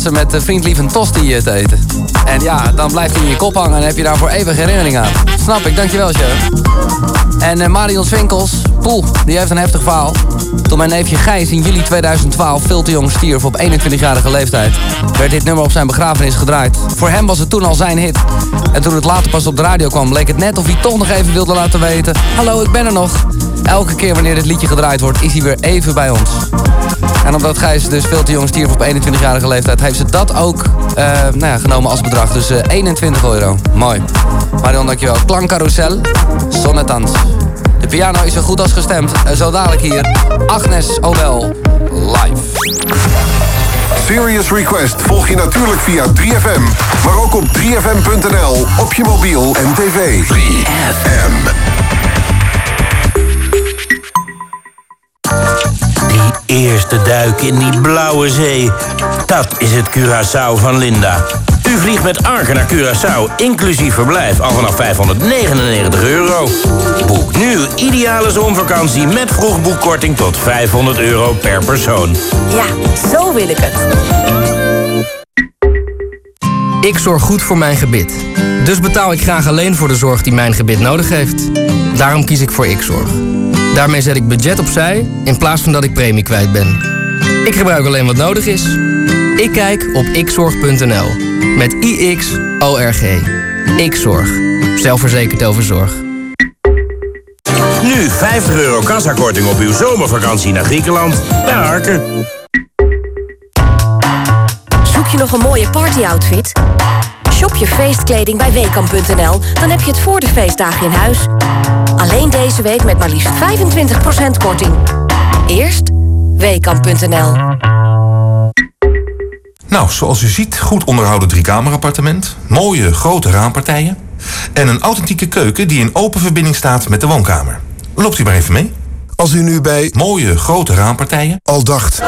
Ze met eh, vriend een tosti eh, te eten. En ja, dan blijft hij in je kop hangen en heb je daar voor eeuwig herinnering aan. Snap ik, dankjewel, chef. En eh, Marion Swinkels, poel, die heeft een heftig verhaal. Toen mijn neefje Gijs in juli 2012 veel te jong stierf op 21-jarige leeftijd... werd dit nummer op zijn begrafenis gedraaid. Voor hem was het toen al zijn hit. En toen het later pas op de radio kwam, leek het net of hij toch nog even wilde laten weten... Hallo, ik ben er nog. Elke keer wanneer dit liedje gedraaid wordt, is hij weer even bij ons. En omdat Gijs dus veel te jong stierf op 21-jarige leeftijd... heeft ze dat ook eh, nou ja, genomen als bedrag. Dus eh, 21 euro. Mooi. Marion, dankjewel. Klankcarousel, Sonnetans. De piano is zo goed als gestemd. Eh, zo dadelijk hier, Agnes Obel, live. Serious Request volg je natuurlijk via 3FM, maar ook op 3FM.nl, op je mobiel en tv. 3FM. Duik in die blauwe zee. Dat is het Curaçao van Linda. U vliegt met Arke naar Curaçao, inclusief verblijf, al vanaf 599 euro. Boek nu ideale zonvakantie met vroegboekkorting tot 500 euro per persoon. Ja, zo wil ik het. Ik zorg goed voor mijn gebit. Dus betaal ik graag alleen voor de zorg die mijn gebit nodig heeft. Daarom kies ik voor Xzorg. Daarmee zet ik budget opzij in plaats van dat ik premie kwijt ben. Ik gebruik alleen wat nodig is. Ik kijk op xzorg.nl. Met I-X-O-R-G. Zelfverzekerd over zorg. Nu 50 euro kassakorting op uw zomervakantie naar Griekenland. Bij Arke. Zoek je nog een mooie partyoutfit? Shop je feestkleding bij Weekamp.nl, dan heb je het voor de feestdagen in huis. Alleen deze week met maar liefst 25% korting. Eerst Weekamp.nl. Nou, zoals u ziet, goed onderhouden driekamerappartement, mooie grote raampartijen en een authentieke keuken die in open verbinding staat met de woonkamer. Loopt u maar even mee. Als u nu bij mooie grote raampartijen al dacht,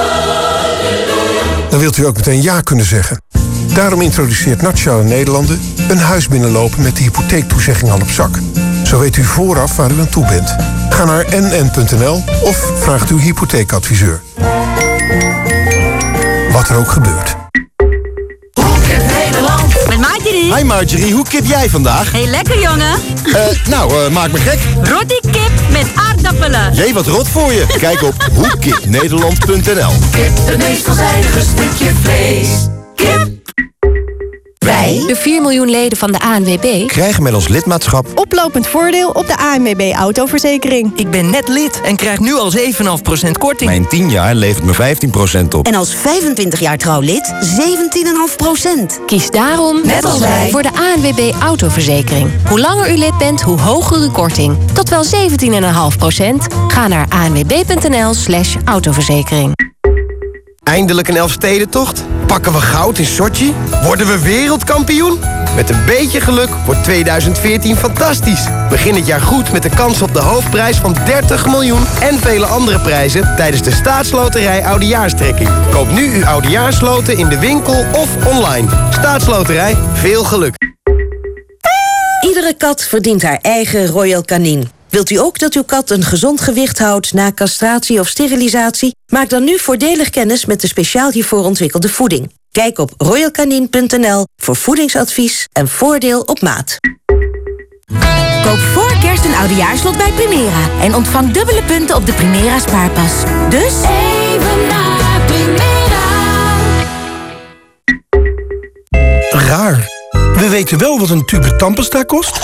dan wilt u ook meteen ja kunnen zeggen. Daarom introduceert Nationale Nederlanden een huis binnenlopen met de hypotheektoezegging al op zak. Zo weet u vooraf waar u aan toe bent. Ga naar nn.nl of vraagt uw hypotheekadviseur. Wat er ook gebeurt. Met Marjorie. Hi Marjorie, hoe kip jij vandaag? Hey, lekker jongen. Eh, nou, eh, maak me gek. Roti kip met aardappelen. Jee, wat rot voor je. Kijk op (laughs) hoekipnederland.nl Het meest veelzijdige stukje vlees. Wij, de 4 miljoen leden van de ANWB, Krijgen met ons lidmaatschap Oplopend voordeel op de ANWB autoverzekering. Ik ben net lid en krijg nu al 7,5% korting. mijn 10 jaar levert me 15% op. En als 25 jaar trouwlid 17,5% kies daarom, Net als wij. voor de ANWB autoverzekering. Hoe langer u lid bent, hoe hoger uw korting. Tot wel 17,5%. Ga naar anwb.nl slash autoverzekering. Eindelijk een Elfstedentocht? Pakken we goud in Sochi? Worden we wereldkampioen? Met een beetje geluk wordt 2014 fantastisch. Begin het jaar goed met de kans op de hoofdprijs van 30 miljoen... en vele andere prijzen tijdens de staatsloterij Oudejaarstrekking. Koop nu uw Oudejaarsloten in de winkel of online. Staatsloterij, veel geluk. Iedere kat verdient haar eigen Royal Canin. Wilt u ook dat uw kat een gezond gewicht houdt na castratie of sterilisatie? Maak dan nu voordelig kennis met de speciaal hiervoor ontwikkelde voeding. Kijk op royalcanin.nl voor voedingsadvies en voordeel op maat. Koop voor kerst een oudejaarslot bij Primera en ontvang dubbele punten op de Primera spaarpas. Dus even naar Primera. Raar. We weten wel wat een tube tandpasta kost.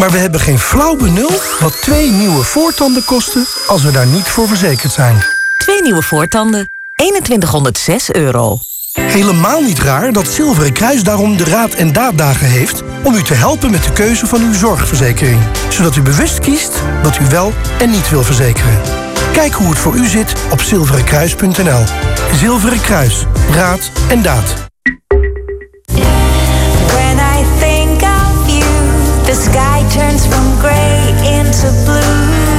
Maar we hebben geen flauw benul wat twee nieuwe voortanden kosten als we daar niet voor verzekerd zijn. Twee nieuwe voortanden. 2106 euro. Helemaal niet raar dat Zilveren Kruis daarom de Raad en Daaddagen heeft... om u te helpen met de keuze van uw zorgverzekering. Zodat u bewust kiest wat u wel en niet wil verzekeren. Kijk hoe het voor u zit op zilverenkruis.nl. Zilveren Kruis. Raad en daad. When I think of you, the sky from into blue.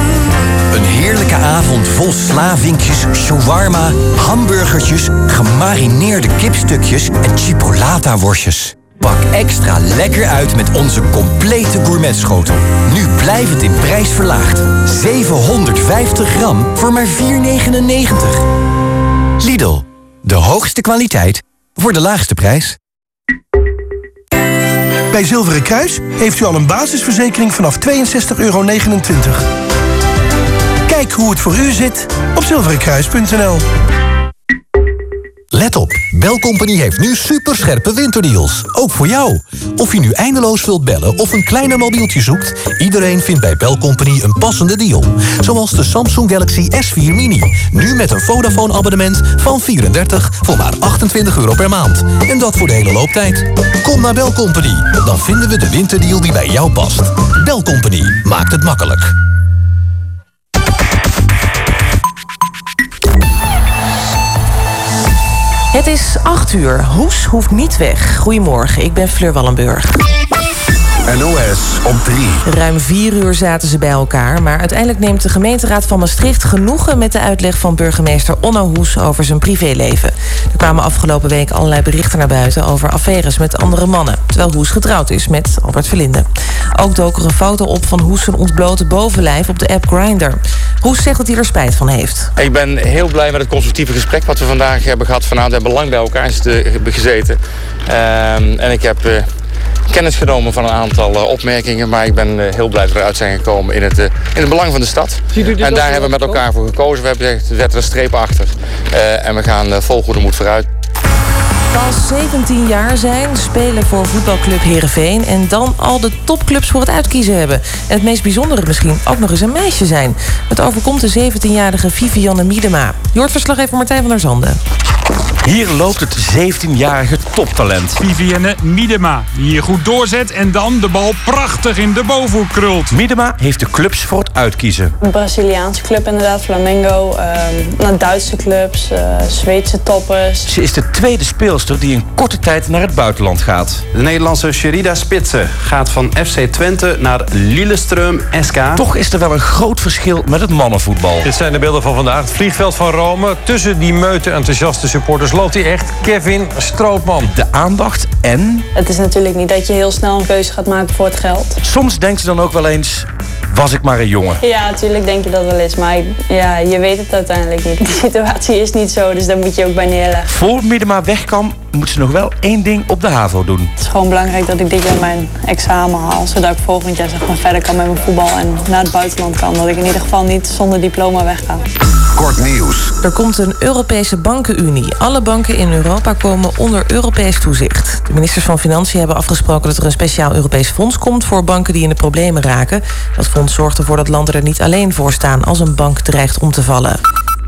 Een heerlijke avond vol slavinkjes, shawarma, hamburgertjes, gemarineerde kipstukjes en chipolata-worstjes. Pak extra lekker uit met onze complete gourmetschotel. Nu blijvend in prijs verlaagd. 750 gram voor maar 4,99. Lidl, de hoogste kwaliteit voor de laagste prijs. Bij Zilveren Kruis heeft u al een basisverzekering vanaf 62,29 euro. Kijk hoe het voor u zit op zilverenkruis.nl. Let op, Belcompany heeft nu superscherpe winterdeals. Ook voor jou. Of je nu eindeloos wilt bellen of een kleiner mobieltje zoekt... iedereen vindt bij Belcompany een passende deal. Zoals de Samsung Galaxy S4 Mini. Nu met een Vodafone-abonnement van 34 voor maar 28 euro per maand. En dat voor de hele looptijd. Kom naar Belcompany, dan vinden we de winterdeal die bij jou past. Belcompany maakt het makkelijk. Het is 8 uur. Hoes hoeft niet weg. Goedemorgen, ik ben Fleur Wallenburg. NOS op 3. Ruim vier uur zaten ze bij elkaar, maar uiteindelijk neemt de gemeenteraad van Maastricht genoegen met de uitleg van burgemeester Onno Hoes over zijn privéleven. Er kwamen afgelopen week allerlei berichten naar buiten over affaires met andere mannen, terwijl Hoes getrouwd is met Albert Verlinde. Ook dook er een foto op van Hoes zijn ontblote bovenlijf op de app Grindr. Hoes zegt dat hij er spijt van heeft. Ik ben heel blij met het constructieve gesprek wat we vandaag hebben gehad. Vanavond hebben we lang bij elkaar gezeten. Ehm, en ik heb eh, kennis genomen van een aantal eh, opmerkingen. Maar ik ben eh, heel blij dat we eruit zijn gekomen in het, eh, in het belang van de stad. En daar hebben we met elkaar voor gekozen. We hebben gezegd, we zetten er een streep achter. En we gaan vol goede moed vooruit. Pas 17 jaar zijn, spelen voor voetbalclub Heerenveen... en dan al de topclubs voor het uitkiezen hebben. En het meest bijzondere misschien ook nog eens een meisje zijn. Het overkomt de 17-jarige Vivianne Miedema. Je hoort verslaggever Martijn van der Zanden. Hier loopt het 17-jarige toptalent. Vivienne Miedema, die hier goed doorzet en dan de bal prachtig in de bovenhoek krult. Miedema heeft de clubs voor het uitkiezen. Een Braziliaanse club inderdaad, Flamengo. ehm naar Duitse clubs, eh, Zweedse toppers. Ze is de tweede speelster die in korte tijd naar het buitenland gaat. De Nederlandse Sherida Spitsen gaat van FC Twente naar Lillestrøm SK. Toch is er wel een groot verschil met het mannenvoetbal. Dit zijn de beelden van vandaag. Het vliegveld van Rome. Tussen die meute enthousiaste supporters loopt hij echt Kevin Strootman. De aandacht en... Het is natuurlijk niet dat je heel snel een keuze gaat maken voor het geld. Soms denkt ze dan ook wel eens... Was ik maar een jongen. Ja, natuurlijk denk je dat wel eens, maar ja, je weet het uiteindelijk niet. De situatie is niet zo, dus daar moet je ook bij neerleggen. Voor Miedema weg kan, moet ze nog wel één ding op de HAVO doen. Het is gewoon belangrijk dat ik dit jaar mijn examen haal, zodat ik volgend jaar zeg maar, verder kan met mijn voetbal en naar het buitenland kan. Dat ik in ieder geval niet zonder diploma wegga. Kort nieuws. Er komt een Europese bankenunie. Alle banken in Europa komen onder Europees toezicht. De ministers van Financiën hebben afgesproken dat er een speciaal Europees fonds komt voor banken die in de problemen raken. Dat fonds zorgt ervoor dat landen er niet alleen voor staan als een bank dreigt om te vallen.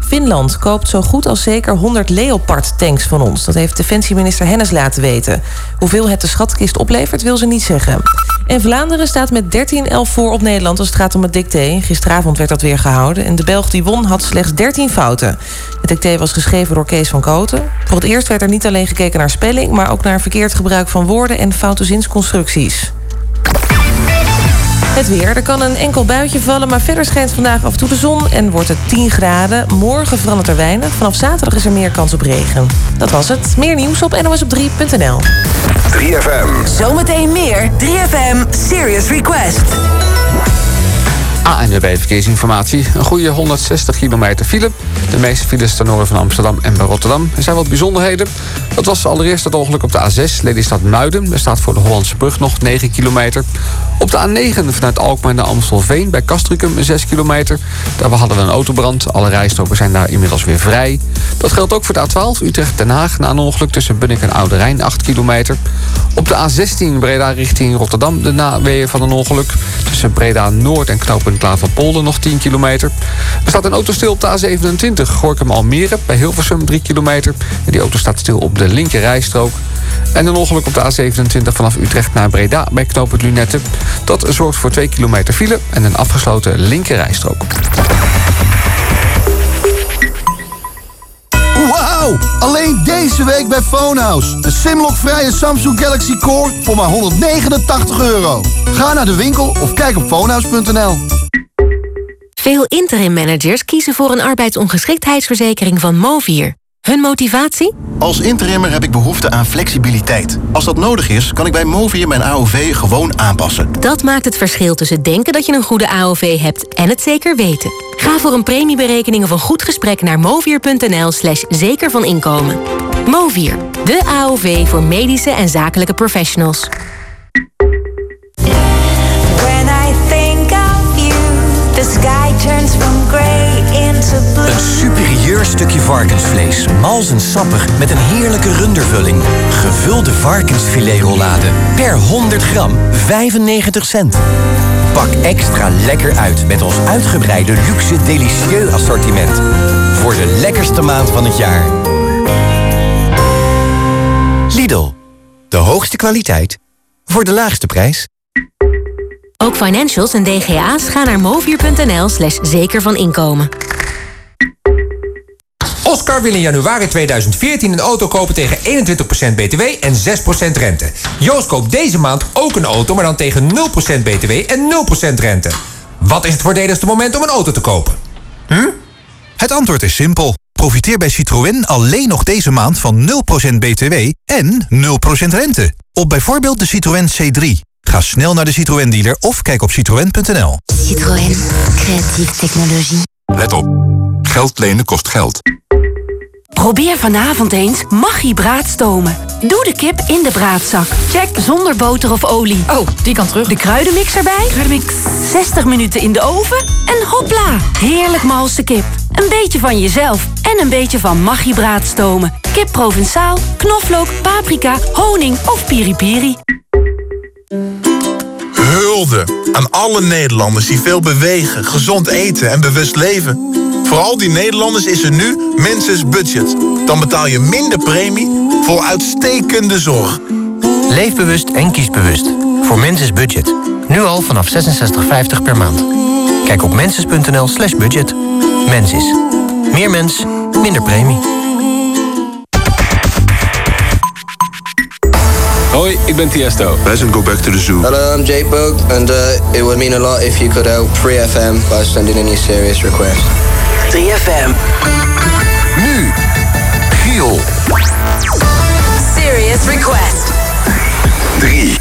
Finland koopt zo goed als zeker 100 Leopard-tanks van ons. Dat heeft defensieminister Hennis laten weten. Hoeveel het de schatkist oplevert, wil ze niet zeggen. En Vlaanderen staat met 13-11 voor op Nederland als het gaat om het dicté. Gisteravond werd dat weer gehouden. En de Belg die won had slechts 13 fouten. Het dicté was geschreven door Kees van Koten. Voor het eerst werd er niet alleen gekeken naar spelling... maar ook naar verkeerd gebruik van woorden en foute zinsconstructies. Het weer. Er kan een enkel buitje vallen, maar verder schijnt vandaag af en toe de zon en wordt het 10 graden. Morgen verandert er weinig. Vanaf zaterdag is er meer kans op regen. Dat was het. Meer nieuws op nosop3.nl. 3FM. Zometeen meer 3FM Serious Request. ANWB Verkeersinformatie. Een goede 160 kilometer file. De meeste files ten noorden van Amsterdam en bij Rotterdam. Er zijn wat bijzonderheden. Dat was allereerst het ongeluk op de A6, Lelystad Muiden. Er staat voor de Hollandse brug nog 9 kilometer. Op de A9 vanuit Alkmaar naar Amstelveen bij Castricum 6 kilometer. Daar hadden we een autobrand. Alle rijstroken zijn daar inmiddels weer vrij. Dat geldt ook voor de A12 Utrecht-Den Haag na een ongeluk tussen Bunnik en Oude Rijn 8 kilometer. Op de A16 Breda richting Rotterdam de naweeën van een ongeluk. Tussen Breda Noord en knooppunt Klaverpolder nog 10 kilometer. Er staat een auto stil op de A27 Gorkum Almere bij Hilversum 3 kilometer. En die auto staat stil op de linker rijstrook. En een ongeluk op de A27 vanaf Utrecht naar Breda bij knooppunt Lunette. Dat zorgt voor 2 kilometer file en een afgesloten linker rijstrook. Alleen deze week bij Phonehouse. Een Simlock-vrije Samsung Galaxy Core voor maar 189 euro. Ga naar de winkel of kijk op phonehouse.nl. Veel interim managers kiezen voor een arbeidsongeschiktheidsverzekering van Movier. Hun motivatie? Als interimmer heb ik behoefte aan flexibiliteit. Als dat nodig is, kan ik bij Movier mijn AOV gewoon aanpassen. Dat maakt het verschil tussen denken dat je een goede AOV hebt en het zeker weten. Ga voor een premieberekening of een goed gesprek naar movier.nl slash zeker van inkomen. Movier, de AOV voor medische en zakelijke professionals. When I think of you, the sky turns from blue. Een superieur stukje varkensvlees, mals en sappig met een heerlijke rundervulling. Gevulde varkensfiletrollade. Per 100 gram 95 cent. Pak extra lekker uit met ons uitgebreide luxe delicieux assortiment. Voor de lekkerste maand van het jaar. Lidl. De hoogste kwaliteit voor de laagste prijs. Ook financials en DGA's gaan naar movier.nl slash zeker van inkomen. Oscar wil in januari 2014 een auto kopen tegen 21% btw en 6% rente. Joost koopt deze maand ook een auto, maar dan tegen 0% btw en 0% rente. Wat is het voordeligste moment om een auto te kopen? Hm? Het antwoord is simpel. Profiteer bij Citroën alleen nog deze maand van 0% btw en 0% rente. Op bijvoorbeeld de Citroën C3. Ga snel naar de Citroën dealer of kijk op citroën.nl. Citroën, creatieve technologie. Let op. Geld lenen kost geld. Probeer vanavond eens Maggi braadstomen. Doe de kip in de braadzak. Check zonder boter of olie. Oh, die kan terug. De kruidenmix erbij. Kruidenmix. 60 minuten in de oven en hopla. Heerlijk malse kip. Een beetje van jezelf en een beetje van Maggi braadstomen. Kip Provençaal, knoflook, paprika, honing of piripiri. Aan alle Nederlanders die veel bewegen, gezond eten en bewust leven. Voor al die Nederlanders is er nu Menses Budget. Dan betaal je minder premie voor uitstekende zorg. Leef bewust en kies bewust. Voor Menses Budget. Nu al vanaf 66,50 per maand. Kijk op menses.nl slash budget. Mensis. Meer mens, minder premie. Hoi, ik ben Tiesto. Wij zijn Go Back to the Zoo. Hello, I'm Jake Bug, and uh, it would mean a lot if you could help 3FM by sending in your serious request. 3FM. Nu, Giel. Serious Request. 3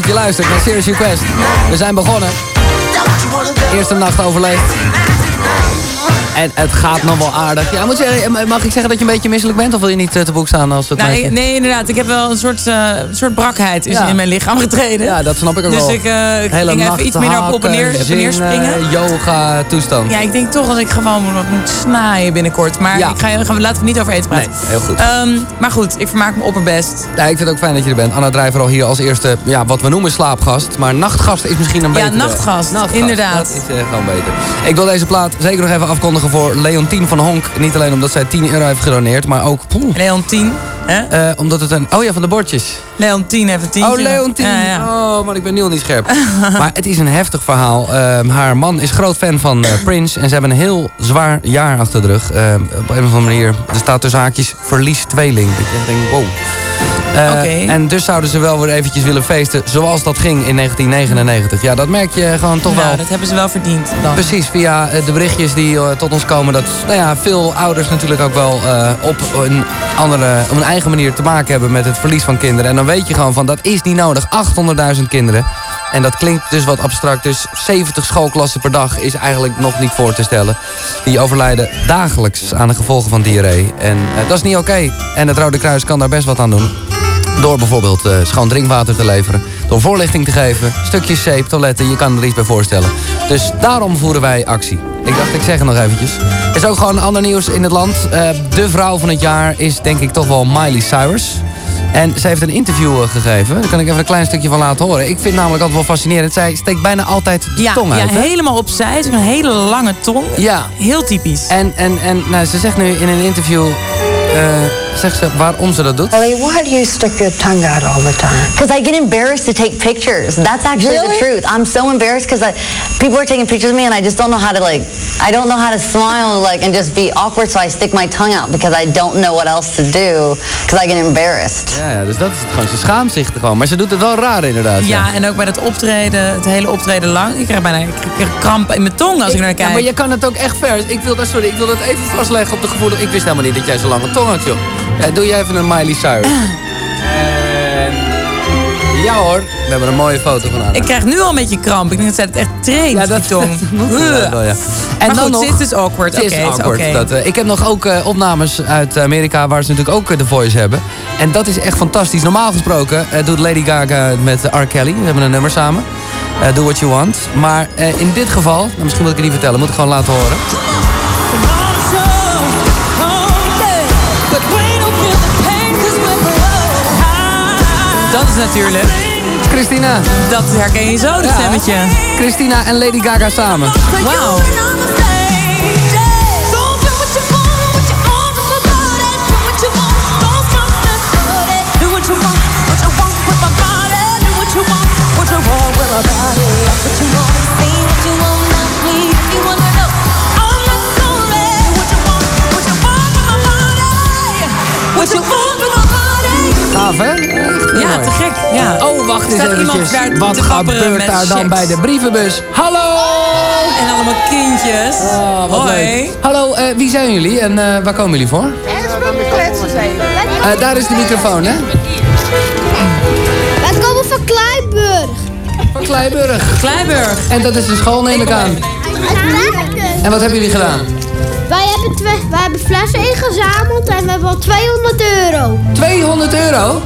dat je luistert naar Serious Request. We zijn begonnen. Eerste nacht overleefd. En het gaat nog wel aardig. Ja, moet zeggen, mag ik zeggen dat je een beetje misselijk bent? Of wil je niet eh, te boek staan als het Nou, meisje? ik- nee, inderdaad. Ik heb wel een soort, eh, soort brakheid is Ja. in mijn lichaam getreden. Ja, dat snap ik ook dus wel. ik eh, ik Hele ging even iets minder op, op en neer, springen. yoga toestand. Ja, ik denk toch dat ik gewoon moet, moet snaaien binnenkort. Maar Ja. ik ga, we, laten we niet over eten praten. Nee, heel goed. Ehm, maar goed, ik vermaak me opperbest. Ja, ik vind het ook fijn dat je er bent. Anna Drijver al hier als eerste, ja, wat we noemen slaapgast. Maar nachtgast is misschien een Ja, betere. nachtgast, inderdaad. Dat is eh, gewoon beter. Ik wil deze plaat zeker nog even afkondigen voor Leontien van Honk. Niet alleen omdat zij 10 euro heeft gedoneerd, maar ook... Leontien, hè? Eh, omdat het een... Oh ja, van de bordjes. Leontien heeft een tientje. Oh, Leontien. Ja, ja. Oh, maar ik ben nu al niet scherp. (laughs) maar het is een heftig verhaal. Ehm, haar man is groot fan van eh, Prince. En ze hebben een heel zwaar jaar achter de rug. Ehm, op een of andere manier. Er staat tussen haakjes verlies tweeling. Echt denkt, wow. Eh. En dus zouden ze wel weer eventjes willen feesten zoals dat ging in 1999. Ja, dat merk je gewoon toch Nou, wel. dat hebben ze wel verdiend dan. Precies, via eh, de berichtjes die eh, tot ons komen... dat nou ja, veel ouders natuurlijk ook wel op, een andere, op een eigen manier te maken hebben... met het verlies van kinderen. En dan weet je gewoon van, dat is niet nodig. 800.000 kinderen. En dat klinkt dus wat abstract. Dus 70 schoolklassen per dag is eigenlijk nog niet voor te stellen. Die overlijden dagelijks aan de gevolgen van diarree. En dat is niet oké. En het Rode Kruis kan daar best wat aan doen. Door bijvoorbeeld eh, schoon drinkwater te leveren. Door voorlichting te geven. Stukjes zeep, toiletten. Je kan er iets bij voorstellen. Dus daarom voeren wij actie. Ik dacht, ik zeg het nog eventjes. Er is ook gewoon ander nieuws in het land. Eh, de vrouw van het jaar is denk ik toch wel Miley Cyrus. En ze heeft een interview eh, gegeven. Daar kan ik even een klein stukje van laten horen. Ik vind het namelijk altijd wel fascinerend. Zij steekt bijna altijd de Ja, tong ja uit. hè? helemaal opzij. Ze heeft een hele lange tong. Ja. Heel typisch. En, en, en nou, ze zegt nu in een interview... zegt ze waarom ze dat doet. Ellie, why do you stick your tongue out all the time? Because I get embarrassed to take pictures. That's actually Really? the truth. I'm so embarrassed because people are taking pictures of me and I just don't know how to like. I don't know how to smile like and just be awkward. So I stick my tongue out because I don't know what else to do because I get embarrassed. Ja, ja, dus dat is het gewoon. Ze schaamt zich er gewoon. Maar ze doet het wel raar inderdaad. Ja, en ook bij dat optreden, het hele optreden lang. Ik krijg bijna ik krijg kramp in mijn tong als ik, naar kijk. Ja, maar je kan het ook echt vers. Ik wil dat, sorry, ik wil dat even vastleggen op de gevoel. Ik wist helemaal niet dat jij zo lange tong had, joh. Ja, doe jij even een Miley Cyrus. En... Ja hoor, we hebben een mooie foto van haar. Ik krijg nu al een beetje kramp. Ik denk dat zij het echt traint, ja, dat, die tong. (laughs) Ja, wel, ja. En maar dan goed, nog, dit is awkward. Het Oké, is het is awkward. oké. Dat, eh, ik heb nog ook eh, opnames uit Amerika waar ze natuurlijk ook eh, The Voice hebben. En dat is echt fantastisch. Normaal gesproken eh, doet Lady Gaga met R. Kelly. We hebben een nummer samen. Eh, Do What You Want. Maar eh, in dit geval, nou, misschien moet ik het niet vertellen, moet ik gewoon laten horen. Dat is natuurlijk... Christina. Dat herken je zo, dat Ja. stemmetje. Christina en Lady Gaga samen. Wauw. Ja. Oh, wacht eens eventjes. Wat gebeurt daar dan bij de brievenbus? Hallo! En allemaal kindjes. Oh, wat Hoi. leuk. Hallo, eh, wie zijn jullie en eh, waar komen jullie voor? Eh, daar is de microfoon, hè? Wij komen van Kleiburg. Van Kleiburg. Kleiburg. En dat is de school, neem ik aan. En wat hebben jullie gedaan? Wij hebben, twee, wij hebben flessen ingezameld en we hebben al 200 euro. 200 euro?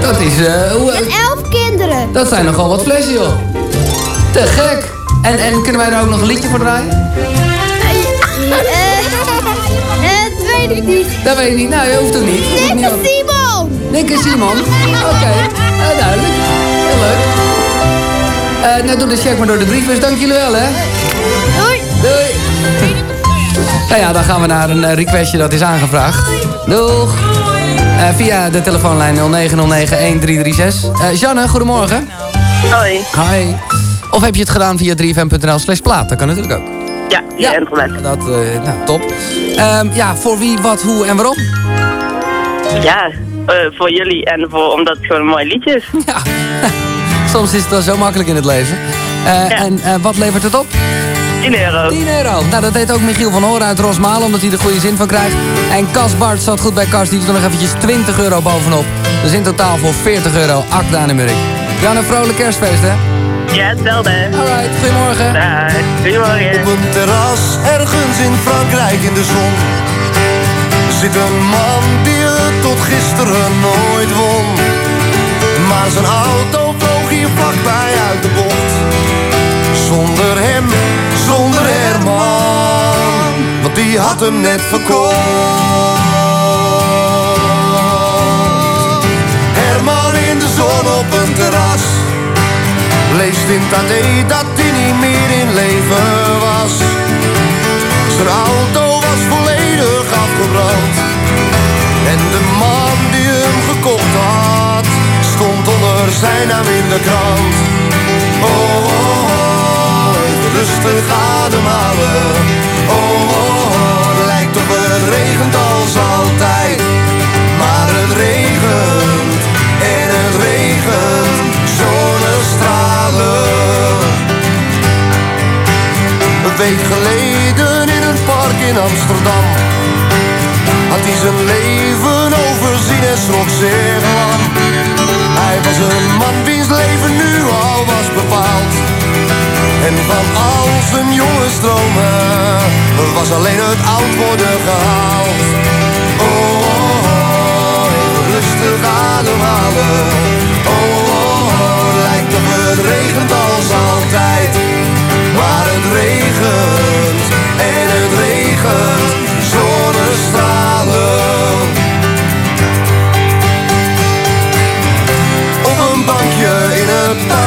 Dat is, eh, hoe, Met 11 kinderen. dat zijn nogal wat flessen, joh. Te gek. En, en kunnen wij daar ook nog een liedje voor draaien? Eh, (laughs) eh, dat weet ik niet. Dat weet ik niet. Nou, je hoeft het niet. Nick en Simon. Nick en Simon. Oké, nou, (laughs) duidelijk. Heel leuk. Eh, nou, doe de check maar door de briefbus. Dank jullie wel, hè. Doei. Doei. nou ja, dan gaan we naar een eh, requestje dat is aangevraagd. Doeg. Eh, via de telefoonlijn 0909-1336. Eh Janne, goedemorgen. Hoi. Hi. Of heb je het gedaan via 3fm.nl slash plaat? Dat kan natuurlijk ook. Ja, via internet. Dat, eh, nou, top. Ehm, ja, voor wie, wat, hoe en waarom? Ja, voor jullie en voor, omdat het gewoon een mooi liedje is. (laughs) (laughs) Soms is het wel zo makkelijk in het leven. En wat levert het op? 10 euro. 10 euro. Nou, dat deed ook Michiel van Horen uit Rosmalen, omdat hij er goede zin van krijgt. En Cas Bart zat goed bij Cas, die doet er nog eventjes 20 euro bovenop. Dus in totaal voor 40 euro, Akda en Murik. Jan, een vrolijk kerstfeest, hè? Ja, hetzelfde. Alright, goedemorgen. Dag, goedemorgen. Op een terras ergens in Frankrijk in de zon zit een man die het tot gisteren nooit won. Maar zijn auto vloog hier vlakbij uit de bocht. Die had hem net verkocht. Herman in de zon op een terras. Leest in AD dat hij niet meer in leven was. Zijn auto was volledig afgebrand. En de man die hem gekocht had, stond onder zijn naam in de krant. Oh, oh, oh rustig ademhalen. Oh, oh, oh, week geleden in een park in Amsterdam had hij zijn leven overzien en schrok zich lam. Hij was een man wiens leven nu al was bepaald. En van al zijn jonge stromen was alleen het oud worden gehaald. Oh, oh, oh, rustig ademhalen. Oh, oh, oh, lijkt op het regent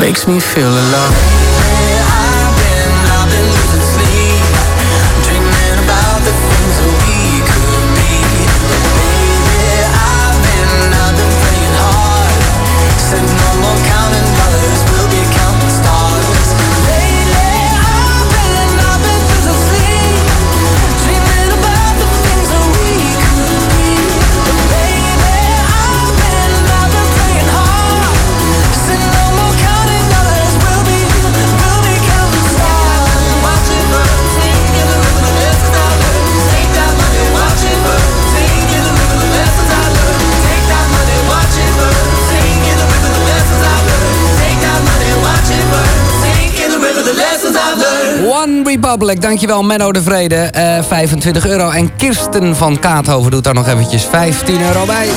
Makes me feel alive. Republic, dankjewel Menno de Vrede. Eh, 25 euro. En Kirsten van Kaathoven doet daar nog eventjes 15 euro bij.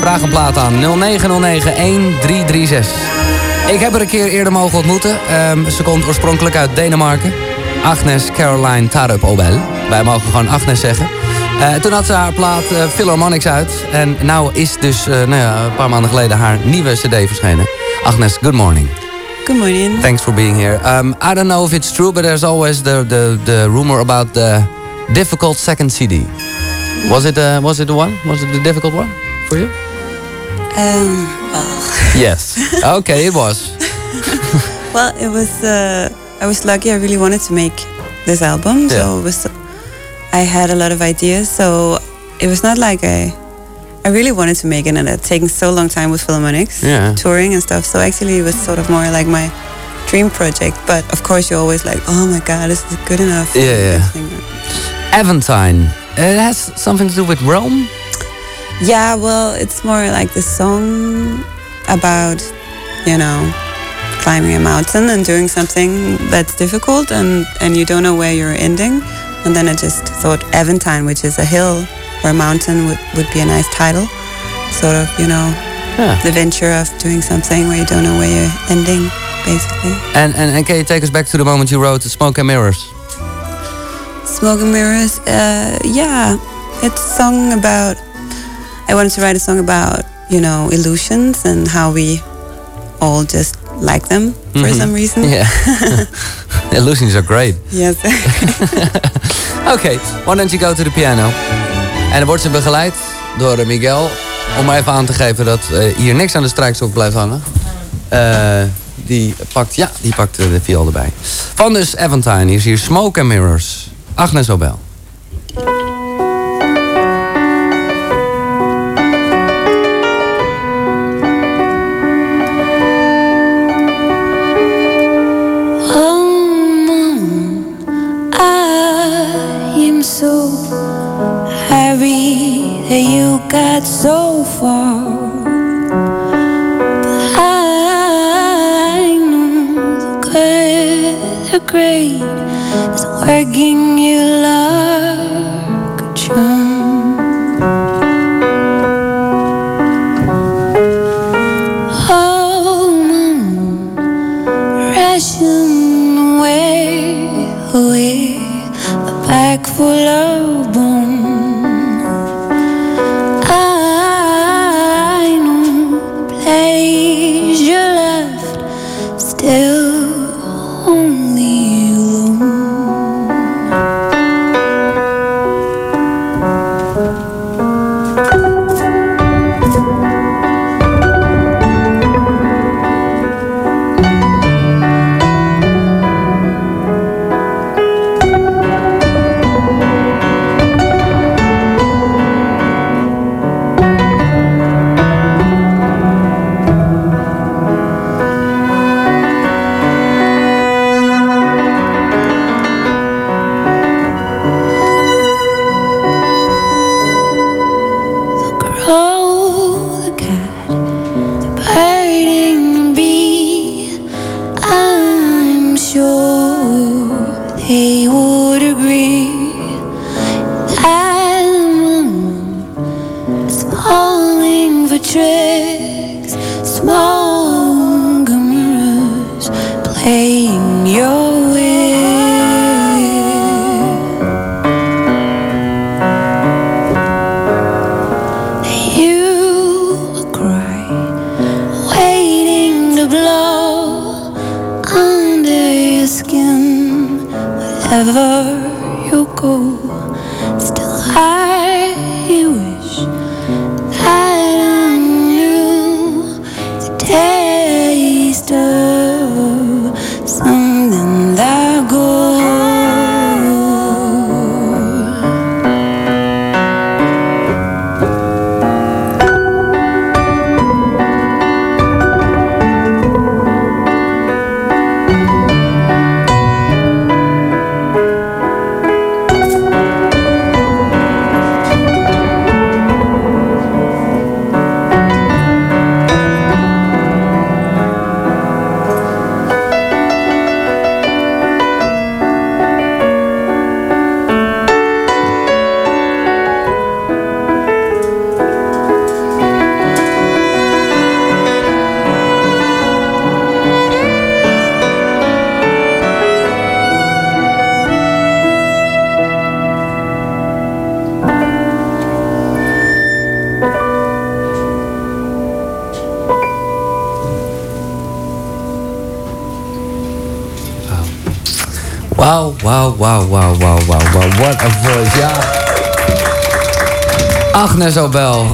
Vraag een plaat aan 0909-1336. Ik heb haar een keer eerder mogen ontmoeten. Ehm, ze komt oorspronkelijk uit Denemarken. Agnes Caroline Tarup Obel. Wij mogen gewoon Agnes zeggen. Eh, toen had ze haar plaat eh, Philharmonics uit. En nou is dus eh, nou ja, een paar maanden geleden haar nieuwe cd verschenen. Agnes, good morning. Good morning. Thanks for being here. Um, I don't know if it's true, but there's always the, the, the rumor about the difficult second CD. Was it, uh, was it the one? Was it the difficult one for you? Um, well, Yes. Okay, it was. (laughs) well, it was. Uh, I was lucky. I really wanted to make this album, so Yeah. it was. I had a lot of ideas, so it was not like I. I really wanted to make it, and it had taken so long time with Philharmonics, Yeah. touring and stuff. So actually, it was sort of more like my dream project. But of course, you're always like, oh my god, is it good enough? Yeah, yeah. Aventine. Uh, it has something to do with Rome? Yeah, well, it's more like the song about, you know, climbing a mountain and doing something that's difficult and, and you don't know where you're ending. And then I just thought Aventine, which is a hill or a mountain, would, would be a nice title. Sort of, you know, Yeah. the venture of doing something where you don't know where you're ending, basically. And, and, and can you take us back to the moment you wrote Smoke and Mirrors? Smoke and Mirrors, uh, yeah, it's a song about. I wanted to write a song about you know illusions and how we all just like them for Mhm. some reason. Yeah. (laughs) Illusions are great. Yes. (laughs) (laughs) Oké, why don't you go to the piano? En dan wordt ze begeleid door eh, Miguel. Om even aan te geven dat eh, hier niks aan de strijkstok blijft hangen. Eh, die pakt, ja, die pakt de viool erbij. Van dus Aventine, is hier Smoke and Mirrors. Agnes Obel. Got so far. But I know the good, the great is working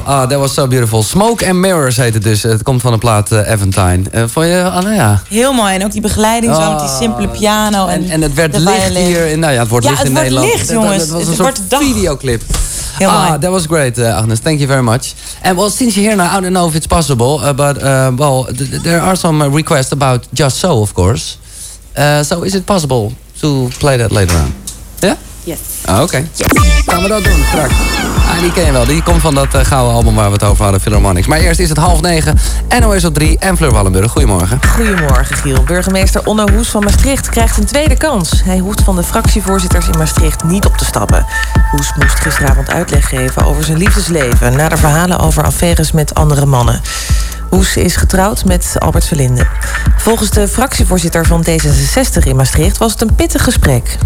ah, that was so beautiful. Smoke and Mirrors heet het dus. Het komt van de plaat eh, Eventine. Eh, vond je, Anna, ja? Heel mooi. En ook die begeleiding zo met die simpele piano. En, En, en het werd licht violin. hier. In, nou ja, het wordt Ja, licht het in wordt Nederland. licht, dat- jongens. Dat was een soort dag. videoclip. Heel ah, mooi. that was great, uh, Agnes. Thank you very much. And well, since you're here now, I don't know if it's possible, uh, but uh, well, th- th- there are some uh, requests about Just So, of course. Uh, so is it possible to play that later on? Ja? Yes. Ah, Oké. Gaan we dat doen straks. Ah, die ken je wel. Die komt van dat uh, gouden album waar we het over hadden, Philharmonics. Maar eerst is het half negen. NOS op 3 en Fleur Wallenburg. Goedemorgen. Goedemorgen, Giel. Burgemeester Onno Hoes van Maastricht krijgt een tweede kans. Hij hoeft van de fractievoorzitters in Maastricht niet op te stappen. Hoes moest gisteravond uitleg geven over zijn liefdesleven... na de verhalen over affaires met andere mannen. Hoes is getrouwd met Albert Verlinde. Volgens de fractievoorzitter van D66 in Maastricht was het een pittig gesprek.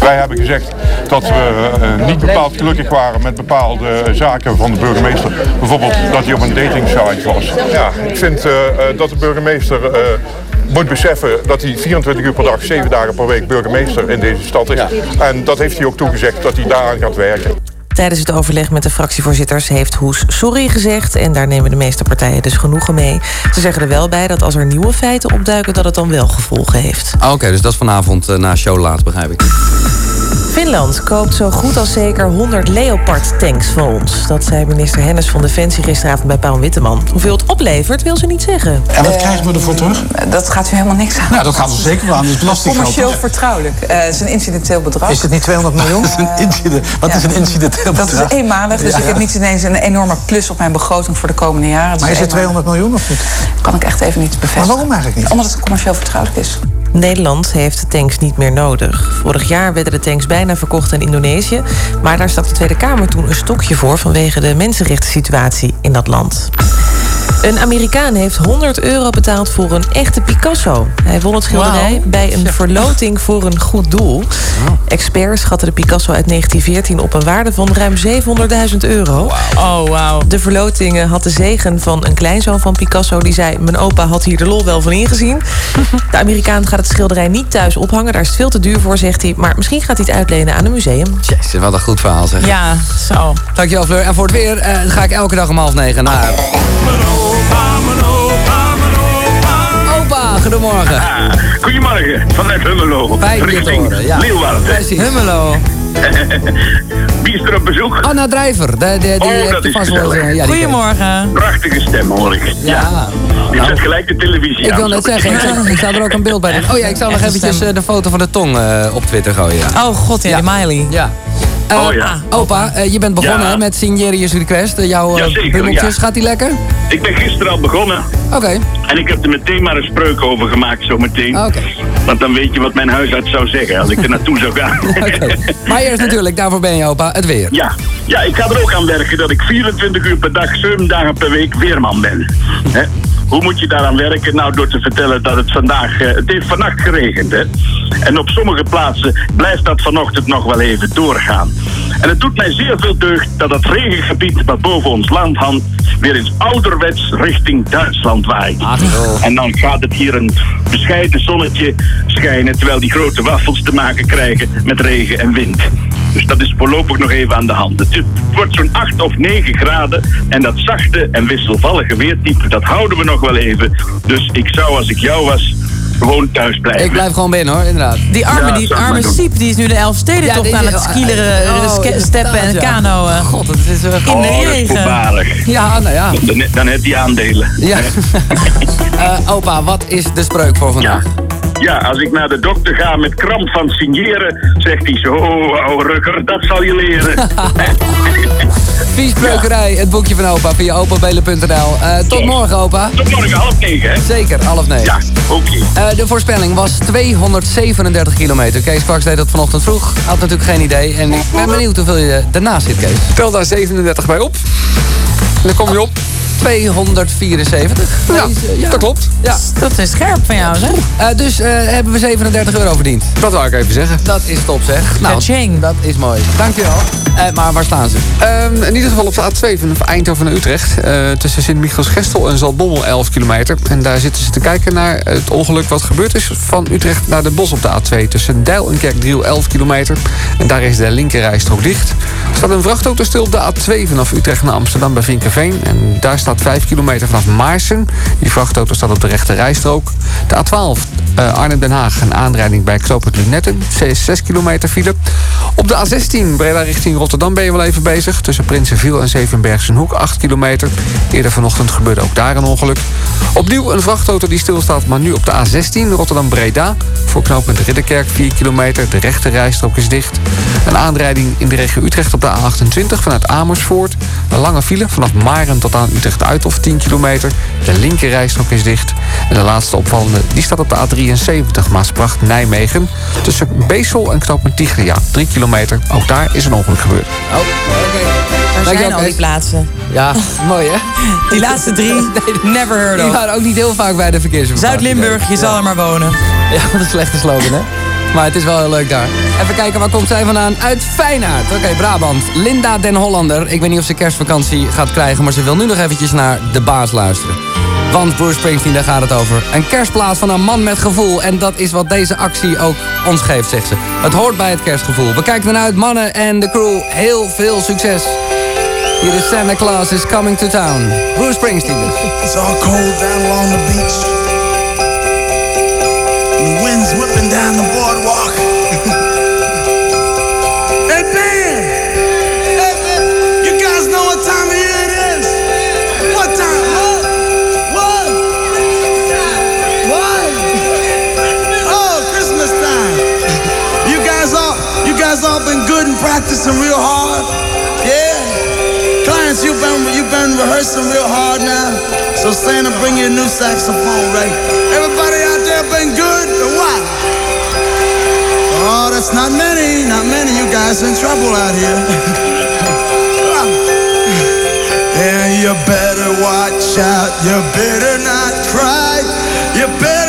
Wij hebben gezegd dat we eh, niet bepaald gelukkig waren met bepaalde zaken van de burgemeester. Bijvoorbeeld dat hij op een dating site was. Ja, ik vind eh, eh, dat de burgemeester eh, moet beseffen dat hij 24 uur per dag, 7 dagen per week burgemeester in deze stad is. En dat heeft hij ook toegezegd dat hij daaraan gaat werken. Tijdens het overleg met de fractievoorzitters heeft Hoes sorry gezegd... en daar nemen de meeste partijen dus genoegen mee. Ze zeggen er wel bij dat als er nieuwe feiten opduiken... dat het dan wel gevolgen heeft. Ah, Oké, dus dat is vanavond uh, na show laat, begrijp ik. Finland koopt zo goed als zeker 100 Leopard-tanks van ons. Dat zei minister Hennis van Defensie gisteravond bij Paul Witteman. Hoeveel het oplevert, wil ze niet zeggen. En wat krijgen we ervoor terug? Dat gaat u helemaal niks aan. Nou, dat gaat er zeker wel aan. Dat is belastinggeld. Commercieel vertrouwelijk. Eh, Het is een incidenteel bedrag. Is het niet 200 miljoen? (laughs) een incident. Wat is een incidenteel Dat bedrag? is eenmalig, dus Ja. ik heb niet ineens een enorme plus op mijn begroting voor de komende jaren. Maar is het 200 miljoen of niet? Kan ik echt even niet bevestigen. Maar waarom eigenlijk niet? Omdat het commercieel vertrouwelijk is. Nederland heeft de tanks niet meer nodig. Vorig jaar werden de tanks bijna verkocht aan Indonesië. Maar daar stak de Tweede Kamer toen een stokje voor... vanwege de mensenrechten-situatie in dat land. Een Amerikaan heeft 100 euro betaald voor een echte Picasso. Hij won het schilderij bij een verloting voor een goed doel. Experts schatten de Picasso uit 1914 op een waarde van ruim 700.000 euro. Oh, wauw. De verloting had de zegen van een kleinzoon van Picasso... die zei, mijn opa had hier de lol wel van ingezien. (laughs) De Amerikaan gaat het schilderij niet thuis ophangen. Daar is het veel te duur voor, zegt hij. Maar misschien gaat hij het uitlenen aan een museum. Jezus, wat een goed verhaal zeg. Ja, zo. Dankjewel Fleur. En voor het weer eh, ga ik elke dag om half negen naar... Opa, goedemorgen. Goedemorgen, vanuit Hummelo. Fijn je te horen, ja. Leeuwarden. Precies. Hummelo. (laughs) Wie is er op bezoek? Anna Drijver. De, de, die oh, heeft dat is vast wel eh, ja, die Goedemorgen. Prachtige stem hoor ik. Ja. Je Nou. zet gelijk de televisie Ik aan. wil net zeggen, ik zal, ik zal er ook een beeld bij doen. Oh ja, ik zal nog eventjes stem. eh, de foto van de tong eh, op Twitter gooien. Ja. Oh god, ja, Miley. Ja. Oh, ja. Opa, eh, je bent begonnen Ja. met Signerius Request. Eh, jouw bummeltjes, ja. gaat die lekker? Ik ben gisteren al begonnen. Oké. En ik heb er meteen maar een spreuk over gemaakt zometeen. Oké. Want dan weet je wat mijn huisarts zou zeggen als ik er naartoe zou gaan. (laughs) Oké. Maar eerst (laughs) natuurlijk, daarvoor ben je opa, het weer. Ja. ja, ik ga er ook aan werken dat ik 24 uur per dag, 7 dagen per week weerman ben. Hoe moet je daaraan werken? Nou, door te vertellen dat het vandaag, het heeft vannacht geregend. Hè? En op sommige plaatsen blijft dat vanochtend nog wel even doorgaan. En het doet mij zeer veel deugd dat het regengebied wat boven ons land hangt, weer eens ouderwets richting Duitsland waait. En dan gaat het hier een bescheiden zonnetje schijnen, terwijl die grote waffels te maken krijgen met regen en wind. Dus dat is voorlopig nog even aan de hand. Het het wordt zo'n 8 of 9 graden. En dat zachte en wisselvallige weertype, dat houden we nog wel even. Dus ik zou, als ik jou was, gewoon thuis blijven. Ik blijf gewoon binnen hoor, inderdaad. Die arme, Ja, die arme. Siep, die is nu de Elfstedentocht Ja, aan het skileren, oh, eh, ske- steppen en inderdaad, ja. kanoën. God, het is... eh, In de Oh, dat is regen. voorbarig. Ja, nou ja. Dan, dan heb je aandelen. Ja. (laughs) Eh, opa, wat is de spreuk voor vandaag? Ja, als ik naar de dokter ga met kramp van signeren, zegt hij zo, ouwe rukker, dat zal je leren. (laughs) Viespreukerij, het boekje van opa via opabelen.nl. Eh, tot morgen, opa. Tot morgen, half negen, hè? Zeker, half negen. Ja, oké. Eh, de voorspelling was 237 kilometer. Kees Kwaks deed dat vanochtend vroeg. Had natuurlijk geen idee. En ik ben benieuwd hoeveel je daarnaast zit, Kees. Tel daar 37 bij op. En dan kom je op. 274. Ja, dat klopt. Ja. Dat is scherp van jou, zeg. Eh, dus eh, hebben we 37 euro verdiend. Dat wou ik even zeggen. Dat is top, zeg. Nou, Ka-ching. dat is mooi. Dankjewel. Eh, maar waar staan ze? Ehm, in ieder geval op de A2 van Eindhoven naar Utrecht. eh, tussen Sint-Michiels-Gestel en Zaltbommel 11 kilometer. En daar zitten ze te kijken naar het ongeluk wat gebeurd is van Utrecht naar Den Bosch op de A2. Tussen Dijl en Kerkdriel 11 kilometer. En daar is de linkerrijstrook dicht. Er staat een vrachtauto stil op de A2 vanaf Utrecht naar Amsterdam bij Vinkerveen. En daar staat 5 kilometer vanaf Maarsen. Die vrachtauto staat op de rechte rijstrook. De A12 eh, Arnhem-Den Haag. Een aanrijding bij Knoopend Lunetten. 6 kilometer file. Op de A16 Breda richting Rotterdam ben je wel even bezig. Tussen Prinsenviel en Zevenbergse Hoek 8 kilometer. Eerder vanochtend gebeurde ook daar een ongeluk. Opnieuw een vrachtauto die stilstaat, maar nu op de A16 Rotterdam-Breda. Voor knooppunt Ridderkerk 4 kilometer. De rechte rijstrook is dicht. Een aanrijding in de regio Utrecht op de A28 vanuit Amersfoort. Een lange file vanaf Maren tot aan Utrecht-Uithof 10 kilometer. De linker rijstrook is dicht. En de laatste opvallende die staat op de A73 Maasbracht-Nijmegen. Tussen Beesel en knooppunt Tigria 3 kilometer. Ook daar is een ongeluk gebeurd. Oh, oké. Waar Dankjewel, zijn al die plaatsen? Ja, (laughs) mooi hè? Die laatste drie, (laughs) never heard Die of. waren ook niet heel vaak bij de verkeersinformatie. Zuid-Limburg, je zal er maar wonen. Ja, (laughs) wat een slechte slogan, hè? Maar het is wel heel leuk daar. Even kijken, waar komt zij vandaan? Uit Feyenaard. Oké, Brabant. Linda den Hollander. Ik weet niet of ze kerstvakantie gaat krijgen... maar ze wil nu nog eventjes naar de baas luisteren. Want Bruce Springsteen, daar gaat het over. Een kerstplaat van een man met gevoel. En dat is wat deze actie ook ons geeft, zegt ze. Het hoort bij het kerstgevoel. We kijken ernaar uit, mannen en de crew. Heel veel succes. Hier is Santa Claus is coming to town. Bruce Springsteen. It's all cold down along the beach. Down the boardwalk. (laughs) hey, man! Hey, man! You guys know what time of year it is? What time? What? What? What? Oh, Christmas time. You guys all, you guys all been good and practicing real hard? Yeah? Clients, you've been you've been rehearsing real hard now. So Santa, bring your new saxophone, right? Everybody out there been good or what? Oh, that's not many, not many. You guys in trouble out here. (laughs) and you better watch out. You better not cry. You better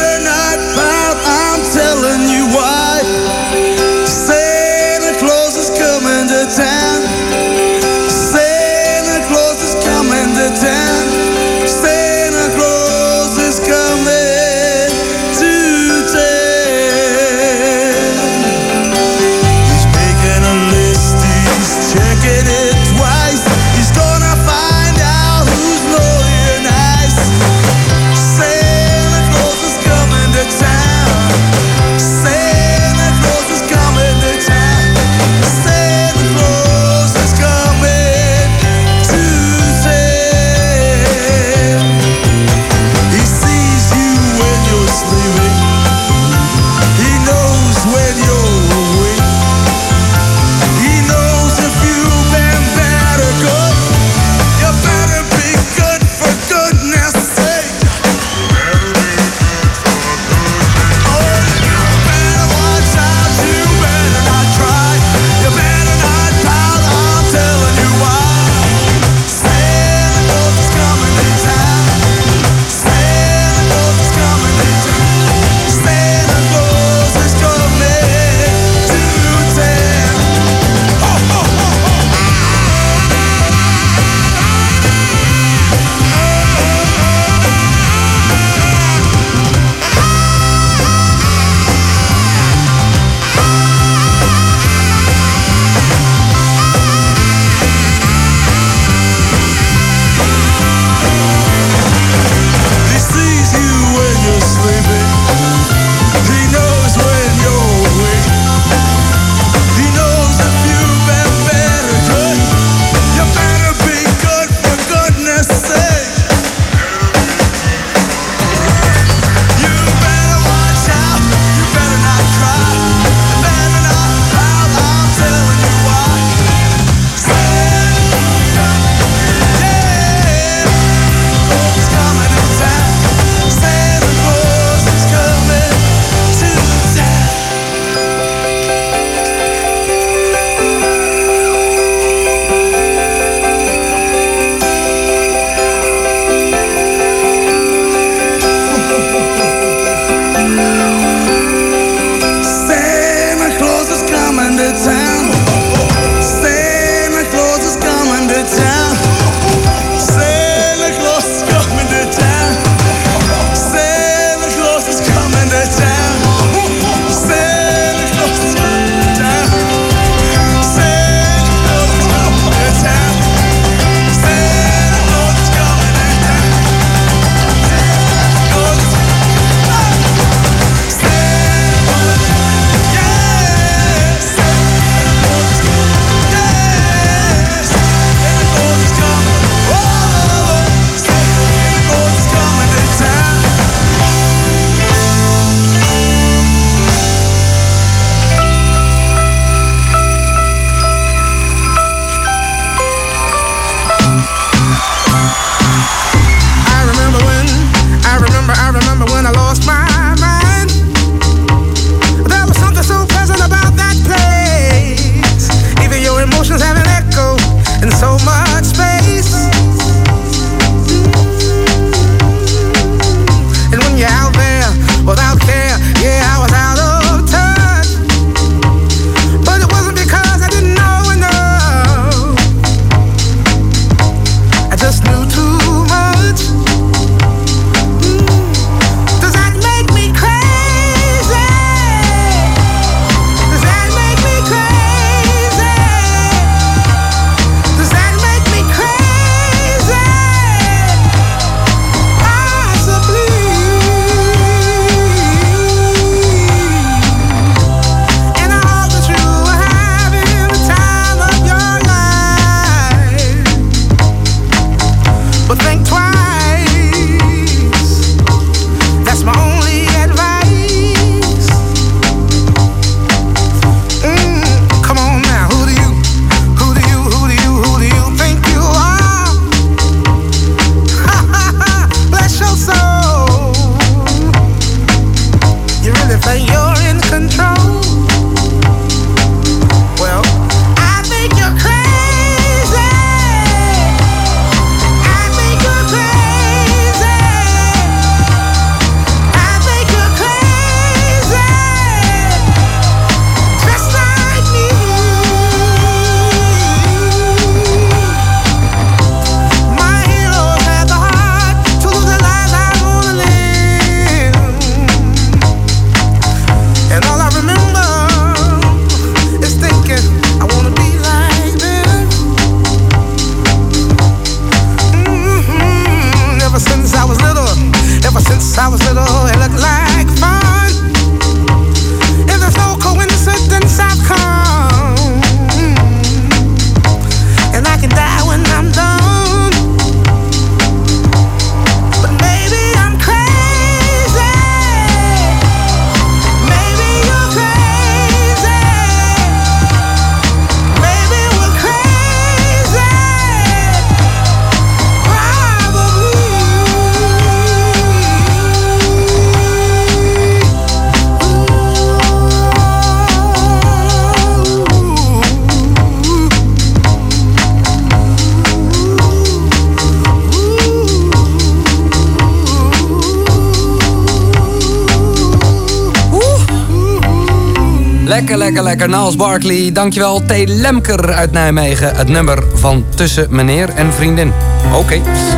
dankjewel. T. Lemker uit Nijmegen. Het nummer van Tussen meneer en vriendin. Oké.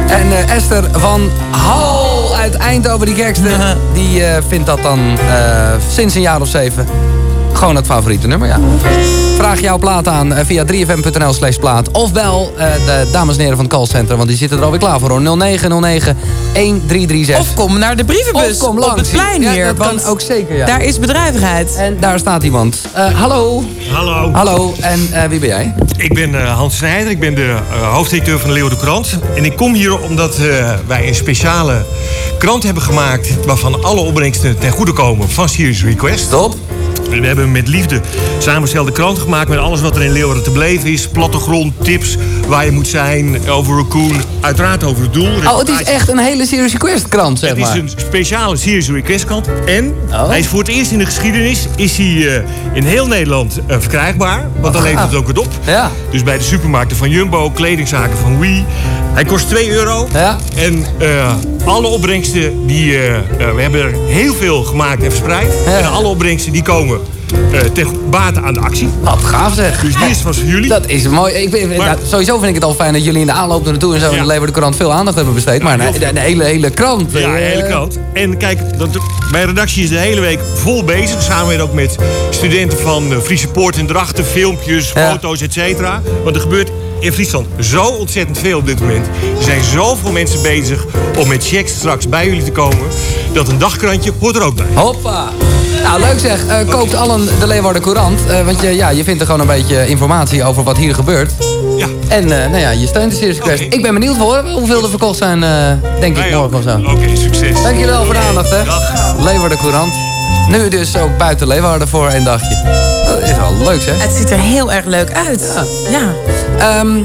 En eh, Esther van Hal uit Eindhoven, die gekste. Die eh, vindt dat dan eh, sinds een jaar of zeven gewoon het favoriete nummer, ja. Vraag jouw plaat aan via 3fm.nl slash plaat. Of bel de dames en heren van het callcenter, want die zitten er alweer klaar voor. hoor. 0909 1336. Of kom naar de brievenbus Of kom op langs. het plein Ja, hier. dat kan want ook zeker, ja. Daar is bedrijvigheid. En daar staat iemand. Eh, hallo. Hallo. Hallo, en eh, wie ben jij? Ik ben eh, Hans Snijder, ik ben de hoofdredacteur van de Leeuwarden Krant. En ik kom hier omdat eh, wij een speciale krant hebben gemaakt... waarvan alle opbrengsten ten goede komen van Serious Request. Top. En we hebben met liefde samengestelde krant gemaakt... met alles wat er in Leeuwarden te beleven is. Plattegrond, tips, waar je moet zijn, over Raccoon. Uiteraard over het doel. Oh, het is echt een hele Serious Request krant, zeg Het maar. is een speciale Serious Request krant. En Oh. hij is voor het eerst in de geschiedenis is hij, eh, in heel Nederland eh, verkrijgbaar. Want dan levert het ook wat op. Ja. Dus bij de supermarkten van Jumbo, kledingzaken van Wii. Hij kost 2 euro. Ja. En eh, alle opbrengsten, die, we hebben er heel veel gemaakt en verspreid. En alle opbrengsten die komen eh ten bate aan de actie. Wat gaaf zeg. Dus die is van jullie. Dat is mooi. Ik, Maar- nou, sowieso vind ik het al fijn dat jullie in de aanloop naartoe en zo in de Leeuwarden Krant veel aandacht hebben besteed. Maar heel de, hele, hele krant. Ja, de eh, hele krant. En kijk, dat, mijn redactie is de hele week vol bezig. Samen met ook met studenten van eh, Friese Poort en Drachten. Filmpjes, foto's, et cetera. Want er gebeurt in Friesland zo ontzettend veel op dit moment. Er zijn zoveel mensen bezig om met checks straks bij jullie te komen. Dat een dagkrantje hoort er ook bij. Hoppa. Nou, leuk zeg. Eh koopt allen de Leeuwarden Courant. Eh, want je, ja, je vindt er gewoon een beetje informatie over wat hier gebeurt. Ja. En eh, nou ja, je steunt de Serious Request. Ik ben benieuwd voor hoeveel er verkocht zijn, eh, denk ik, Wij morgen of zo. Oké, succes. Dankjewel voor de aandacht, hè. Leeuwarden Courant. Nu dus ook buiten Leeuwarden voor een dagje. Dat is wel leuk, zeg. Het ziet er heel erg leuk uit. Ja. Ehm,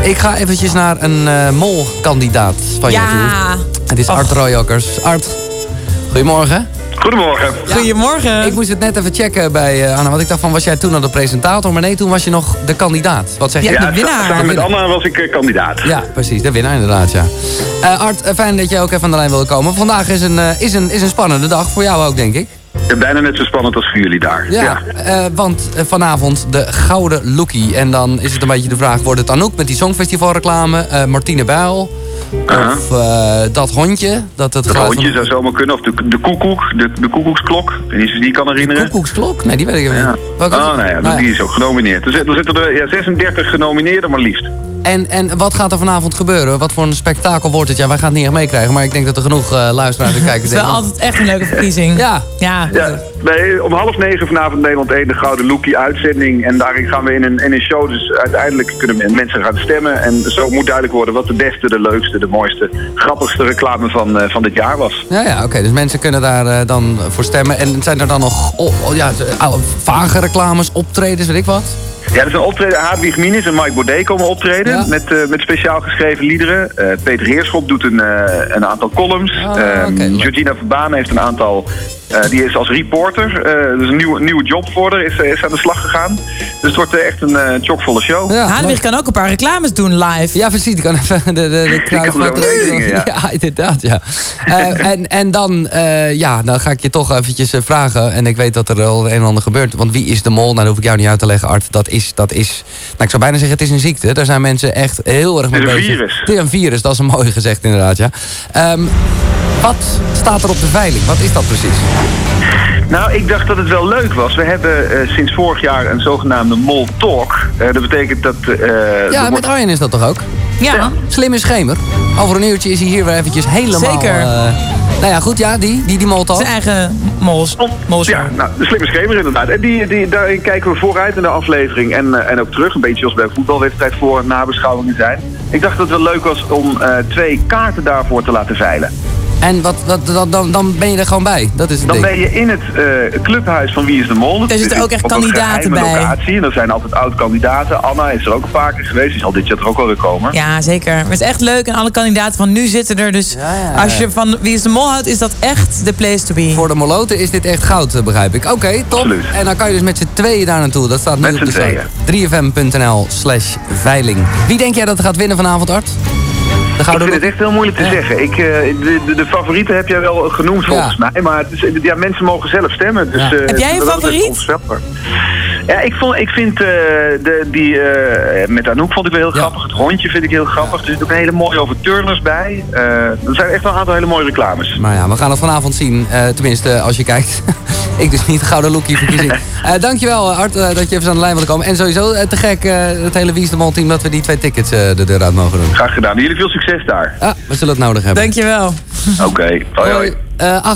ik ga eventjes naar een eh molkandidaat van jou Ja. toe. Het is Art Royakkers. Art, goedemorgen. Goedemorgen. Goedemorgen. Ik moest het net even checken bij eh, Anna, want ik dacht van was jij toen al de presentator, maar nee, toen was je nog de kandidaat. Wat zeg je? Ja, sa- Samen met Anna was ik eh, kandidaat. Ja, precies, de winnaar inderdaad, ja. Eh, Art, fijn dat je ook even aan de lijn wilde komen. Vandaag is een, eh, is, een, is een spannende dag, voor jou ook, denk ik. Bijna net zo spannend als voor jullie daar. Ja, eh, want eh, vanavond de Gouden Lookie. En dan is het een beetje de vraag, wordt het Anouk met die Songfestivalreclame? eh Martine Bijl? Of eh, dat hondje? Dat het geluid hondje van- zou zomaar kunnen, of de, de koekoek, de, de koekoeksklok. Of je die kan herinneren. De koekoeksklok? Nee, die weet ik ja. niet. Welke- Oh, nou ja, Nou die is ook genomineerd. Er zitten, er zitten er ja, 36 genomineerden, maar liefst. En, en wat gaat er vanavond gebeuren? Wat voor een spektakel wordt het? Ja, wij gaan het niet echt meekrijgen, maar ik denk dat er genoeg eh, luisteraars en kijkers (laughs) Het is wel altijd echt een leuke verkiezing. Ja. Ja. Ja, nee, om half negen vanavond Nederland 1 de Gouden Lookie uitzending. En daarin gaan we in een, in een show, dus uiteindelijk kunnen men- mensen gaan stemmen. En zo moet duidelijk worden wat de beste, de leukste, de mooiste, grappigste reclame van, eh, van dit jaar was. Ja, ja, oké. Dus mensen kunnen daar eh, dan voor stemmen. En zijn er dan nog oh, oh, ja, vage reclames, optredens, weet ik wat? Ja, er is een optreden. Hadwig Minis en Mike Baudet komen optreden met, eh, met speciaal geschreven liederen. Eh, Peter Heerschop doet een, eh, een aantal columns. Ehm, Georgina Verbaan heeft een aantal... eh, die is als reporter. eh dus een nieuwe, nieuwe job voor haar. Is, is aan de slag gegaan. Dus het wordt echt een eh chockvolle show. Hadewig kan ook een paar reclames doen live. Ja, precies. Die kan even (laughs) de, de, de dingen, (laughs) ja. inderdaad, ja. Eh, en, en dan, eh, ja, dan ga ik je toch eventjes vragen. En ik weet dat er al een en ander gebeurt. Want wie is de mol? Nou, dat hoef ik jou niet uit te leggen, Art. Dat is, dat is... Nou, ik zou bijna zeggen, het is een ziekte. Daar zijn mensen echt heel erg mee Het is een bezig. virus. Het is een virus, dat is een mooi gezegd inderdaad, ja. Ehm, wat staat er op de veiling? Wat is dat precies? Nou, ik dacht dat het wel leuk was. We hebben eh, sinds vorig jaar een zogenaamde Mol Talk. Eh, dat betekent dat... eh, Ja, met wordt- Arjen is dat toch ook? Ja. Slimme schemer. Over een uurtje is hij hier weer eventjes helemaal... Zeker. Nou ja, goed, ja, die, die, die Molotov. Zijn eigen mols. mols Ja, nou, de slimme schemer inderdaad. En die, die, daarin kijken we vooruit in de aflevering en, eh, en ook terug. Een beetje als bij een voetbalwedstrijd voor- en nabeschouwingen zijn. Ik dacht dat het wel leuk was om eh, twee kaarten daarvoor te laten veilen. En wat, wat, dan, dan, dan ben je er gewoon bij. Dat is het Dan ding. ben je in het eh, clubhuis van Wie is de Mol. Dat Er zitten is ook echt op een kandidaten bij. locatie. En er zijn altijd oud-kandidaten. Anna is er ook een paar keer geweest. Die zal dit jaar er ook wel weer komen. Ja, zeker. Maar het is echt leuk. En alle kandidaten van nu zitten er. Dus als je van Wie is de Mol houdt, is dat echt de place to be. Voor de moloten is dit echt goud, eh, begrijp ik. Oké, top. En dan kan je dus met z'n tweeën daar naartoe. Dat staat nu op de site. 3fm.nl slash veiling. Wie denk jij dat er gaat winnen vanavond, Art? Ik vind het echt heel moeilijk te zeggen. Ik, eh, de, de, de favorieten heb jij wel genoemd volgens mij. Maar het is, ja, mensen mogen zelf stemmen. Dus, Ja. eh, Heb jij een dat is favoriet? Ja, ik, vond, ik vind eh, de, die eh, met Anouk vond ik wel heel grappig. Het hondje vind ik heel grappig. Er zit ook een hele mooie over turners bij. Eh, er zijn echt wel een aantal hele mooie reclames. Maar ja, we gaan het vanavond zien. Eh, tenminste, als je kijkt. (laughs) ik dus niet. Gouden Lookie verkiezing. (laughs) Eh dankjewel, Art, dat je even aan de lijn wilde komen. En sowieso te gek, eh, het hele Wie is de Mol team, dat we die twee tickets eh, de deur uit mogen doen. Graag gedaan. Jullie veel succes daar. Ja, we zullen het nodig hebben. Dankjewel. Oké, hoi hoi. Eh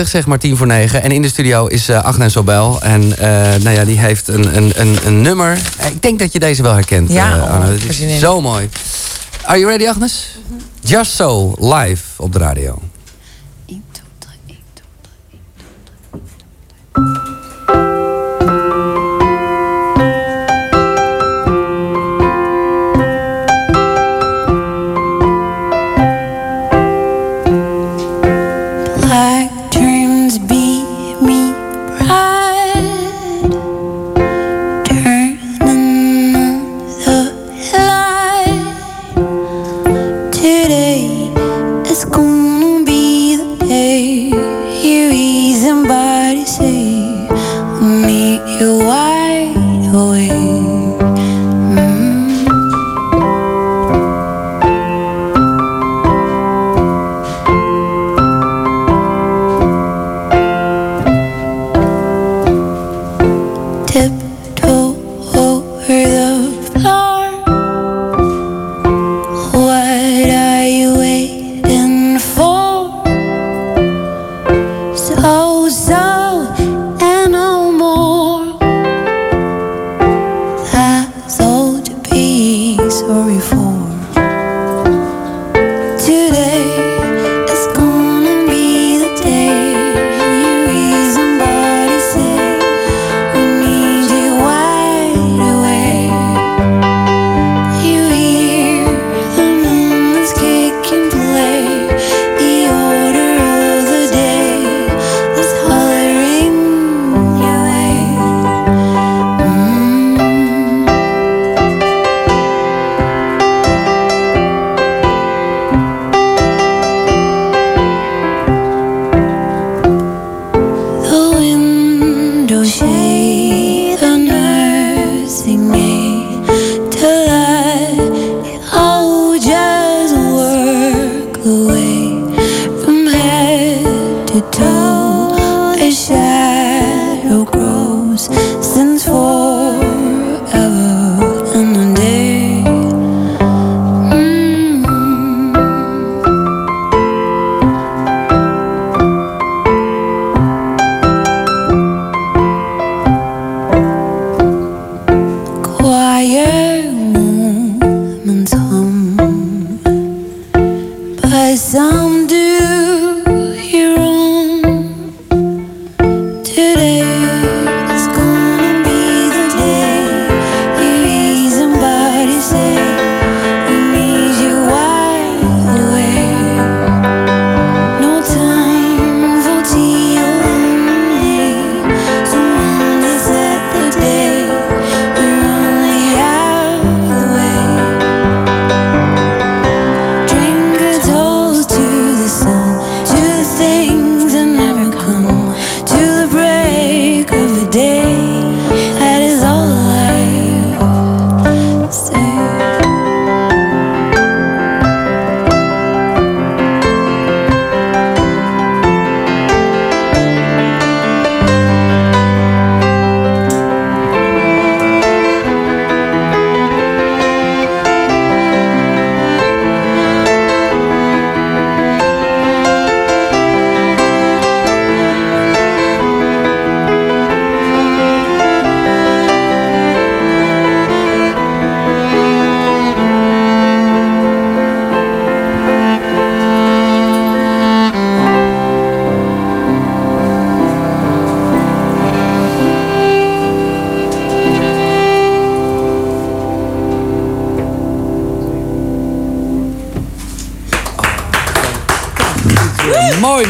8.48, zeg maar 10 voor 9. En in de studio is eh Agnes Sobel. En eh, nou ja, die heeft een, een, een, een nummer. Eh, Ik denk dat je deze wel herkent, Ja, eh, oh. Het is zo mooi. Are you ready, Agnes? Just So, live op de radio.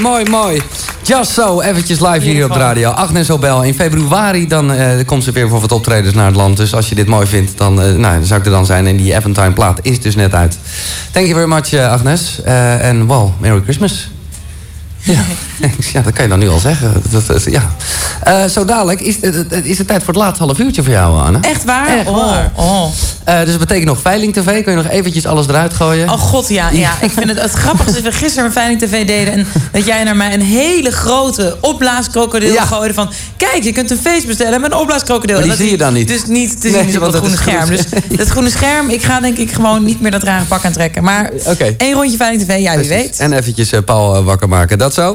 Mooi, mooi. Just so, eventjes live hier op de radio. Agnes Obel. In februari dan, eh, komt ze weer voor wat optredens naar het land. Dus als je dit mooi vindt, dan, eh, nou, dan zou ik er dan zijn. En die Aventine plaat is dus net uit. Thank you very much, eh, Agnes. En well, Merry Christmas. Ja. (laughs) ja, dat kan je dan nu al zeggen. Dat, dat- ja. Zo dadelijk is, is het tijd voor het laatste half uurtje voor jou, Anne. Echt waar? Echt waar. Oh, oh. Eh, dus dat betekent nog Veiling TV. Kun je nog eventjes alles eruit gooien? Oh god, ja, ja. Ik vind het het grappigste is dat we gisteren een Veiling TV deden... en dat jij naar mij een hele grote opblaaskrokodil Ja. gooide van... kijk, je kunt een feest bestellen met een opblaaskrokodil. Maar die dat zie je dan niet. Dus niet te Nee, zien op het dat groene scherm. Dus het groene scherm, ik ga denk ik gewoon niet meer dat rare pak aantrekken. Maar één rondje Veiling TV, ja, wie weet. En eventjes eh, Paul eh, wakker maken. Dat zo?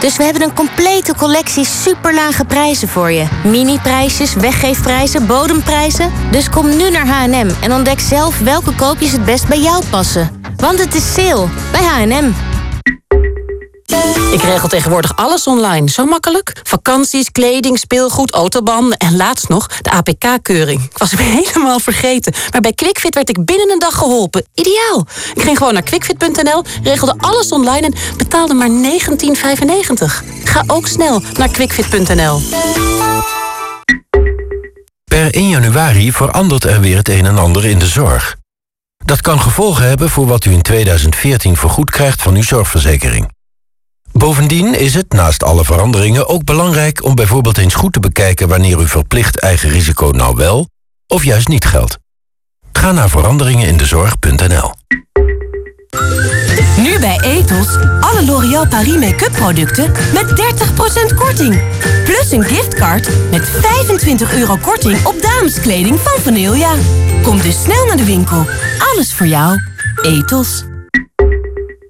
Dus we hebben een complete collectie superlage prijzen voor je. Mini-prijsjes, weggeefprijzen, bodemprijzen. Dus kom nu naar H&M en ontdek zelf welke koopjes het best bij jou passen. Want het is sale bij H&M. Ik regel tegenwoordig alles online. Zo makkelijk. Vakanties, kleding, speelgoed, autobanden en laatst nog de APK-keuring. Ik was hem (laughs) helemaal vergeten. Maar bij QuickFit werd ik binnen een dag geholpen. Ideaal. Ik ging gewoon naar quickfit.nl, regelde alles online en betaalde maar 19,95. Ga ook snel naar quickfit.nl. Per 1 januari verandert er weer het een en ander in de zorg. Dat kan gevolgen hebben voor wat u in 2014 vergoed krijgt van uw zorgverzekering. Bovendien is het, naast alle veranderingen, ook belangrijk om bijvoorbeeld eens goed te bekijken wanneer uw verplicht eigen risico nou wel of juist niet geldt. Ga naar veranderingenindezorg.nl. Nu bij Etos alle L'Oréal Paris Make-up producten met 30% korting. Plus een giftcard met 25 euro korting op dameskleding van Vanilla. Kom dus snel naar de winkel. Alles voor jou. Etos.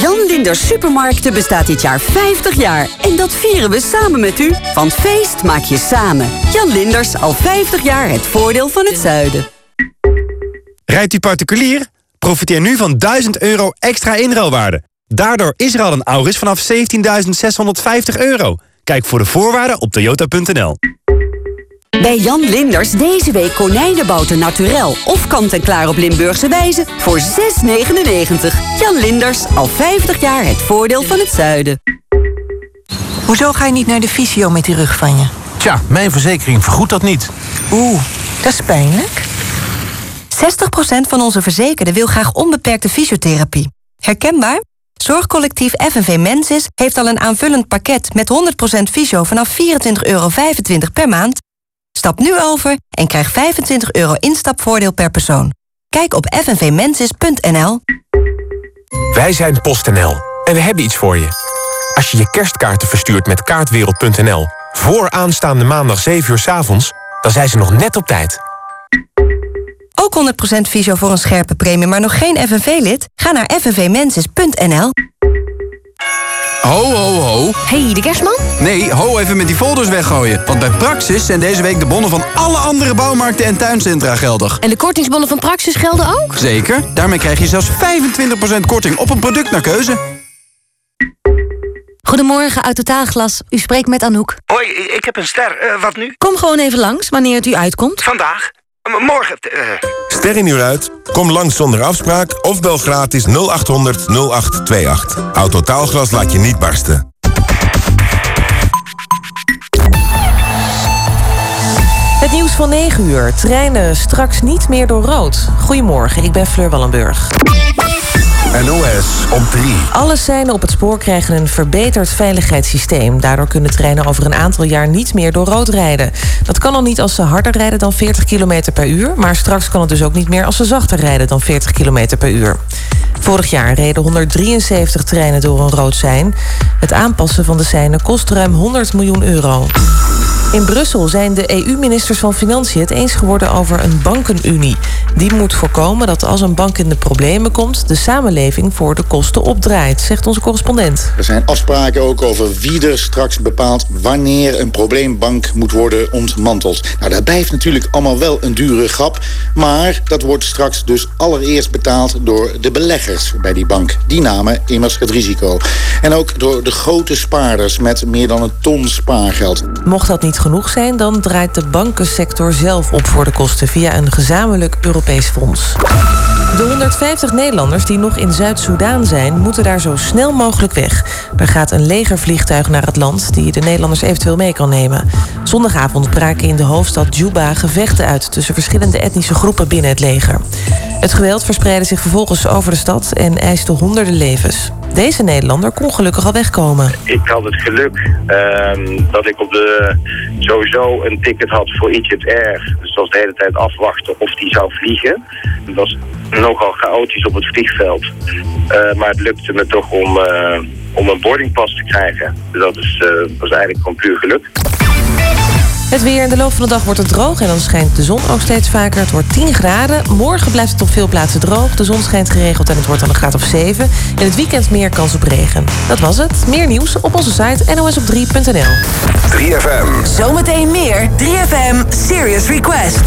Jan Linders Supermarkten bestaat dit jaar 50 jaar. En dat vieren we samen met u. Van feest maak je samen. Jan Linders, al 50 jaar het voordeel van het zuiden. Rijdt u particulier? Profiteer nu van 1000 euro extra inruilwaarde. Daardoor is er al een Auris vanaf 17.650 euro. Kijk voor de voorwaarden op toyota.nl. Bij Jan Linders deze week konijnenbouten naturel of kant-en-klaar op Limburgse wijze voor 6,99. Jan Linders, al 50 jaar het voordeel van het zuiden. Hoezo ga je niet naar de fysio met die rug van je? Tja, mijn verzekering vergoedt dat niet. Oeh, dat is pijnlijk. 60% van onze verzekerden wil graag onbeperkte fysiotherapie. Herkenbaar? Zorgcollectief FNV Mensis heeft al een aanvullend pakket met 100% fysio vanaf 24,25 euro per maand. Stap nu over en krijg 25 euro instapvoordeel per persoon. Kijk op fnvmensis.nl. Wij zijn PostNL en we hebben iets voor je. Als je je kerstkaarten verstuurt met kaartwereld.nl... voor aanstaande maandag 7 uur 's avonds, dan zijn ze nog net op tijd. Ook 100% fysio voor een scherpe premie, maar nog geen FNV-lid? Ga naar fnvmensis.nl. Ho, ho, ho. Hey, de kerstman? Nee, ho even met die folders weggooien. Want bij Praxis zijn deze week de bonnen van alle andere bouwmarkten en tuincentra geldig. En de kortingsbonnen van Praxis gelden ook? Zeker, daarmee krijg je zelfs 25% korting op een product naar keuze. Goedemorgen, uit Totaalglas. U spreekt met Anouk. Hoi, ik heb een ster. Eh, wat nu? Kom gewoon even langs, wanneer het u uitkomt. Vandaag? Morgen? eh. Ster in uur uit? Kom langs zonder afspraak of bel gratis 0800 0828. Autotaalglas laat je niet barsten. Het nieuws van 9 uur. Treinen straks niet meer door rood. Goedemorgen, ik ben Fleur Wallenburg. NOS op 3. Alle seinen op het spoor krijgen een verbeterd veiligheidssysteem. Daardoor kunnen treinen over een aantal jaar niet meer door rood rijden. Dat kan al niet als ze harder rijden dan 40 km per uur. Maar straks kan het dus ook niet meer als ze zachter rijden dan 40 km per uur. Vorig jaar reden 173 treinen door een rood sein. Het aanpassen van de seinen kost ruim 100 miljoen euro. In Brussel zijn de EU-ministers van Financiën het eens geworden over een bankenunie. Die moet voorkomen dat als een bank in de problemen komt, de samenleving voor de kosten opdraait, zegt onze correspondent. Er zijn afspraken ook over wie er straks bepaalt wanneer een probleembank moet worden ontmanteld. Nou, dat blijft natuurlijk allemaal wel een dure grap, maar dat wordt straks dus allereerst betaald door de beleggers bij die bank. Die namen immers het risico. En ook door de grote spaarders met meer dan een ton spaargeld. Mocht dat niet genoeg zijn, dan draait de bankensector zelf op voor de kosten via een gezamenlijk Europees fonds. De 150 Nederlanders die nog in Zuid-Soedan zijn, moeten daar zo snel mogelijk weg. Er gaat een legervliegtuig naar het land die de Nederlanders eventueel mee kan nemen. Zondagavond braken in de hoofdstad Juba gevechten uit tussen verschillende etnische groepen binnen het leger. Het geweld verspreidde zich vervolgens over de stad en eiste honderden levens. Deze Nederlander kon gelukkig al wegkomen. Ik had het geluk ehm, dat ik op de, sowieso een ticket had voor Egypt Air. Dus dat was de hele tijd afwachten of die zou vliegen. Het was nogal chaotisch op het vliegveld. Eh, maar het lukte me toch om, eh, om een boardingpas te krijgen. Dus dat is, eh, is eigenlijk gewoon puur geluk. Het weer in de loop van de dag wordt het droog en dan schijnt de zon ook steeds vaker. Het wordt 10 graden. Morgen blijft het op veel plaatsen droog. De zon schijnt geregeld en het wordt dan een graad of 7. In het weekend meer kans op regen. Dat was het. Meer nieuws op onze site nosop3.nl. 3FM. Zometeen meer 3FM Serious Request.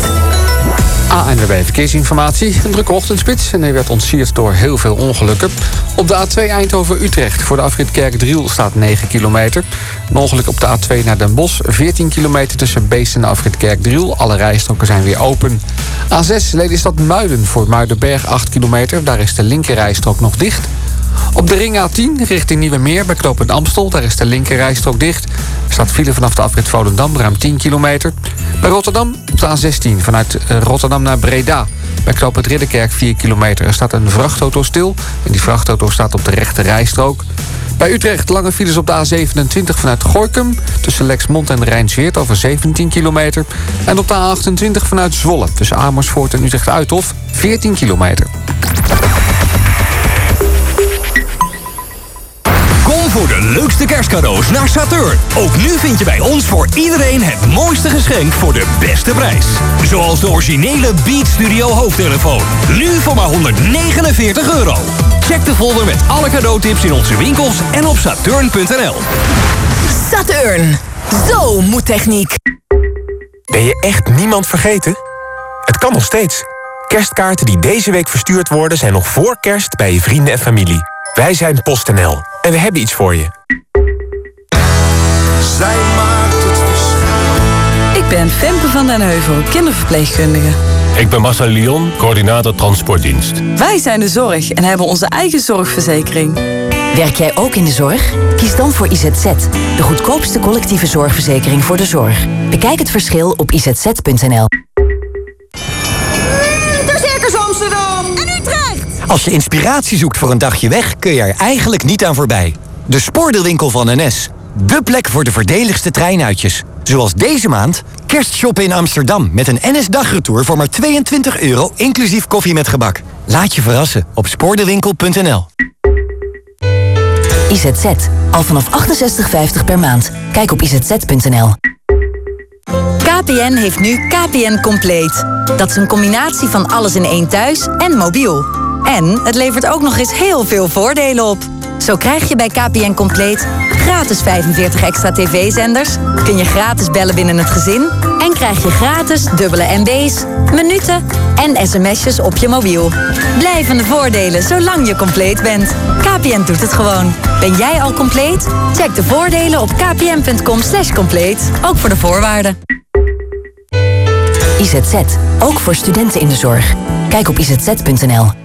ANWB Verkeersinformatie. Een drukke ochtendspits en die werd ontsierd door heel veel ongelukken. Op de A2 Eindhoven-Utrecht voor de afrit Kerkdriel staat 9 kilometer. Een ongeluk op de A2 naar Den Bosch. 14 kilometer tussen Beest en de afrit Kerkdriel. Alle rijstroken zijn weer open. A6 Lelystad Muiden voor Muidenberg 8 kilometer. Daar is de linkerrijstrook nog dicht. Op de ring A10 richting Nieuwemeer bij knooppunt Amstel. Daar is de linkerrijstrook dicht. Er staat file vanaf de afrit Volendam ruim 10 kilometer. Bij Rotterdam op de A16 vanuit eh, Rotterdam naar Breda. Bij knooppunt Ridderkerk 4 kilometer. Er staat een vrachtauto stil. En die vrachtauto staat op de rechte rijstrook. Bij Utrecht lange files op de A27 vanuit Gorkum... tussen Lexmond en Rijnsweert over 17 kilometer. En op de A28 vanuit Zwolle tussen Amersfoort en Utrecht-Uithof 14 kilometer. Voor de leukste kerstcadeaus naar Saturn. Ook nu vind je bij ons voor iedereen het mooiste geschenk voor de beste prijs. Zoals de originele Beat Studio hoofdtelefoon. Nu voor maar 149 euro. Check de folder met alle cadeautips in onze winkels en op saturn.nl. Saturn. Zo moet techniek. Ben je echt niemand vergeten? Het kan nog steeds. Kerstkaarten die deze week verstuurd worden... zijn nog voor kerst bij je vrienden en familie. Wij zijn PostNL en we hebben iets voor je. Zij maakt het verschil. Ik ben Femke van den Heuvel, kinderverpleegkundige. Ik ben Marcel Lyon, coördinator transportdienst. Wij zijn de zorg en hebben onze eigen zorgverzekering. Werk jij ook in de zorg? Kies dan voor IZZ, de goedkoopste collectieve zorgverzekering voor de zorg. Bekijk het verschil op izz.nl. Als je inspiratie zoekt voor een dagje weg, kun je er eigenlijk niet aan voorbij. De spoordeelwinkel van NS. De plek voor de voordeligste treinuitjes. Zoals deze maand kerstshoppen in Amsterdam met een NS-dagretour voor maar 22 euro, inclusief koffie met gebak. Laat je verrassen op spoordeelwinkel.nl. IZZ, al vanaf 68,50 per maand. Kijk op izz.nl. KPN heeft nu KPN Compleet. Dat is een combinatie van alles in één thuis en mobiel. En het levert ook nog eens heel veel voordelen op. Zo krijg je bij KPN Compleet gratis 45 extra tv-zenders... kun je gratis bellen binnen het gezin... en krijg je gratis dubbele MB's, minuten en sms'jes op je mobiel. Blijvende voordelen zolang je compleet bent. KPN doet het gewoon. Ben jij al compleet? Check de voordelen op kpn.com slash compleet. Ook voor de voorwaarden. IZZ, ook voor studenten in de zorg. Kijk op izz.nl.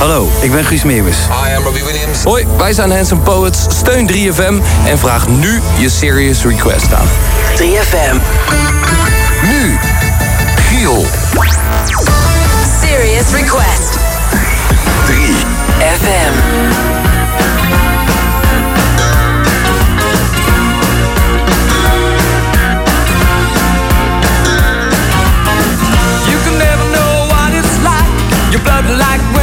Hallo, ik ben Guus Meeuwis. Hi, I'm Robbie Williams. Hoi, wij zijn Handsome Poets. Steun 3FM en vraag nu je Serious Request aan. 3FM. Nu, Giel. Serious request. 3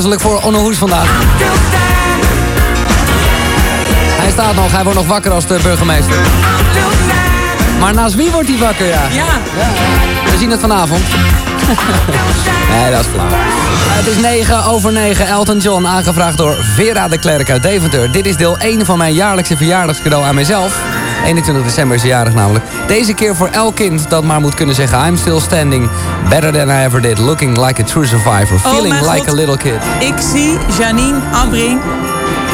Toepasselijk voor Onno Hoes vandaag. Hij staat nog, hij wordt nog wakker als de burgemeester. Maar naast wie wordt hij wakker, ja? Ja. We zien het vanavond. (laughs) nee, dat is flauw. Het is 9 over 9. Elton John, aangevraagd door Vera de Klerk uit Deventer. Dit is deel 1 van mijn jaarlijkse verjaardagscadeau aan mezelf. 21 december is de jarig namelijk. Deze keer voor elk kind dat maar moet kunnen zeggen... I'm still standing, better than I ever did. Looking like a true survivor, Oh feeling like God. a little kid. Ik zie Janine Abbring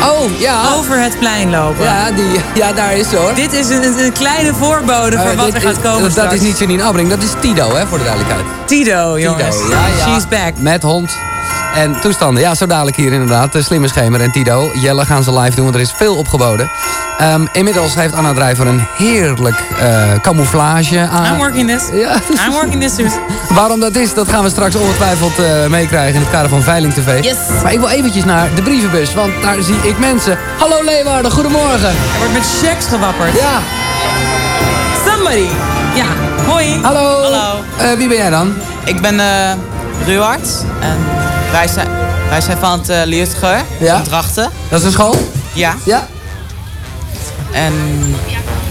oh, ja. over het plein lopen. Ja, die, ja daar is ze hoor. Dit is een, een kleine voorbode voor Eh, wat dit er gaat komen Dat straks. is niet Janine Abbring, dat is Tido, hè, voor de duidelijkheid. Tido, jongens. Tido, ja, ja. She's back. Met hond en toestanden. Ja, zo dadelijk hier inderdaad. De Slimme Schemer en Tido. Jelle gaan ze live doen, want er is veel opgeboden. Ehm, inmiddels heeft Anna Drijver een heerlijk eh, camouflage aan. I'm working this. Ja, I'm working this suit. Waarom dat is, dat gaan we straks ongetwijfeld eh, meekrijgen in het kader van Veiling TV. Yes. Maar ik wil eventjes naar de brievenbus, want daar zie ik mensen. Hallo Leeuwarden, goedemorgen. Er wordt met checks gewapperd. Ja. Somebody. Ja, hoi. Hallo. Hallo. Eh, wie ben jij dan? Ik ben eh Ruud en wij zijn, wij zijn van het uh, Ja. van Drachten. Dat is een school? Ja. Ja. En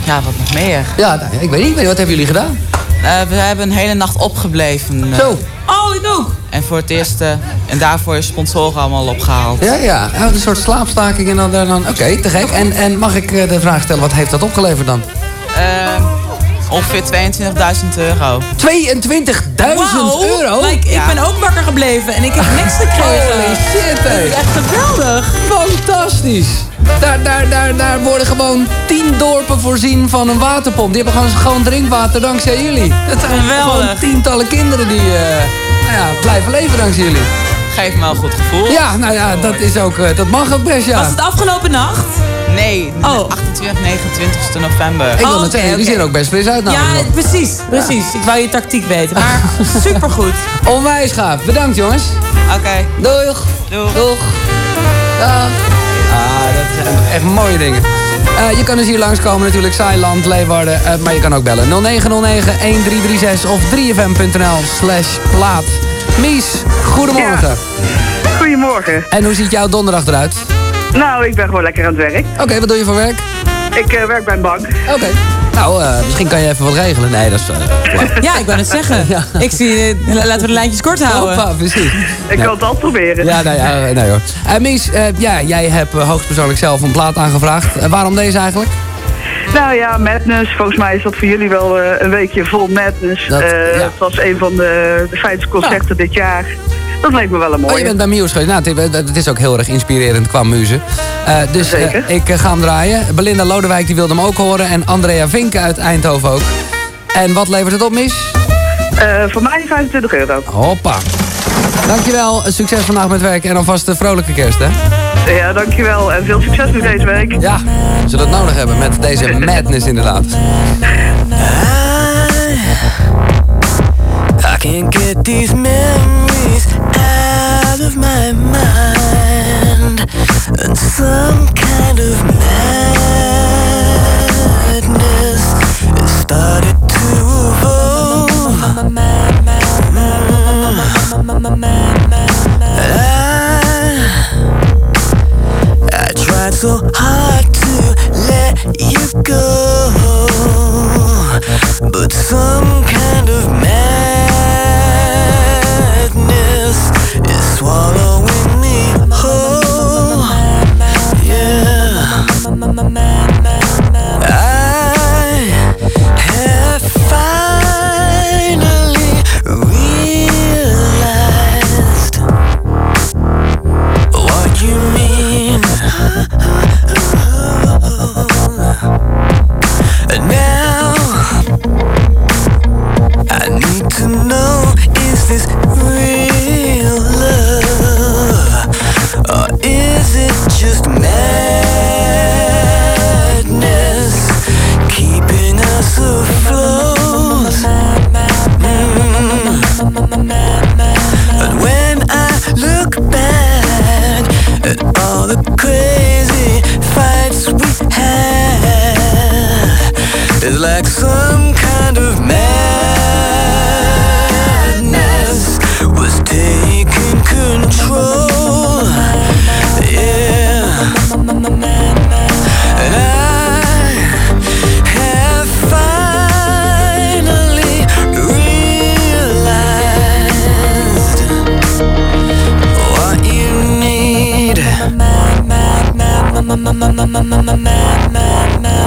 ja, wat nog meer? Ja, nou, ik weet niet. Wat hebben jullie gedaan? Eh, we hebben een hele nacht opgebleven. eh, Zo. Oh, ik ook. En voor het eerst, eh, en daarvoor is sponsoren allemaal opgehaald. Ja, ja. Een soort slaapstaking en dan... dan dan- Oké, te gek. En, en mag ik eh, de vraag stellen, wat heeft dat opgeleverd dan? Ongeveer 22.000 euro. 22.000 Wauw. euro? Like, ik Ja. ben ook wakker gebleven en ik heb niks (laughs) gekregen. Holy shit, hé. Dat is echt geweldig. Fantastisch. Daar, daar, daar, daar worden gewoon tien dorpen voorzien van een waterpomp. Die hebben gewoon schoon drinkwater dankzij jullie. Dat zijn Geweldig. gewoon tientallen kinderen die eh, nou ja, blijven leven dankzij jullie. Geeft me wel een goed gevoel. Ja, nou ja, dat, is ook, eh, dat mag ook best, ja. Was het afgelopen nacht? Nee, Oh. 28, 29 november. Ik wil Oh, het zeggen, jullie oké. zien ook best fris uit Ja, precies. Precies. Ik wou je tactiek weten. Maar (laughs) supergoed. Onwijs gaaf. Bedankt jongens. Oké. Doeg. Doeg. Doeg. Dag. Ah, dat zijn echt mooie dingen. Eh, je kan dus hier langskomen natuurlijk, Saailand, Leeuwarden. eh, maar je kan ook bellen 0909-1336 of 3fm.nl slash plaat. Mies, goedemorgen. Goedemorgen. En hoe ziet jouw donderdag eruit? Nou, ik ben gewoon lekker aan het werk. Oké, wat doe je voor werk? Ik eh, werk bij een bank. Oké. Nou, eh, misschien kan je even wat regelen. Nee, dat is eh. Ja, ik wou het zeggen. (laughs) Ik zie, eh, laten we de lijntjes kort houden. Hoppa, precies. Ik Nee. kan het al proberen. Ja, nou ja, nee hoor. Mies, eh, ja, jij hebt hoogstpersoonlijk zelf een plaat aangevraagd. Waarom deze eigenlijk? Nou ja, Madness. Volgens mij is dat voor jullie wel eh, een weekje vol Madness. Dat- ja. Het was een van de, de fijnste concerten dit jaar. Dat leek me wel een Oh, je mooie. bent bij Muse geweest. Nou, het, het is ook heel erg inspirerend qua muze. Eh, dus eh, Zeker. ik eh, ga hem draaien. Belinda Lodewijk die wilde hem ook horen. En Andrea Vinken uit Eindhoven ook. En wat levert het op, Mies? Eh, voor mij 25 euro. Hoppa. Dankjewel. Succes vandaag met werk. En alvast een vrolijke kerst, hè? Ja, dankjewel. En veel succes nu deze week. Ja, we zullen het nodig hebben met deze (laughs) madness inderdaad. I can't get these memories my mind. And some kind of madness started to. I, I tried so hard to let you go, but some kind of madness is ma ma ma ma ma ma ma ma ma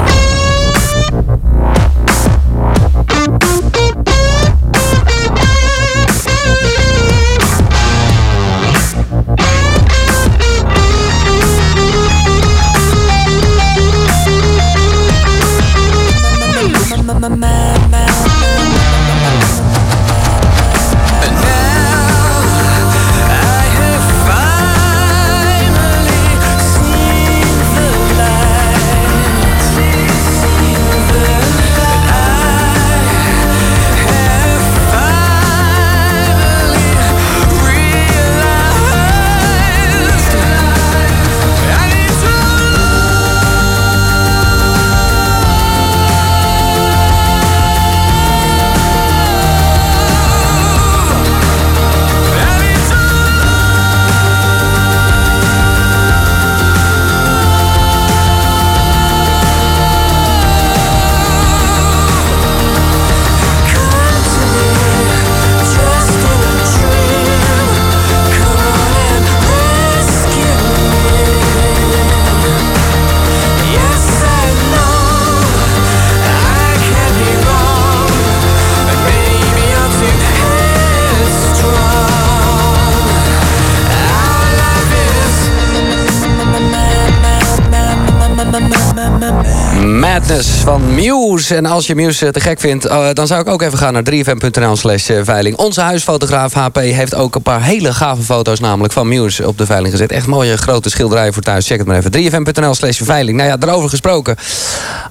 Muse. En als je Muse te gek vindt, eh, dan zou ik ook even gaan naar 3fm.nl slash eh, veiling. Onze huisfotograaf HP heeft ook een paar hele gave foto's namelijk van Muse op de veiling gezet. Echt mooie grote schilderijen voor thuis. Check het maar even. 3fm.nl slash veiling. Nou ja, daarover gesproken.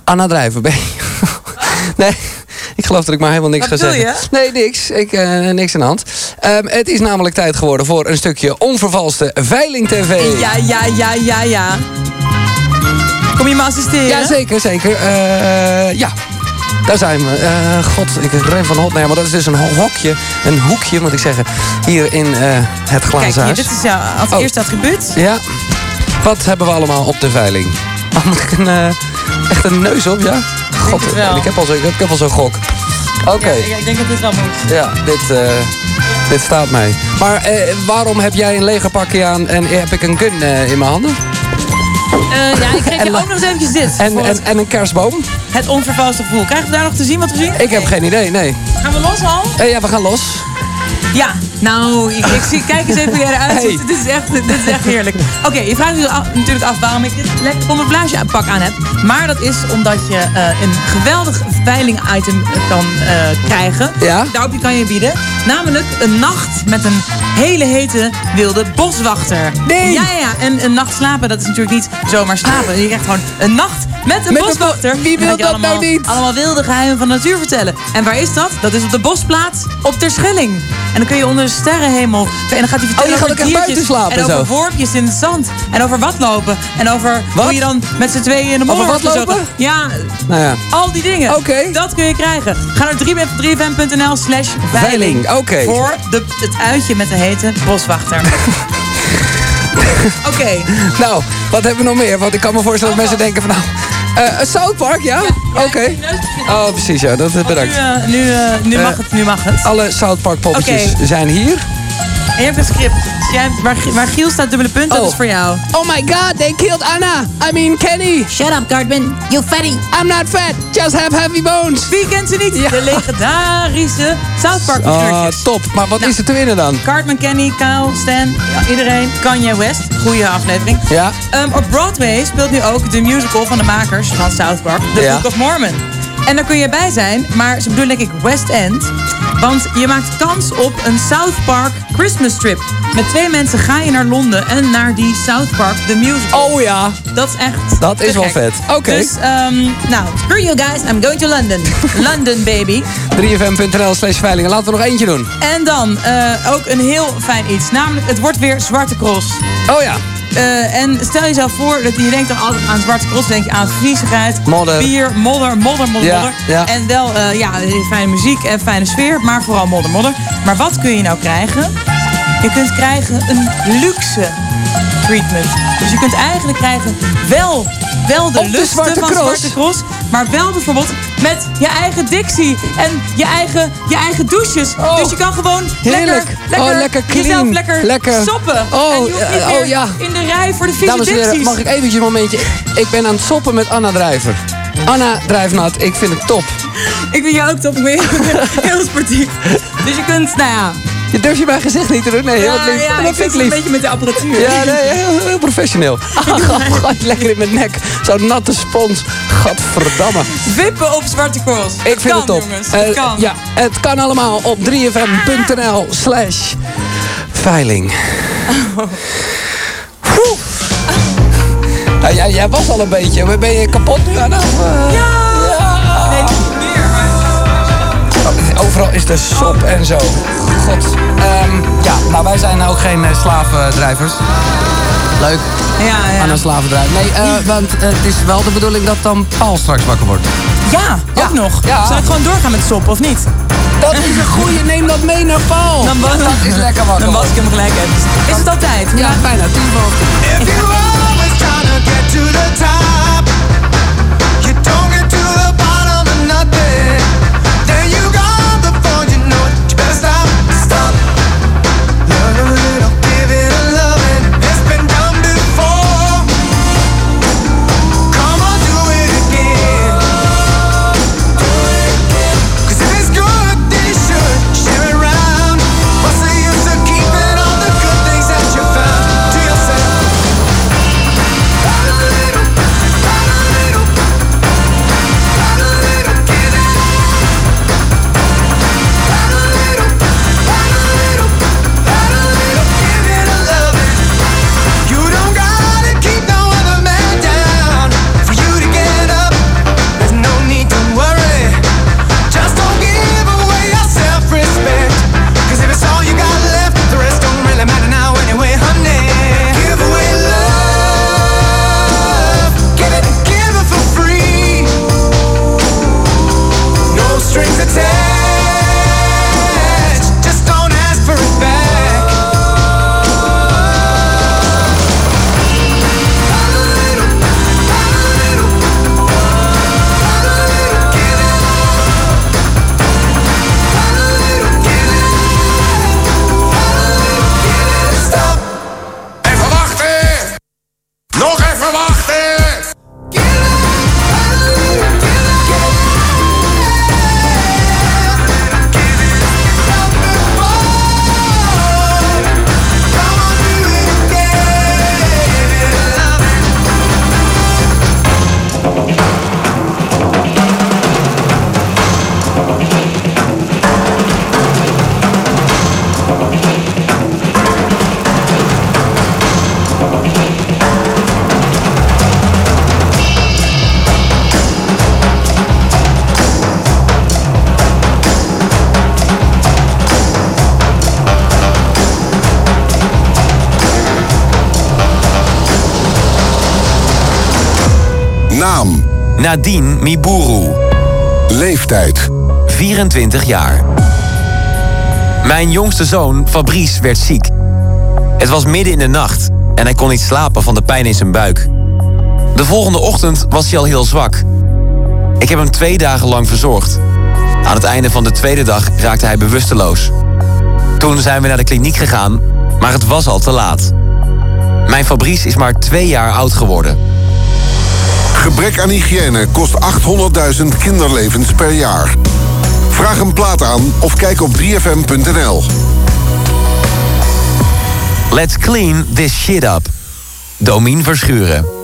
Anna Drijver, ben je... (laughs) Nee, ik geloof dat ik maar helemaal niks Wat ga zeggen. Nee, niks. Ik, eh, niks aan de hand. Ehm, het is namelijk tijd geworden voor een stukje onvervalste Veiling TV. Ja, ja, ja, ja, ja. Kom je me assisteren? Ja, zeker, zeker. Eh, ja, daar zijn we. Eh, God, ik ren van hot naar, maar dat is dus een ho- hokje, een hoekje, moet ik zeggen, hier in eh, het glazen Kijk, hier, dit is ja, als Oh. eerste attribuut. Ja. Wat hebben we allemaal op de veiling? (laughs) Oh, moet ik een, eh, echt een neus op, ja? God, ik heb al zo- ik heb al zo'n gok. Oké. Ja, ik, denk dat dit wel moet. Ja, dit, eh, dit staat mij. Maar eh, waarom heb jij een legerpakje aan en heb ik een gun eh, in mijn handen? Eh, ja, ik geef je ook nog eens eventjes dit. En, en, het, en een kerstboom? het onvervalste gevoel. Krijgen we daar nog te zien wat we zien? Ik heb geen idee, nee. Gaan we los al? Eh, ja, we gaan los. Ja, nou, ik, ik zie, kijk eens even hoe jij eruit Hey. ziet. Dit is echt, dit is echt heerlijk. Oké, je vraagt je af- natuurlijk af waarom ik dit lekker pak aan heb. Maar dat is omdat je eh, een geweldig veiling item kan eh, krijgen. Ja? Daarop kan je bieden. Namelijk een nacht met een hele hete wilde boswachter. Nee! Ja, ja. En een nacht slapen, dat is natuurlijk niet zomaar slapen. Je krijgt gewoon een nacht met een Met boswachter. bo- wie wil dat allemaal, nou niet? Allemaal wilde geheimen van de natuur vertellen. En waar is dat? Dat is op de bosplaats op Terschelling. En dan kun je onder de sterrenhemel... En dan gaat hij vertellen Oh, je gaat over diertjes. buiten slapen En over zo. worpjes in het zand. En over watlopen. En over Wat? hoe je dan met z'n tweeën in de modder Over watlopen? gezogen. Ja, Nou ja. al die dingen. Oké. Dat kun je krijgen. Ga naar 3fm.nl slash veiling. Voor de, het uitje met de hete boswachter. (laughs) Oké. Nou, wat hebben we nog meer? Want ik kan me voorstellen dat mensen denken van nou... eh, een South Park, ja? Oké. Oh, precies, ja. Dat, bedankt. Nu, eh, nu, eh, nu mag Eh, het, nu mag het. Alle South Park poppetjes zijn hier. En je hebt een script. Jij hebt, waar, waar Giel staat dubbele punt, dat Oh. is voor jou. Oh my god, they killed Anna. I mean Kenny. Shut up, Cartman. You fatty. I'm not fat, just have heavy bones. Wie kent ze niet? De legendarische South Park Ah, figuurtjes. top. Maar wat Nou. is er te winnen dan? Cartman, Kenny, Kyle, Stan, ja, iedereen. Kanye West, goede aflevering. Ja. Ehm, op Broadway speelt nu ook de musical van de makers van South Park, The Ja. Book of Mormon. En daar kun je bij zijn, maar ze bedoelen denk ik West End. Want je maakt kans op een South Park Christmas trip. Met twee mensen ga je naar Londen en naar die South Park The Musical. Oh ja. Dat is echt Dat is wel gek. vet. Oké. Dus, ehm, nou, screw you guys, I'm going to London. (laughs) London, baby. 3fm.nl slash veiling. Laten we nog eentje doen. En dan eh, ook een heel fijn iets. Namelijk, het wordt weer Zwarte Cross. Oh ja. Eh, en stel jezelf voor dat je denkt dan altijd aan Zwarte Cross. denk je aan viezigheid, Modder. bier, modder, modder, modder, Ja, modder. ja. En wel eh, ja, fijne muziek en fijne sfeer, maar vooral modder, modder. Maar wat kun je nou krijgen? Je kunt krijgen een luxe treatment. Dus je kunt eigenlijk krijgen wel, wel de Op de lusten Zwarte van Cross. Zwarte Cross, maar wel bijvoorbeeld met je eigen dictie en je eigen, je eigen douches. dus je kan gewoon Heerlijk. lekker, lekker, oh, lekker clean. jezelf lekker, lekker. soppen. Oh, en je hoeft niet meer oh ja. in de rij voor de vieze Dames en heren, dicties. mag ik eventjes een momentje? Ik ben aan het soppen met Anna Drijver. Anna Drijfnat, ik vind het top. Ik vind jou ook top. Ik ben heel (laughs) sportief. Dus je kunt, nou ja... Je durft je mijn gezicht niet te doen? Nee, heel ja, lief. ja, dat ik vind ik een lief. beetje met de apparatuur. Ja, nee, heel, heel professioneel. (laughs) Ah, Gewoon lekker in mijn nek. Zo'n natte spons. Gadverdamme. Wippen op Zwarte Cross. Ik vind kan, het top. jongens. Eh, Het kan. Ja, het kan allemaal op 3fm.nl slash veiling. Ja, jij, jij was al een beetje. Ben je kapot nu aan het... eh? Ja. Overal is er sop en zo. God. Ehm, ja, nou wij zijn ook geen eh, slavendrijvers. Leuk. Ja, ja. Aan een slavendrijver. Nee, eh, want eh, het is wel de bedoeling dat dan Paul straks wakker wordt. Ja, ook nog. Ja. Zal ik gewoon doorgaan met sop, of niet? Dat is een goeie, neem dat mee naar Paul. Dan, was- dat is lekker wakker. Dan was ik hem gelijk even. Is het altijd? Ja, bijna. Tien voor. If always trying to get to the top, Nadine Miburu. Leeftijd. 24 jaar. Mijn jongste zoon, Fabrice, werd ziek. Het was midden in de nacht en hij kon niet slapen van de pijn in zijn buik. De volgende ochtend was hij al heel zwak. Ik heb hem twee dagen lang verzorgd. Aan het einde van de tweede dag raakte hij bewusteloos. Toen zijn we naar de kliniek gegaan, maar het was al te laat. Mijn Fabrice is maar twee jaar oud geworden. Gebrek aan hygiëne kost 800.000 kinderlevens per jaar. Vraag een plaat aan of kijk op 3fm.nl. Let's clean this shit up. Domien Verschuren.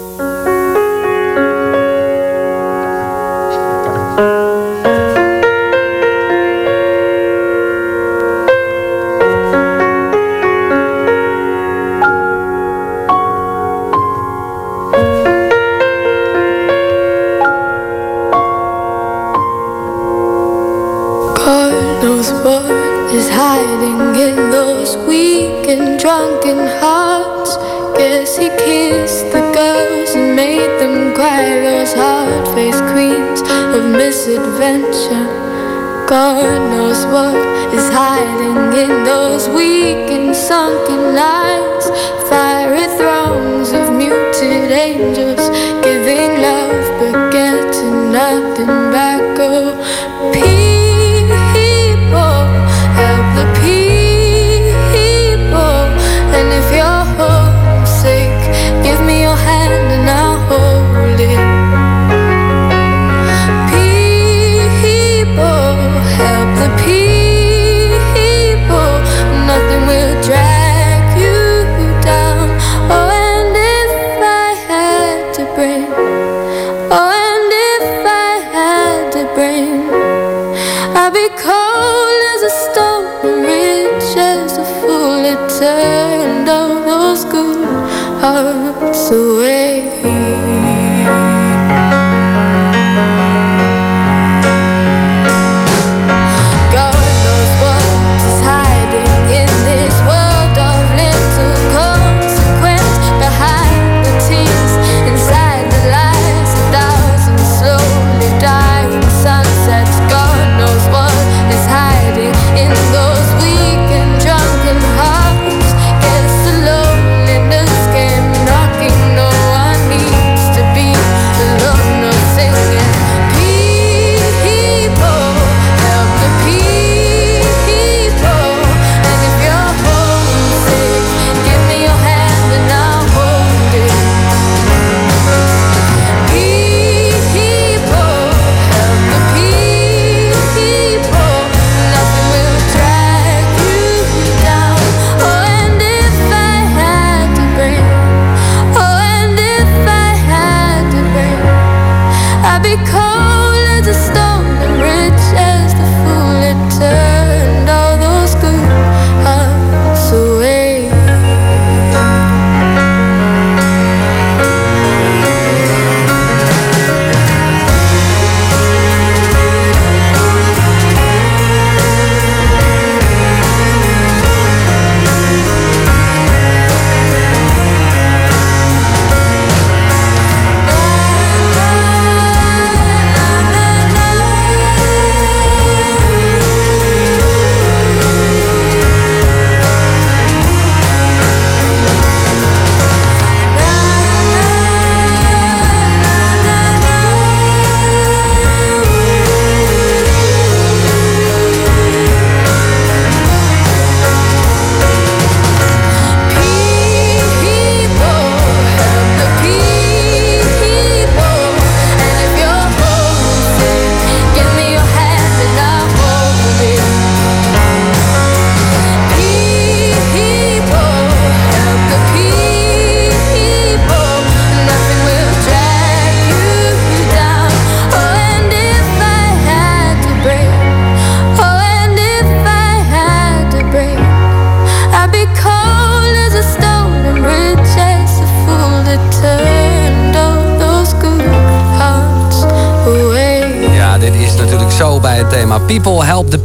God knows what is hiding in those weak and sunken lines.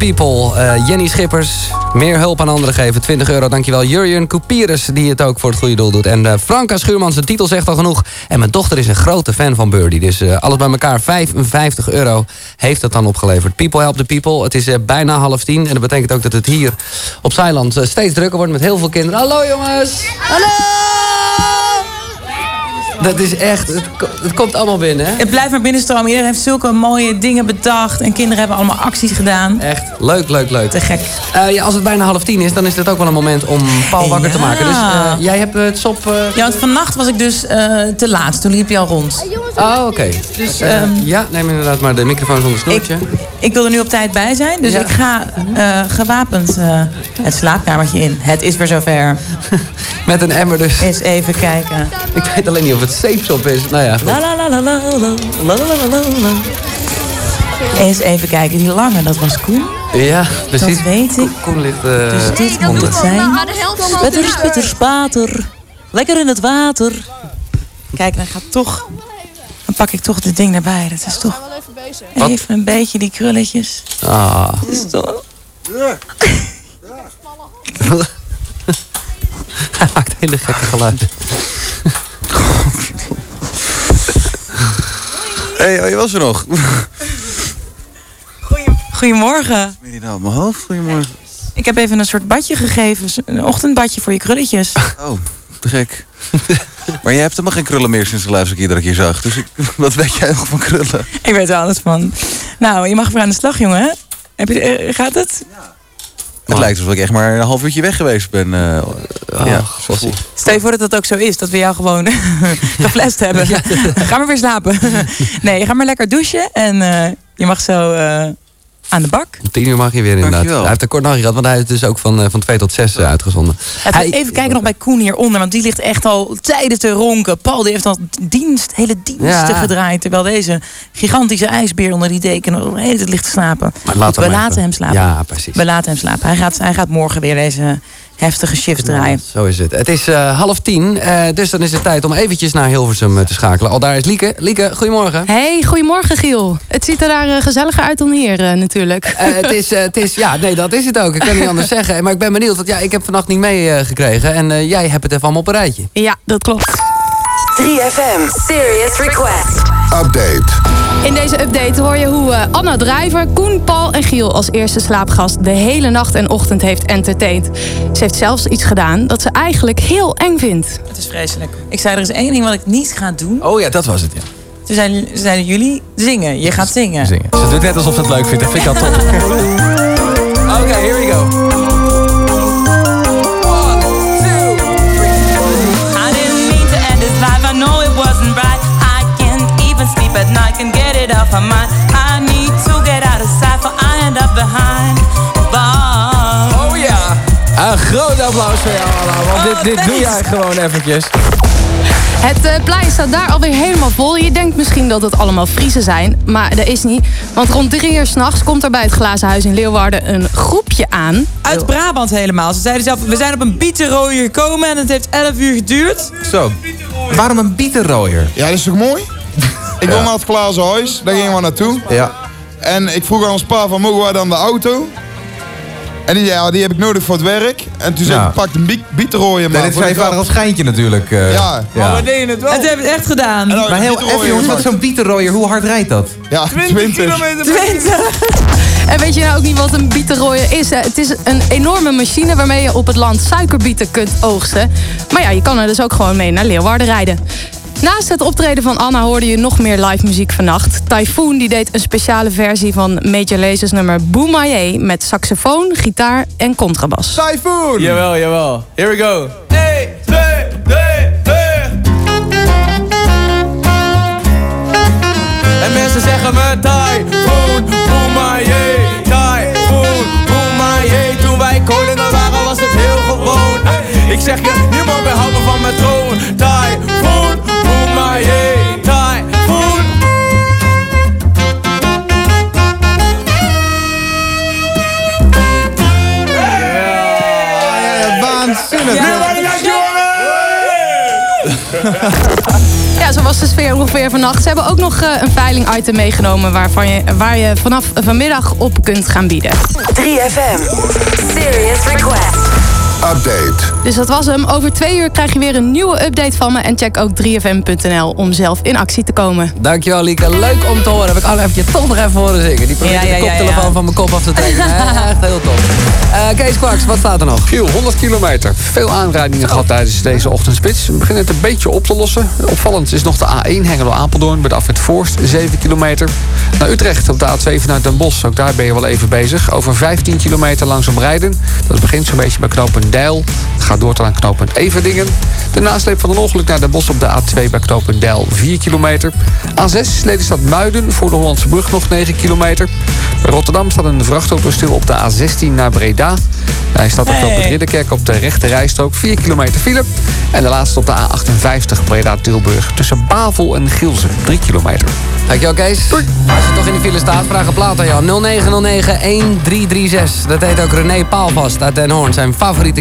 People. Eh, Jenny Schippers, meer hulp aan anderen geven. 20 euro, dankjewel. Jurjen Couperus, die het ook voor het goede doel doet. En eh, Franka Schuurmans, de titel zegt al genoeg. En mijn dochter is een grote fan van Birdie. Dus eh, alles bij elkaar, 55 euro heeft dat dan opgeleverd. People Help the People. Het is bijna half tien. En dat betekent ook dat het hier op Zeiland steeds drukker wordt met heel veel kinderen. Hallo jongens! Hallo! Dat is echt, het, ko- het komt allemaal binnen, hè? Het blijft maar binnenstromen. Iedereen heeft zulke mooie dingen bedacht. En kinderen hebben allemaal acties gedaan. Echt leuk, leuk, leuk. Te gek. Eh, ja, als het bijna half tien is, dan is dit ook wel een moment om Paul wakker te maken. Dus eh, jij hebt het sop... eh, Ja, want vannacht was ik dus eh, te laat. Toen liep je al rond. Oh, oké. Dus, Eh, ehm, ja, neem inderdaad maar de microfoon zonder snoertje. Ik wil er nu op tijd bij zijn. Dus Ja. ik ga eh, gewapend eh, het slaapkamertje in. Het is weer zover. (laughs) Met een emmer dus. Eens even kijken. Ik weet alleen niet of het zeepsop is. Nou ja. Is Eens even kijken. Die lange, dat was Koen. Ja, precies. Dat weet ik. Koen ligt... Eh, dus dit moet het zijn. Spetter, spetter, spater. Lekker in het water. Kijk, dan gaat toch... Dan pak ik toch dit ding erbij. Dat is toch... Even een beetje die krulletjes. Ah. Dat is toch... Ja. (laughs) (laughs) (laughs) Hij maakt hele gekke geluiden. Hé, hey, je was er nog. Goedemorgen. Ben je nou op mijn hoofd? Goedemorgen. Ik heb even een soort badje gegeven. Een ochtendbadje voor je krulletjes. Oh, te gek. maar jij hebt helemaal geen krullen meer sinds de laatste keer dat ik je zag. Dus ik, wat weet jij nog van krullen? Ik weet er alles van. Nou, je mag weer aan de slag, jongen. Heb je, eh, gaat het? Het lijkt alsof ik echt maar een half uurtje weg geweest ben. eh ja, Stel je voor dat dat ook zo is. Dat we jou gewoon (laughs) geflest hebben. Ga maar weer slapen. (laughs) nee, ga maar lekker douchen. En eh, je mag zo eh, aan de bak. Om tien uur mag je weer inderdaad. Dankjewel. Hij heeft een kort nachtje gehad, want hij is dus ook van, eh, van twee tot zes eh, uitgezonden. Hij- even kijken nog bij Koen hieronder. Want die ligt echt al tijden te ronken. Paul die heeft al dienst, hele diensten Ja. gedraaid. Terwijl deze gigantische ijsbeer onder die deken tijd ligt te slapen. Maar laten we laten even- hem slapen. Ja, precies. We laten hem slapen. Hij gaat, hij gaat morgen weer deze heftige shifts draaien. Zo is het. Het is eh, half tien, eh, dus dan is het tijd om eventjes naar Hilversum eh, te schakelen. Al daar is Lieke. Lieke, goedemorgen. Hey, goedemorgen Giel. Het ziet er daar gezelliger uit dan hier natuurlijk. Eh, het, is, het is, ja, nee, dat is het ook. Ik kan niet anders zeggen. Maar ik ben benieuwd, want ja, ik heb vannacht niet meegekregen. en eh, jij hebt het even allemaal op een rijtje. Ja, dat klopt. 3FM, Serious Request. Update. In deze update hoor je hoe eh, Anna Drijver, Koen, Paul en Giel als eerste slaapgast de hele nacht en ochtend heeft entertained. Ze heeft zelfs iets gedaan dat ze eigenlijk heel eng vindt. Het is vreselijk. Ik zei, er is één ding wat ik niet ga doen. Oh ja, dat was het, ja. Toen zeiden, zeiden jullie, zingen. Je gaat zingen. Zingen. Ze doet net alsof ze het leuk vindt. Dat vind ik al top. (laughs) my mind. I need to get out of sight, for I end up behind. Oh ja. Een groot applaus voor jou. Want dit, dit doe jij gewoon eventjes. Het eh, plein staat daar alweer helemaal vol. Je denkt misschien dat het allemaal Friesen zijn, maar dat is niet. Want rond drie uur s'nachts komt er bij het Glazen Huis in Leeuwarden een groepje aan. Uit Brabant helemaal. Ze zeiden zelf, we zijn op een bietenrooier gekomen en het heeft 11 uur geduurd. Zo. Waarom een bietenrooier? Ja, dat is toch mooi? Ik woon naar het glazen huis, daar gingen we naartoe. Ja. En ik vroeg aan ons pa van, mogen wij dan de auto? En die, ja, die heb ik nodig voor het werk. En toen zei Ja. ik, pak een bie- bietenrooier maar. Nee, dit mijn vader als schijntje natuurlijk. eh. Ja, maar we deden het wel. Het hebben het echt gedaan. En dan Maar heel even jongens, wat zo'n bietenrooier, hoe hard rijdt dat? Ja, 20. 20. En weet je nou ook niet wat een bietenrooier is? hè? Het is een enorme machine waarmee je op het land suikerbieten kunt oogsten. Maar ja, je kan er dus ook gewoon mee naar Leeuwarden rijden. Naast het optreden van Anna hoorde je nog meer live muziek vannacht. Typhoon die deed een speciale versie van Major Laser's nummer Boomaye... met saxofoon, gitaar en contrabas. Typhoon! Jawel, jawel. Here we go. 1, 2, 3, 4. En mensen zeggen me Typhoon, Boomaye, Typhoon, Boomaye. Toen wij koningen waren was het heel gewoon. Ik zeg je, niemand wil houden van mijn troon. Typhoon. Ja, zo was de sfeer ongeveer vannacht. Ze hebben ook nog eh, een veiling-item meegenomen... Waarvan je, waar je vanaf vanmiddag op kunt gaan bieden. 3FM, Serious Request. Update. Dus dat was hem. Over twee uur krijg je weer een nieuwe update van me. En check ook 3fm.nl om zelf in actie te komen. Dankjewel Lieke, leuk om te horen. Heb ik Anne eventjes toch nog even horen zingen. Die probeert Ja, ja, de koptelefoon ja. van mijn kop af te trekken. Ja, (laughs) echt heel tof. Eh, Kees Kwaks, wat staat er nog? Giel, 100 kilometer. Veel aanrijdingen gehad tijdens deze ochtendspits. We beginnen het een beetje op te lossen. Opvallend is nog de A1 Hengelo-Apeldoorn bij de afrit Voorst, 7 kilometer. Naar Utrecht op de A2 vanuit Den Bosch. Ook daar ben je wel even bezig. Over 15 kilometer langzaam rijden. Dat begint zo'n beetje bij knooppunt Deil. Het gaat door tot aan knooppunt Everdingen. De nasleep van een ongeluk naar Den Bosch op de A2 bij knooppunt Deil, 4 kilometer. A6 Lelystad Muiden voor de Hollandse brug nog 9 kilometer. Bij Rotterdam staat een vrachtauto stil op de A16 naar Breda. Hij staat op hey. Ridderkerk op de rechte rijstrook. 4 kilometer file. En de laatste op de A58 Breda-Tilburg. Tussen Bavel en Gielsen. 3 kilometer. Dankjewel Kees. Als je toch in de file staat, vraag een plaat aan jou. 0909-1336. Dat heet ook René Paalvast uit Den Hoorn. Zijn favoriete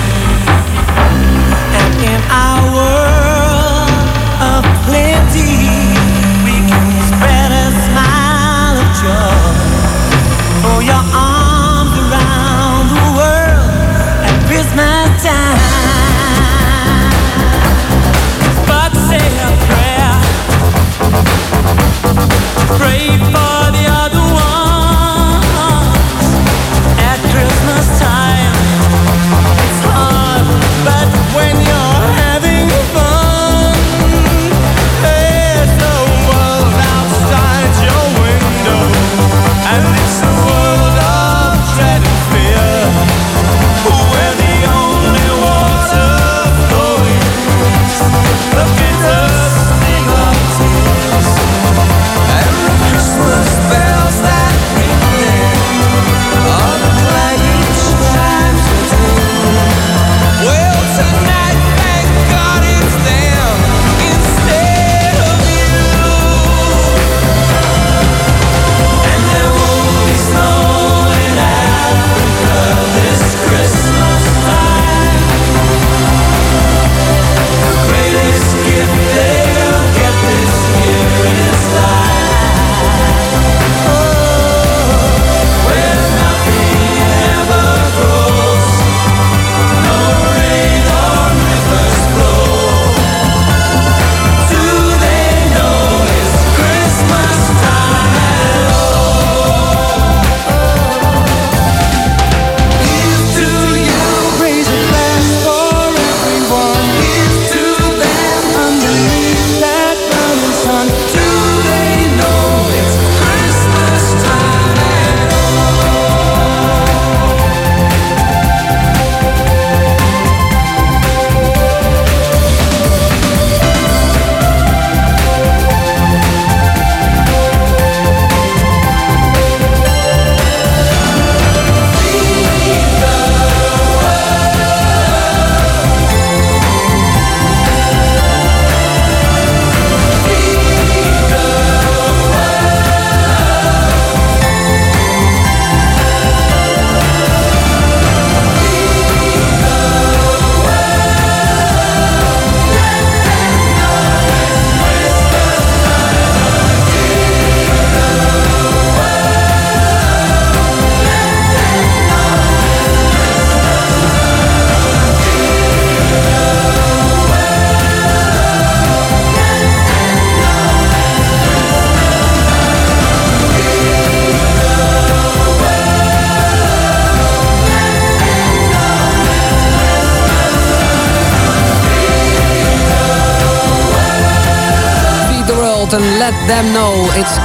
Pray for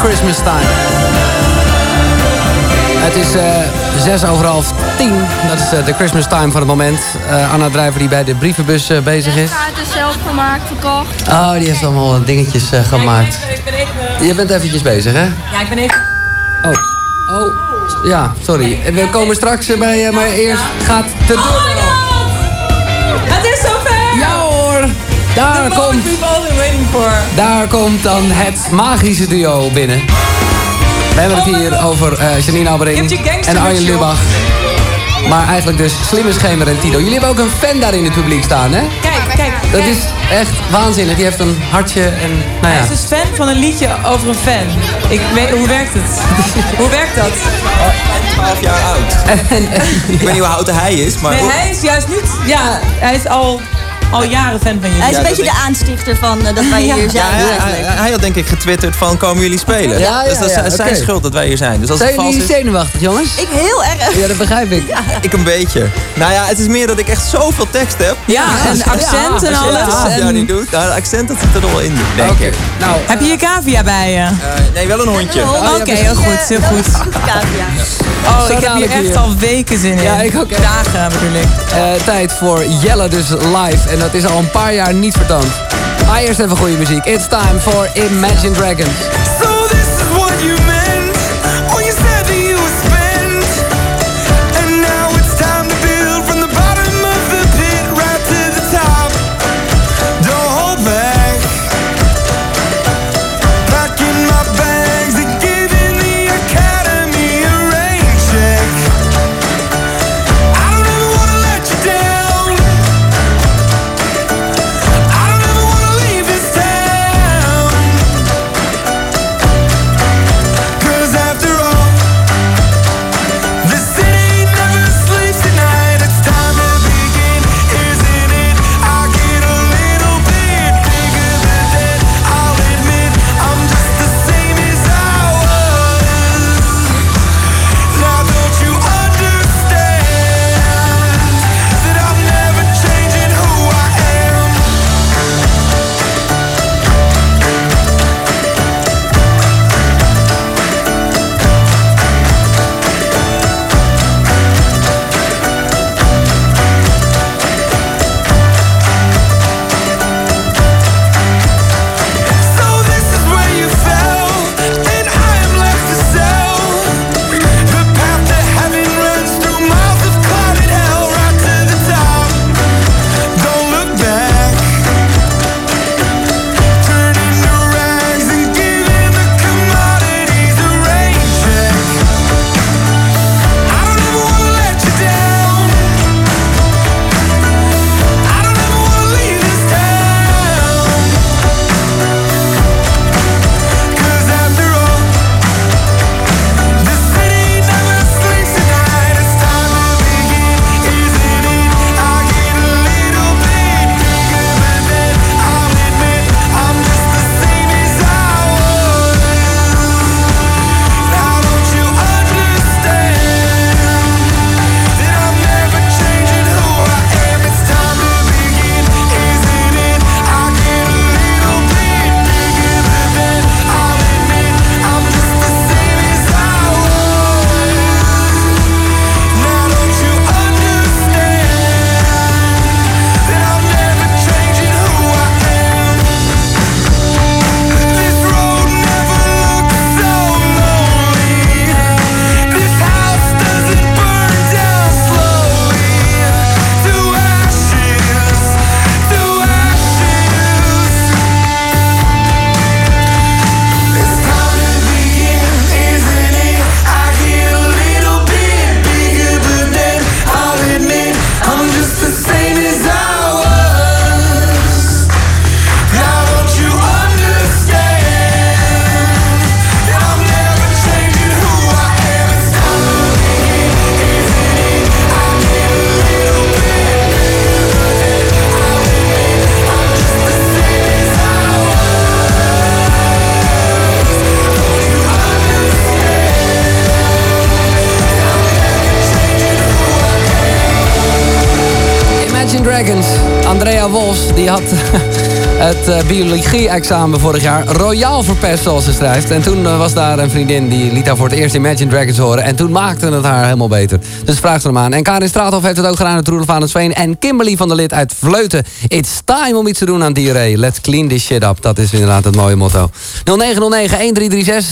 Christmas time. Het is eh, zes over half tien. Dat is eh, de Christmas time van het moment. Eh, Anna Drijver die bij de brievenbus eh, bezig is. kaarten zelf gemaakt, verkocht. Oh, die heeft allemaal wat dingetjes eh, gemaakt. Ik ben even... Je bent eventjes bezig, hè? Ja, ik ben even... Oh. Oh. Ja, sorry. We komen straks bij, eh, maar eerst gaat de deur daar komt dan het magische duo binnen. We hebben het hier over eh Janine Albering en Arjen. Lubach. Maar eigenlijk dus Slimme Schemer en Tito. Jullie hebben ook een fan daar in het publiek staan, hè? Kijk, kijk. Dat is echt waanzinnig. Die heeft een hartje en nou ja. Hij is dus fan van een liedje over een fan. Ik weet, hoe werkt het? (laughs) hoe werkt dat? 12 jaar oud. ik weet niet hoe oud hij is, maar... Nee, hij is juist niet... Ja, hij is al, al jaren fan van jullie. Hij is een beetje de aanstichter van eh, dat wij hier Ja, zijn. hij, hij, eigenlijk. hij had denk ik getwitterd van komen jullie spelen? Ja, ja, dus dat is ja, zijn schuld dat wij hier zijn. Dus als Zijn jullie is, zenuwachtig, jongens? Ik heel erg. Ja, dat begrijp ik. (laughs) ik een beetje. Nou ja, het is meer dat ik echt zoveel tekst heb. Ja, en accent en Als je het alles. half jaar niet doet, nou, accent dat zit er wel in, denk ik. Nou, Heb je je cavia bij je? Eh, nee, wel een hondje. Oké, heel goed, heel goed. Oh, ik heb hier echt al weken zin in. Ja, ik ook. Dagen bedoel ik. Eh, tijd voor Jelle dus live. En dat is al een paar jaar niet vertoond. Maar eerst even goede muziek. It's time for Imagine Dragons. Biologie-examen vorig jaar royaal verpest, zoals ze schrijft. En toen eh, was daar een vriendin die liet haar voor het eerst Imagine Dragons horen. En toen maakte het haar helemaal beter. Dus vraag ze hem aan. En Karin Straathof heeft het ook gedaan met Roelof aan het Sveen. En Kimberly van der Lid uit Vleuten. It's time om iets te doen aan diarree. Let's clean this shit up. Dat is inderdaad het mooie motto. 0909-1336,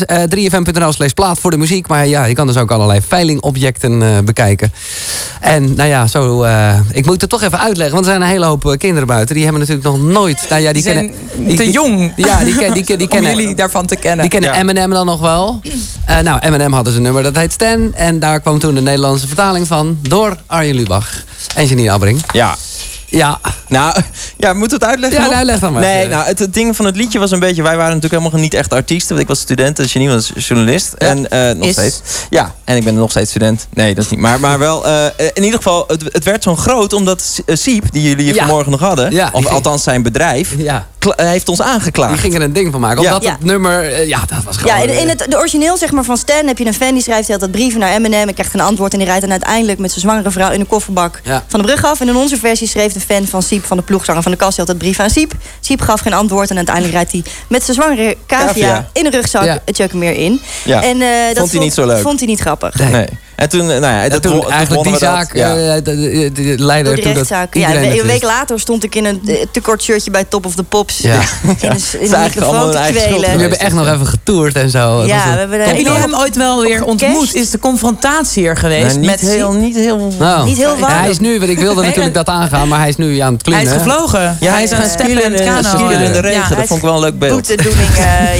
eh 3fm.nl slash plaat voor de muziek. Maar ja, je kan dus ook allerlei veilingobjecten eh, bekijken. En nou ja, zo, eh, ik moet het toch even uitleggen. Want er zijn een hele hoop eh, kinderen buiten. Die hebben natuurlijk nog nooit... Nou ja, die, Die zijn kennen, te jong Ja, die, ken- die, die (laughs) om kennen... jullie daarvan te kennen. Die kennen Ja. Eminem dan nog wel. Eh, nou, Eminem hadden ze een nummer, dat heet Stan. En daar kwam toen de Nederlandse vertaling van door Arjen Lubach en Janine Abbring. Ja. Ja. Nou, ja, moet het uitleggen? Ja, nog? nou, leg dan maar. Nee, nou, het, het ding van het liedje was een beetje... Wij waren natuurlijk helemaal niet echt artiesten. Want ik was student en Janine was journalist. En eh, nog Is. steeds. Ja, en ik ben nog steeds student. Nee, dat is niet. Maar, maar wel, eh, in ieder geval, het, het werd zo groot... omdat uh, Siep, die jullie hier Ja. vanmorgen nog hadden... Ja, of ging- althans zijn bedrijf... Ja. kla- heeft ons aangeklaagd. Die gingen er een ding van maken. Omdat Ja. het nummer, eh, ja, dat was gewoon... Ja, in, in het de origineel zeg maar, van Stan heb je een fan die schrijft altijd brieven naar Eminem. En krijgt geen antwoord. En die rijdt dan uiteindelijk met zijn zwangere vrouw in de kofferbak Ja. van de brug af. En in onze versie schreef de fan van Siep, van de ploegzanger van de kast, altijd brieven aan Siep. Siep gaf geen antwoord. En uiteindelijk rijdt hij met zijn zwangere cavia, Cavia. in de rugzak Ja. het Tjökenmeer in. Ja. En, eh, dat Vond hij niet zo leuk. Vond hij niet grappig. Nee. En toen, eh, nou ja, En dat toen won- eigenlijk die we zaak eh, de- de- de- de leidde ertoe dat rechtszaak. Ja, een, week later stond ik in een eh, te kort shirtje bij Top of the Pops. Ja. (laughs) In, een- microfoon te kwelen. Jullie hebben echt nog even getoerd en zo. Ja, we hebben jullie hem ooit wel weer ontmoet? Is de confrontatie er geweest Nou, niet, met heel, niet heel... Nou, Niet heel ja, warm. hij is nu, want ik wilde natuurlijk dat aangaan, maar hij is nu aan het Hij klunen. is gevlogen. Ja, hij is aan het steppen in de regen. Ja. dat vond ik wel een leuk beeld. (laughs)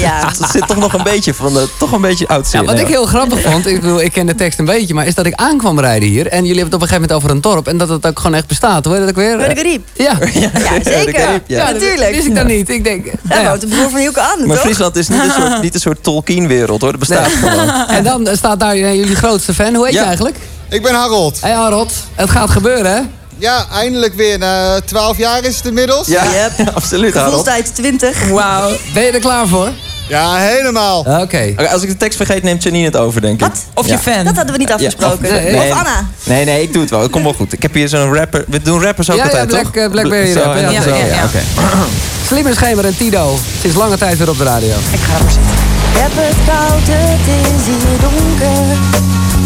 ja. Het zit toch nog een beetje van toch een beetje oud Ja, wat ik heel grappig vond, ik, bedoel, ik ken de tekst een beetje, maar is dat ik aankwam rijden hier en jullie hebben het op een gegeven moment over een dorp en dat het ook gewoon echt bestaat. Hoe heet dat ook weer? De Gariep. Ja. (laughs) Ja, zeker. Ja. Ja, dat natuurlijk. wist ik dan niet. Ik denk, nou ja. de broer van Hielke aan, Maar toch? Friesland is niet een soort, niet een soort Tolkien-wereld hoor. Het bestaat gewoon. (laughs) En dan staat daar eh, jullie grootste fan. Hoe heet Ja. je eigenlijk? Ik ben Harold. Hé hey Harold, het gaat gebeuren hè? Ja, eindelijk weer. Na 12 jaar is het inmiddels. Ja, Yep. (laughs) absoluut Harold. Gevoelstijd 20. Wauw. Ben je er klaar voor? Ja, helemaal. Oké. Oké, als ik de tekst vergeet, neemt Janine het over, denk ik. Wat? Of je Ja. fan. Dat hadden we niet afgesproken. Ja, of- Nee. Of Anna. Nee, nee, ik doe het wel. Het komt wel goed. Ik heb hier zo'n rapper. We doen rappers ook Ja, ja, altijd, Black- toch? eh, Blackberry rapper, ja, ja, ja, ja. oké. Slimme Schemer en Tido. Sinds lange tijd weer op de radio. Ik ga ervoor zitten. Ik heb het koud, het is hier donker.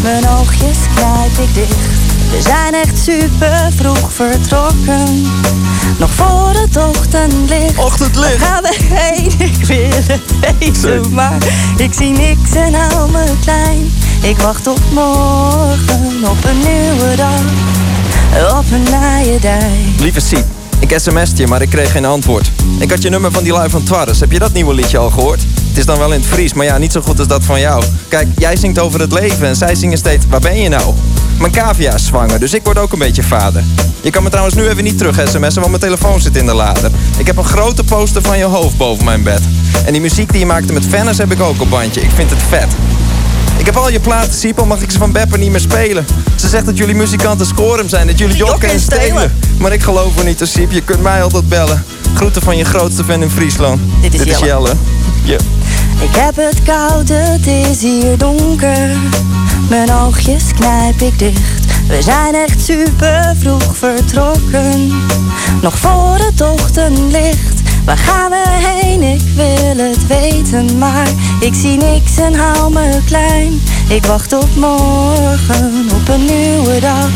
Mijn oogjes knijp ik dicht. We zijn echt super vroeg vertrokken. Nog voor het ochtendlicht. Ochtendlicht. Waar gaan we heen? (laughs) Ik wil het weten, maar ik zie niks en hou me klein. Ik wacht op morgen, op een nieuwe dag. Op een naaie. Lieve Siep, ik sms'te je, maar ik kreeg geen antwoord. Ik had je nummer van die lui van Twarres. Heb je dat nieuwe liedje al gehoord? Het is dan wel in het Fries, maar ja, niet zo goed als dat van jou. Kijk, jij zingt over het leven en zij zingen steeds... Waar ben je nou? Mijn cavia is zwanger, dus ik word ook een beetje vader. Je kan me trouwens nu even niet terug sms'en, want mijn telefoon zit in de lader. Ik heb een grote poster van je hoofd boven mijn bed. En die muziek die je maakte met Vennis heb ik ook op bandje. Ik vind het vet. Ik heb al je platen, Siep, al mag ik ze van Bepper niet meer spelen. Ze zegt dat jullie muzikanten scoren zijn, dat jullie jokken en stelen. Maar ik geloof er niet, dus Siep, je kunt mij altijd bellen. Groeten van je grootste fan in Friesland. Dit is Jelle. Ik heb het koud, het is hier donker. Mijn oogjes knijp ik dicht. We zijn echt super vroeg vertrokken. Nog voor het ochtendlicht. Waar gaan we heen? Ik wil het weten, maar ik zie niks en hou me klein. Ik wacht op morgen, op een nieuwe dag.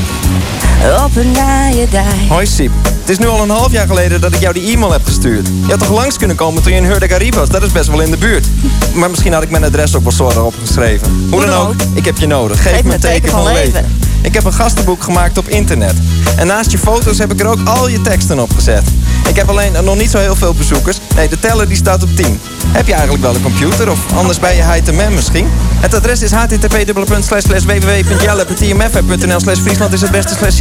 Hoi Siep. Het is nu al een half jaar geleden dat ik jou die e-mail heb gestuurd. Je had toch langs kunnen komen toen je in Hurde was? Dat is best wel in de buurt. Maar misschien had ik mijn adres ook wel zorgen opgeschreven. Hoe dan ook, ik heb je nodig. Geef, me een teken van leven. Ik heb een gastenboek gemaakt op internet. En naast je foto's heb ik er ook al je teksten op gezet. Ik heb alleen nog niet zo heel veel bezoekers. Nee, de teller die staat op 10. Heb je eigenlijk wel een computer? Of anders bij je HTML misschien? Het adres is http://www.jelle.tmf.nl slash Friesland is het beste slash.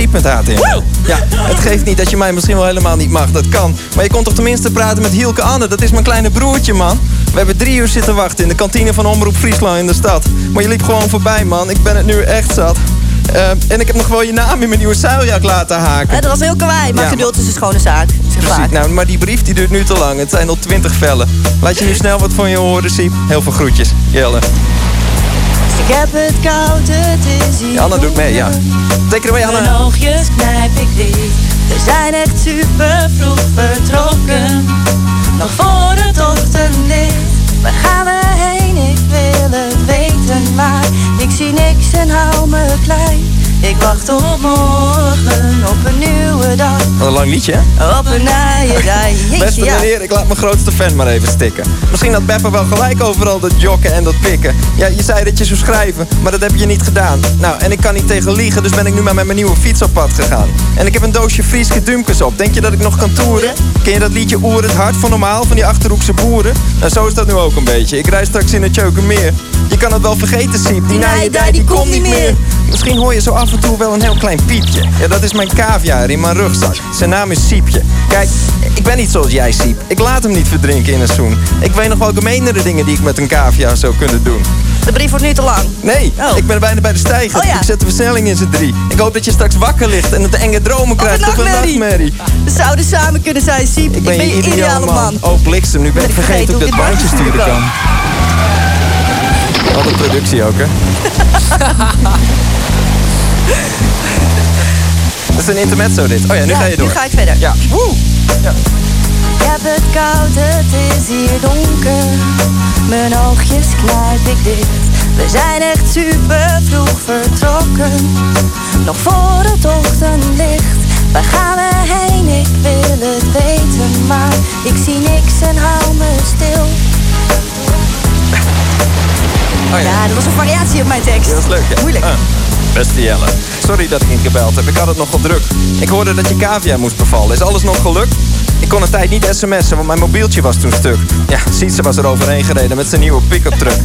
Ja, het geeft niet dat je mij misschien wel helemaal niet mag. Dat kan. Maar je kon toch tenminste praten met Hielke Anne. Dat is mijn kleine broertje, man. We hebben drie uur zitten wachten in de kantine van Omroep Friesland in de stad. Maar je liep gewoon voorbij, man. Ik ben het nu echt zat. Eh, en ik heb nog wel je naam in mijn nieuwe zeiljak laten haken. dat was heel kawaii, maar geduld is een schone zaak. Precies, nou, maar die brief die duurt nu te lang. Het zijn al twintig vellen. Laat je nu snel wat van je horen, zien. Heel veel groetjes. Jelle. Ik heb het koud, het is hier. Ja, Anna doet mee, ja. Teken er mee Anna. Mijn oogjes knijp ik dicht. We zijn echt super vroeg vertrokken. Nog voor het ochtendlicht. Waar gaan we heen? Ik weet ik zie niks en hou me klein. Ik wacht op morgen, op een nieuwe dag. Wat een lang liedje, hè? Op een nieuwe. (laughs) Beste ja. meneer, ik laat mijn grootste fan maar even stikken. Misschien had Beppa wel gelijk overal dat jokken en dat pikken. Ja, je zei dat je zou schrijven, maar dat heb je niet gedaan. Nou, en ik kan niet tegen liegen, dus ben ik nu maar met mijn nieuwe fiets op pad gegaan. En ik heb een doosje Frieske Dumkes op. Denk je dat ik nog kan toeren? Ken je dat liedje Oer het hart van normaal van die Achterhoekse boeren? Nou, zo is dat nu ook een beetje. Ik rij straks in het Jokermeer. Je kan het wel vergeten, Siep. Die naaien die, die, die komt niet meer. Misschien hoor je zo af en toe wel een heel klein piepje. Ja, dat is mijn caviar in mijn rugzak. Zijn naam is Siepje. Kijk, ik ben niet zoals jij, Siep. Ik laat hem niet verdrinken in een zoen. Ik weet nog wel gemeenere dingen die ik met een caviar zou kunnen doen. De brief wordt nu te lang. Nee, ik ben bijna bij de stijger. Oh ja. Ik zet de versnelling in z'n drie. Ik hoop dat je straks wakker ligt en het enge dromen krijgt of een nachtmerrie. We zouden samen kunnen zijn, Siep. Ik ben, je ideale man. Oh, bliksem, nu ben ik vergeten hoe ik dat bandje sturen kan. Wat een productie ook, hè? (laughs) (laughs) Dat is een intermezzo dit. Oh ja, nu Ja, ga je door. nu ga ik verder. Ja. Woe! Ja. Ik heb het koud, het is hier donker. Mijn oogjes knijp ik dicht. We zijn echt super vroeg vertrokken. Nog voor het ochtendlicht. Waar gaan we heen? Ik wil het weten, maar ik zie niks en hou me stil. ja. dat was een variatie op mijn tekst. Oh Dat is leuk, hè? Moeilijk. Ah. Beste Jelle, sorry dat ik niet gebeld heb. Ik had het nog wel druk. Ik hoorde dat je cavia moest bevallen. Is alles nog gelukt? Ik kon een tijd niet sms'en, want mijn mobieltje was toen stuk. Ja, Sietse was er overheen gereden met zijn nieuwe pick-up truck.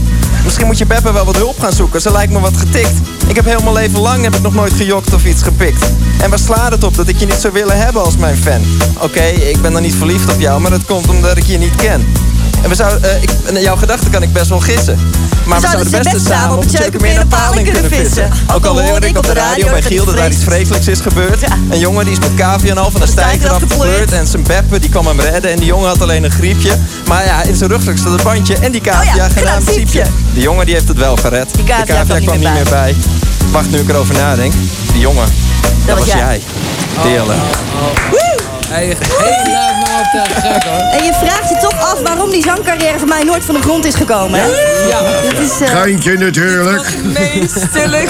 Misschien moet je Beppe wel wat hulp gaan zoeken. Ze lijkt me wat getikt. Ik heb heel mijn leven lang heb ik nog nooit gejokt of iets gepikt. En waar slaat het op dat ik je niet zou willen hebben als mijn fan? Oké, ik ben dan niet verliefd op jou, maar dat komt omdat ik je niet ken. En we zouden, eh, ik, jouw gedachten kan ik best wel gissen. Maar we, zouden best samen op het Tjeukenmeer naar paling kunnen vissen. Ook al hoorde ik op de radio bij Giel dat daar iets vreselijks is gebeurd. Een jongen die is met cavia en al van de stijger afgepleurd. En zijn beppe die kwam hem redden. En die jongen had alleen een griepje. Maar ja, in zijn rugzak staat een bandje. En die cavia Oh ja, genaamd Siepje. Die jongen die heeft het wel gered. Die cavia kwam niet kwam meer niet meer bij. Wacht, nu ik erover nadenk. Die jongen, dat, was jij. Hey, helemaal te gek hoor. En je vraagt je toch af waarom die zangcarrière van mij nooit van de grond is gekomen, hè? Ja. Dat is... eh, Geintje natuurlijk. Meesterlijk.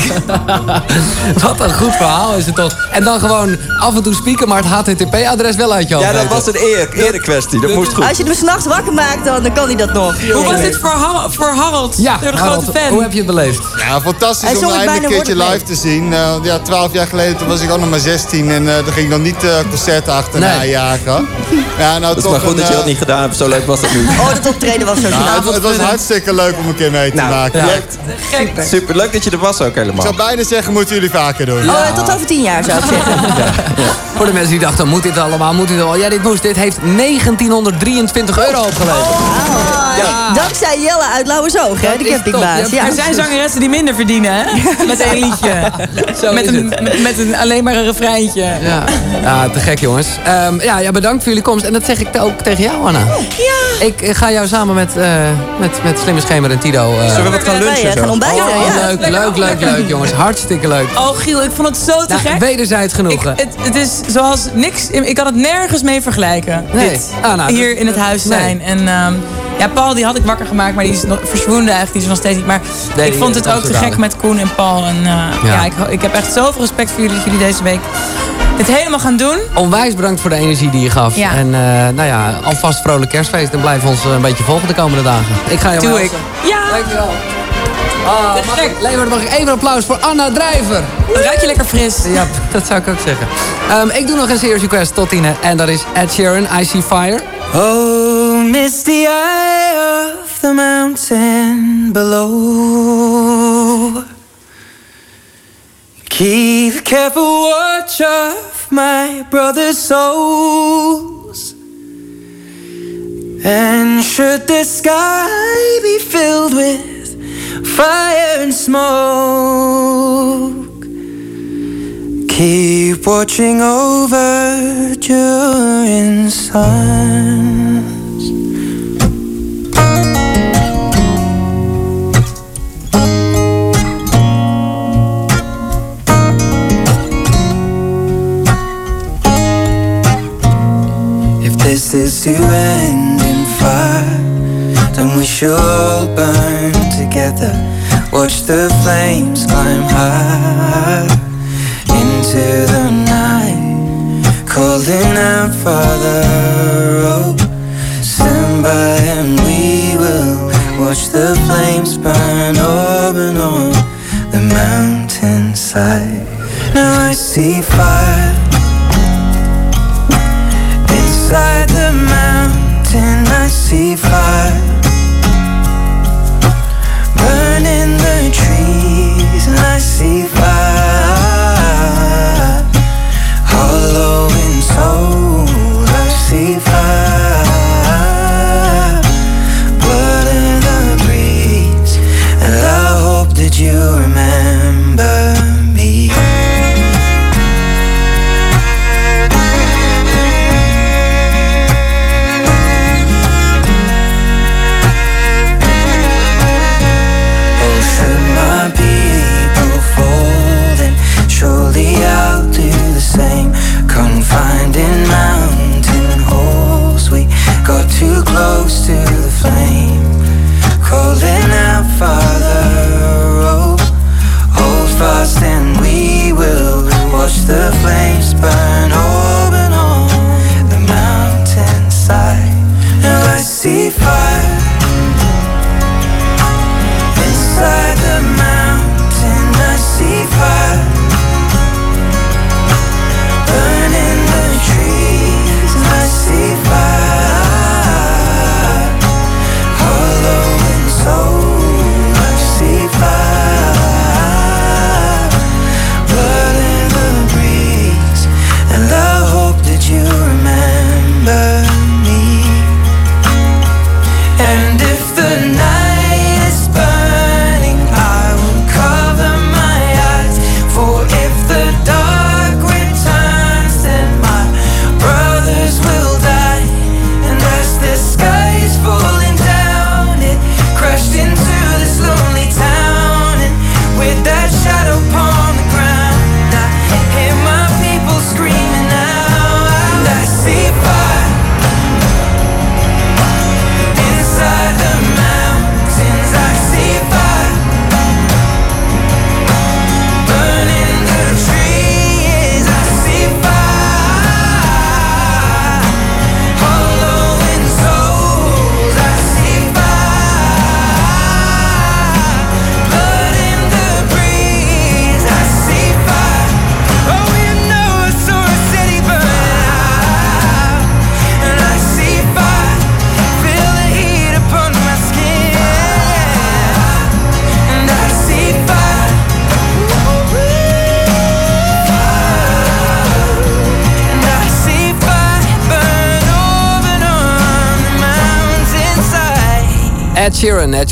(laughs) Wat een goed verhaal is het toch. En dan gewoon af en toe spieken, maar het HTTP-adres wel uit je hoofd Ja, dat was een eer, erekwestie. Dat moest goed. Als je hem s'nachts wakker maakt, dan, dan kan hij dat nog. Hoe was dit voor, Ha- voor Harold? Ja, de grote fan. hoe heb je het beleefd? Ja, fantastisch Hij om eindelijk een keertje live te zien. Eh, ja, twaalf jaar geleden toen was ik ook nog maar 16 en eh er ging nog niet eh concerten achterna Nee. jagen. (laughs) Ja, nou, Het is toch maar goed een, dat je eh, dat niet gedaan hebt. Zo leuk was het niet. Oh, dat optreden was zo ja, het, het was hartstikke leuk om een keer mee te maken. ja. Echt. Super, leuk dat je er was ook Ik helemaal. zou bijna zeggen, moeten jullie vaker doen. Oh, tot over tien jaar zou ik (laughs) zeggen. Voor de mensen die dachten, moet dit allemaal, moet dit allemaal. Ja, dit moest. Dit heeft 1923 euro opgeleverd. Ja. Dankzij Jelle uit Lauwersoog, hè, de campingbaas. Ja. Er zijn zangeressen die minder verdienen, hè? Met één liedje. Zo met, is een, met, met een, alleen maar een refreintje. Ja. ja, te gek jongens. Ehm, ja, ja, bedankt voor jullie komst. En dat zeg ik ook tegen jou, Anna. Ja. Ik ga jou samen met, eh, met, met Slimme Schemer en Tito... eh, Zullen we wat gaan lunchen zo? Gaan ontbijten, Oh, ja. leuk, leuk, leuk, leuk, jongens. Hartstikke leuk. Oh, Giel, ik vond het zo te Nou, gek. wederzijds genoegen. Het, het is zoals niks. Ik kan het nergens mee vergelijken. Nee. Dit. Ah, nou, Hier dat- in het huis nee. zijn. En ehm, ja, Paul die had ik wakker gemaakt, maar die is nog eigenlijk. Die is nog steeds niet. Maar Nee, ik vond het ook te gek dadelijk. met Koen en Paul. En eh, Ja. ja, ik, ik heb echt zoveel respect voor jullie dat jullie deze week dit helemaal gaan doen. Onwijs bedankt voor de energie die je gaf. Ja. En eh, nou ja, alvast vrolijk kerstfeest. En blijf ons eh, een beetje volgen de komende dagen. Ik ga je Doe ik. Ja! Dankjewel. Ah, mag ik, Leeuwen, mag ik even een applaus voor Anna Drijver. Ruik je lekker fris? Ja, (laughs) dat zou ik ook zeggen. Ehm, ik doe nog een serious request tot Tine. En dat is Ed Sheeran, I See Fire. Oh, misty eye of the mountain below. Keep careful watch of my brother's souls. And should the sky be filled with fire and smoke, keep watching over during suns. This is to end in fire, then we should all burn together. Watch the flames climb high into the night. calling out, Father, oh, stand by and we will watch the flames burn open on the mountainside. Now I see fire inside see fire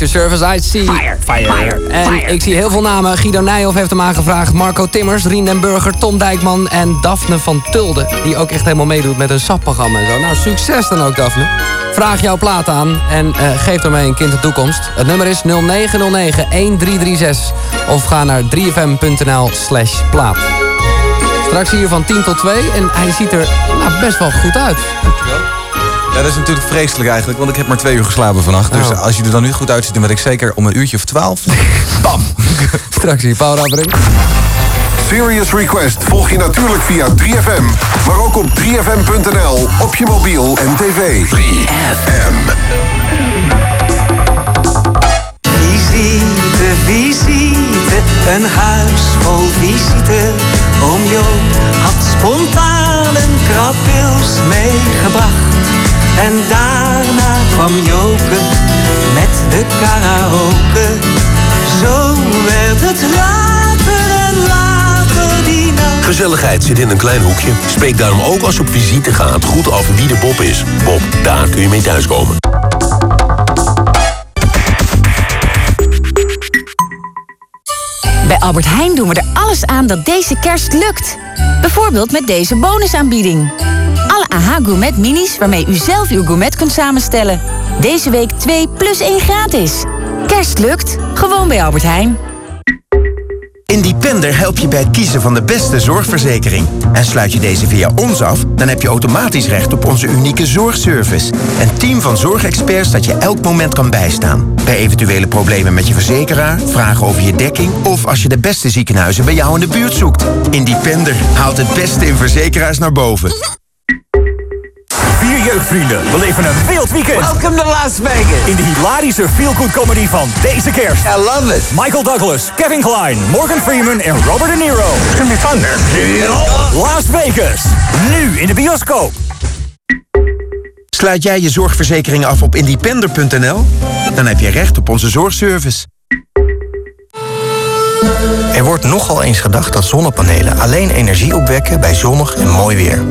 at your service, I see. Fire, fire, En fire. ik zie heel veel namen. Guido Nijhoff heeft hem aangevraagd. Marco Timmers, Rien den Burger, Tom Dijkman en Daphne van Tulde. Die ook echt helemaal meedoet met een sapprogramma en zo. Nou, succes dan ook, Daphne. Vraag jouw plaat aan en eh, geef daarmee een kind de toekomst. Het nummer is 0909-1336. Of ga naar 3fm.nl slash plaat. Straks hier van 10 tot 2 en hij ziet er nou, best wel goed uit. Ja, dat is natuurlijk vreselijk eigenlijk, want ik heb maar twee uur geslapen vannacht. Dus Oh. als je er dan nu goed uitziet, dan ben ik zeker om een uurtje of twaalf. (laughs) Bam! (laughs) Straks hier, Paul Rabbering. Serious Request volg je natuurlijk via 3FM, maar ook op 3FM.nl, op je mobiel en tv. 3FM. Visite, visite, een huis vol visite. Oom Jo had spontaan een krabpils meegebracht. En daarna kwam Joke met de karaoke. Zo werd het later en later die nacht. Gezelligheid zit in een klein hoekje. Spreek daarom ook als je op visite gaat goed af wie de Bob is. Bob, daar kun je mee thuiskomen. Bij Albert Heijn doen we er alles aan dat deze kerst lukt. Bijvoorbeeld met deze bonusaanbieding. AH Gourmet Minis waarmee u zelf uw gourmet kunt samenstellen. Deze week 2 plus 1 gratis. Kerst lukt, gewoon bij Albert Heijn. Independer helpt je bij het kiezen van de beste zorgverzekering. En sluit je deze via ons af, dan heb je automatisch recht op onze unieke zorgservice. Een team van zorgexperts dat je elk moment kan bijstaan. Bij eventuele problemen met je verzekeraar, vragen over je dekking... of als je de beste ziekenhuizen bij jou in de buurt zoekt. Independer haalt het beste in verzekeraars naar boven. Vier jeugdvrienden beleven een wild weekend. Welcome to Las Vegas. In de hilarische feel-good comedy van deze kerst. I love it. Michael Douglas, Kevin Kline, Morgan Freeman en Robert De Niro. It's gonna be fun there. Las Vegas. Nu in de bioscoop. Sluit jij je zorgverzekering af op independer.nl? Dan heb je recht op onze zorgservice. Er wordt nogal eens gedacht dat zonnepanelen alleen energie opwekken bij zonnig en mooi weer.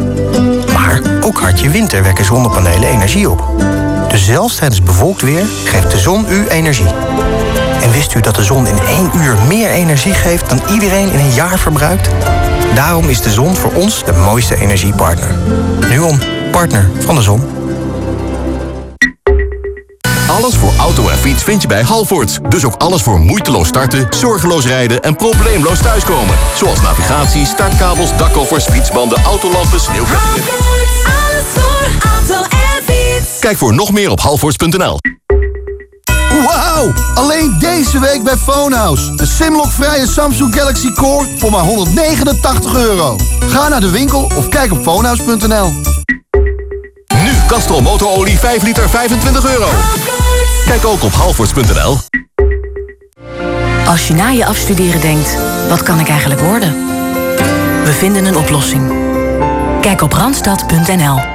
Ook hartje winter wekken zonnepanelen energie op. Dus zelfs tijdens bewolkt weer geeft de zon u energie. En wist u dat de zon in één uur meer energie geeft dan iedereen in een jaar verbruikt? Daarom is de zon voor ons de mooiste energiepartner. Nuon, partner van de zon. Alles voor auto en fiets vind je bij Halvoort. Dus ook alles voor moeiteloos starten, zorgeloos rijden en probleemloos thuiskomen. Zoals navigatie, startkabels, dakkoffers, fietsbanden, autolampen, sneeuwkettingen. Kijk voor nog meer op halvoorts.nl. Wauw! Alleen deze week bij Phonehouse. De Simlock-vrije Samsung Galaxy Core voor maar 189 euro. Ga naar de winkel of kijk op phonehouse.nl. Nu Castrol motorolie 5 liter 25 euro. Kijk ook op halvoorts.nl. Als je na je afstuderen denkt, wat kan ik eigenlijk worden? We vinden een oplossing. Kijk op randstad.nl.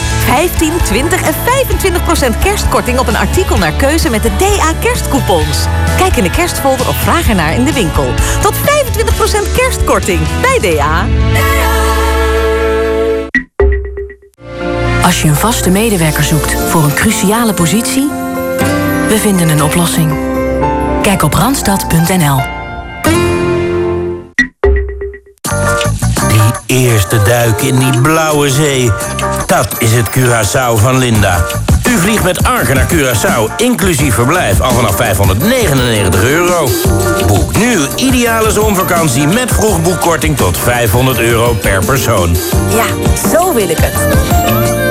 15, 20 en 25 procent kerstkorting op een artikel naar keuze met de DA kerstcoupons. Kijk in de kerstfolder of vraag ernaar in de winkel. Tot 25 procent kerstkorting bij DA. Als je een vaste medewerker zoekt voor een cruciale positie, we vinden een oplossing. Kijk op randstad.nl. Die eerste duik in die blauwe zee. Dat is het Curaçao van Linda. U vliegt met Arke naar Curaçao, inclusief verblijf, al vanaf 599 euro. Boek nu ideale zonvakantie met vroegboekkorting tot 500 euro per persoon. Ja, zo wil ik het.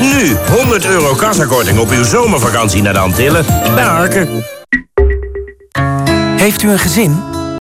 Nu 100 euro kassakorting op uw zomervakantie naar de Antillen bij. Heeft u een gezin?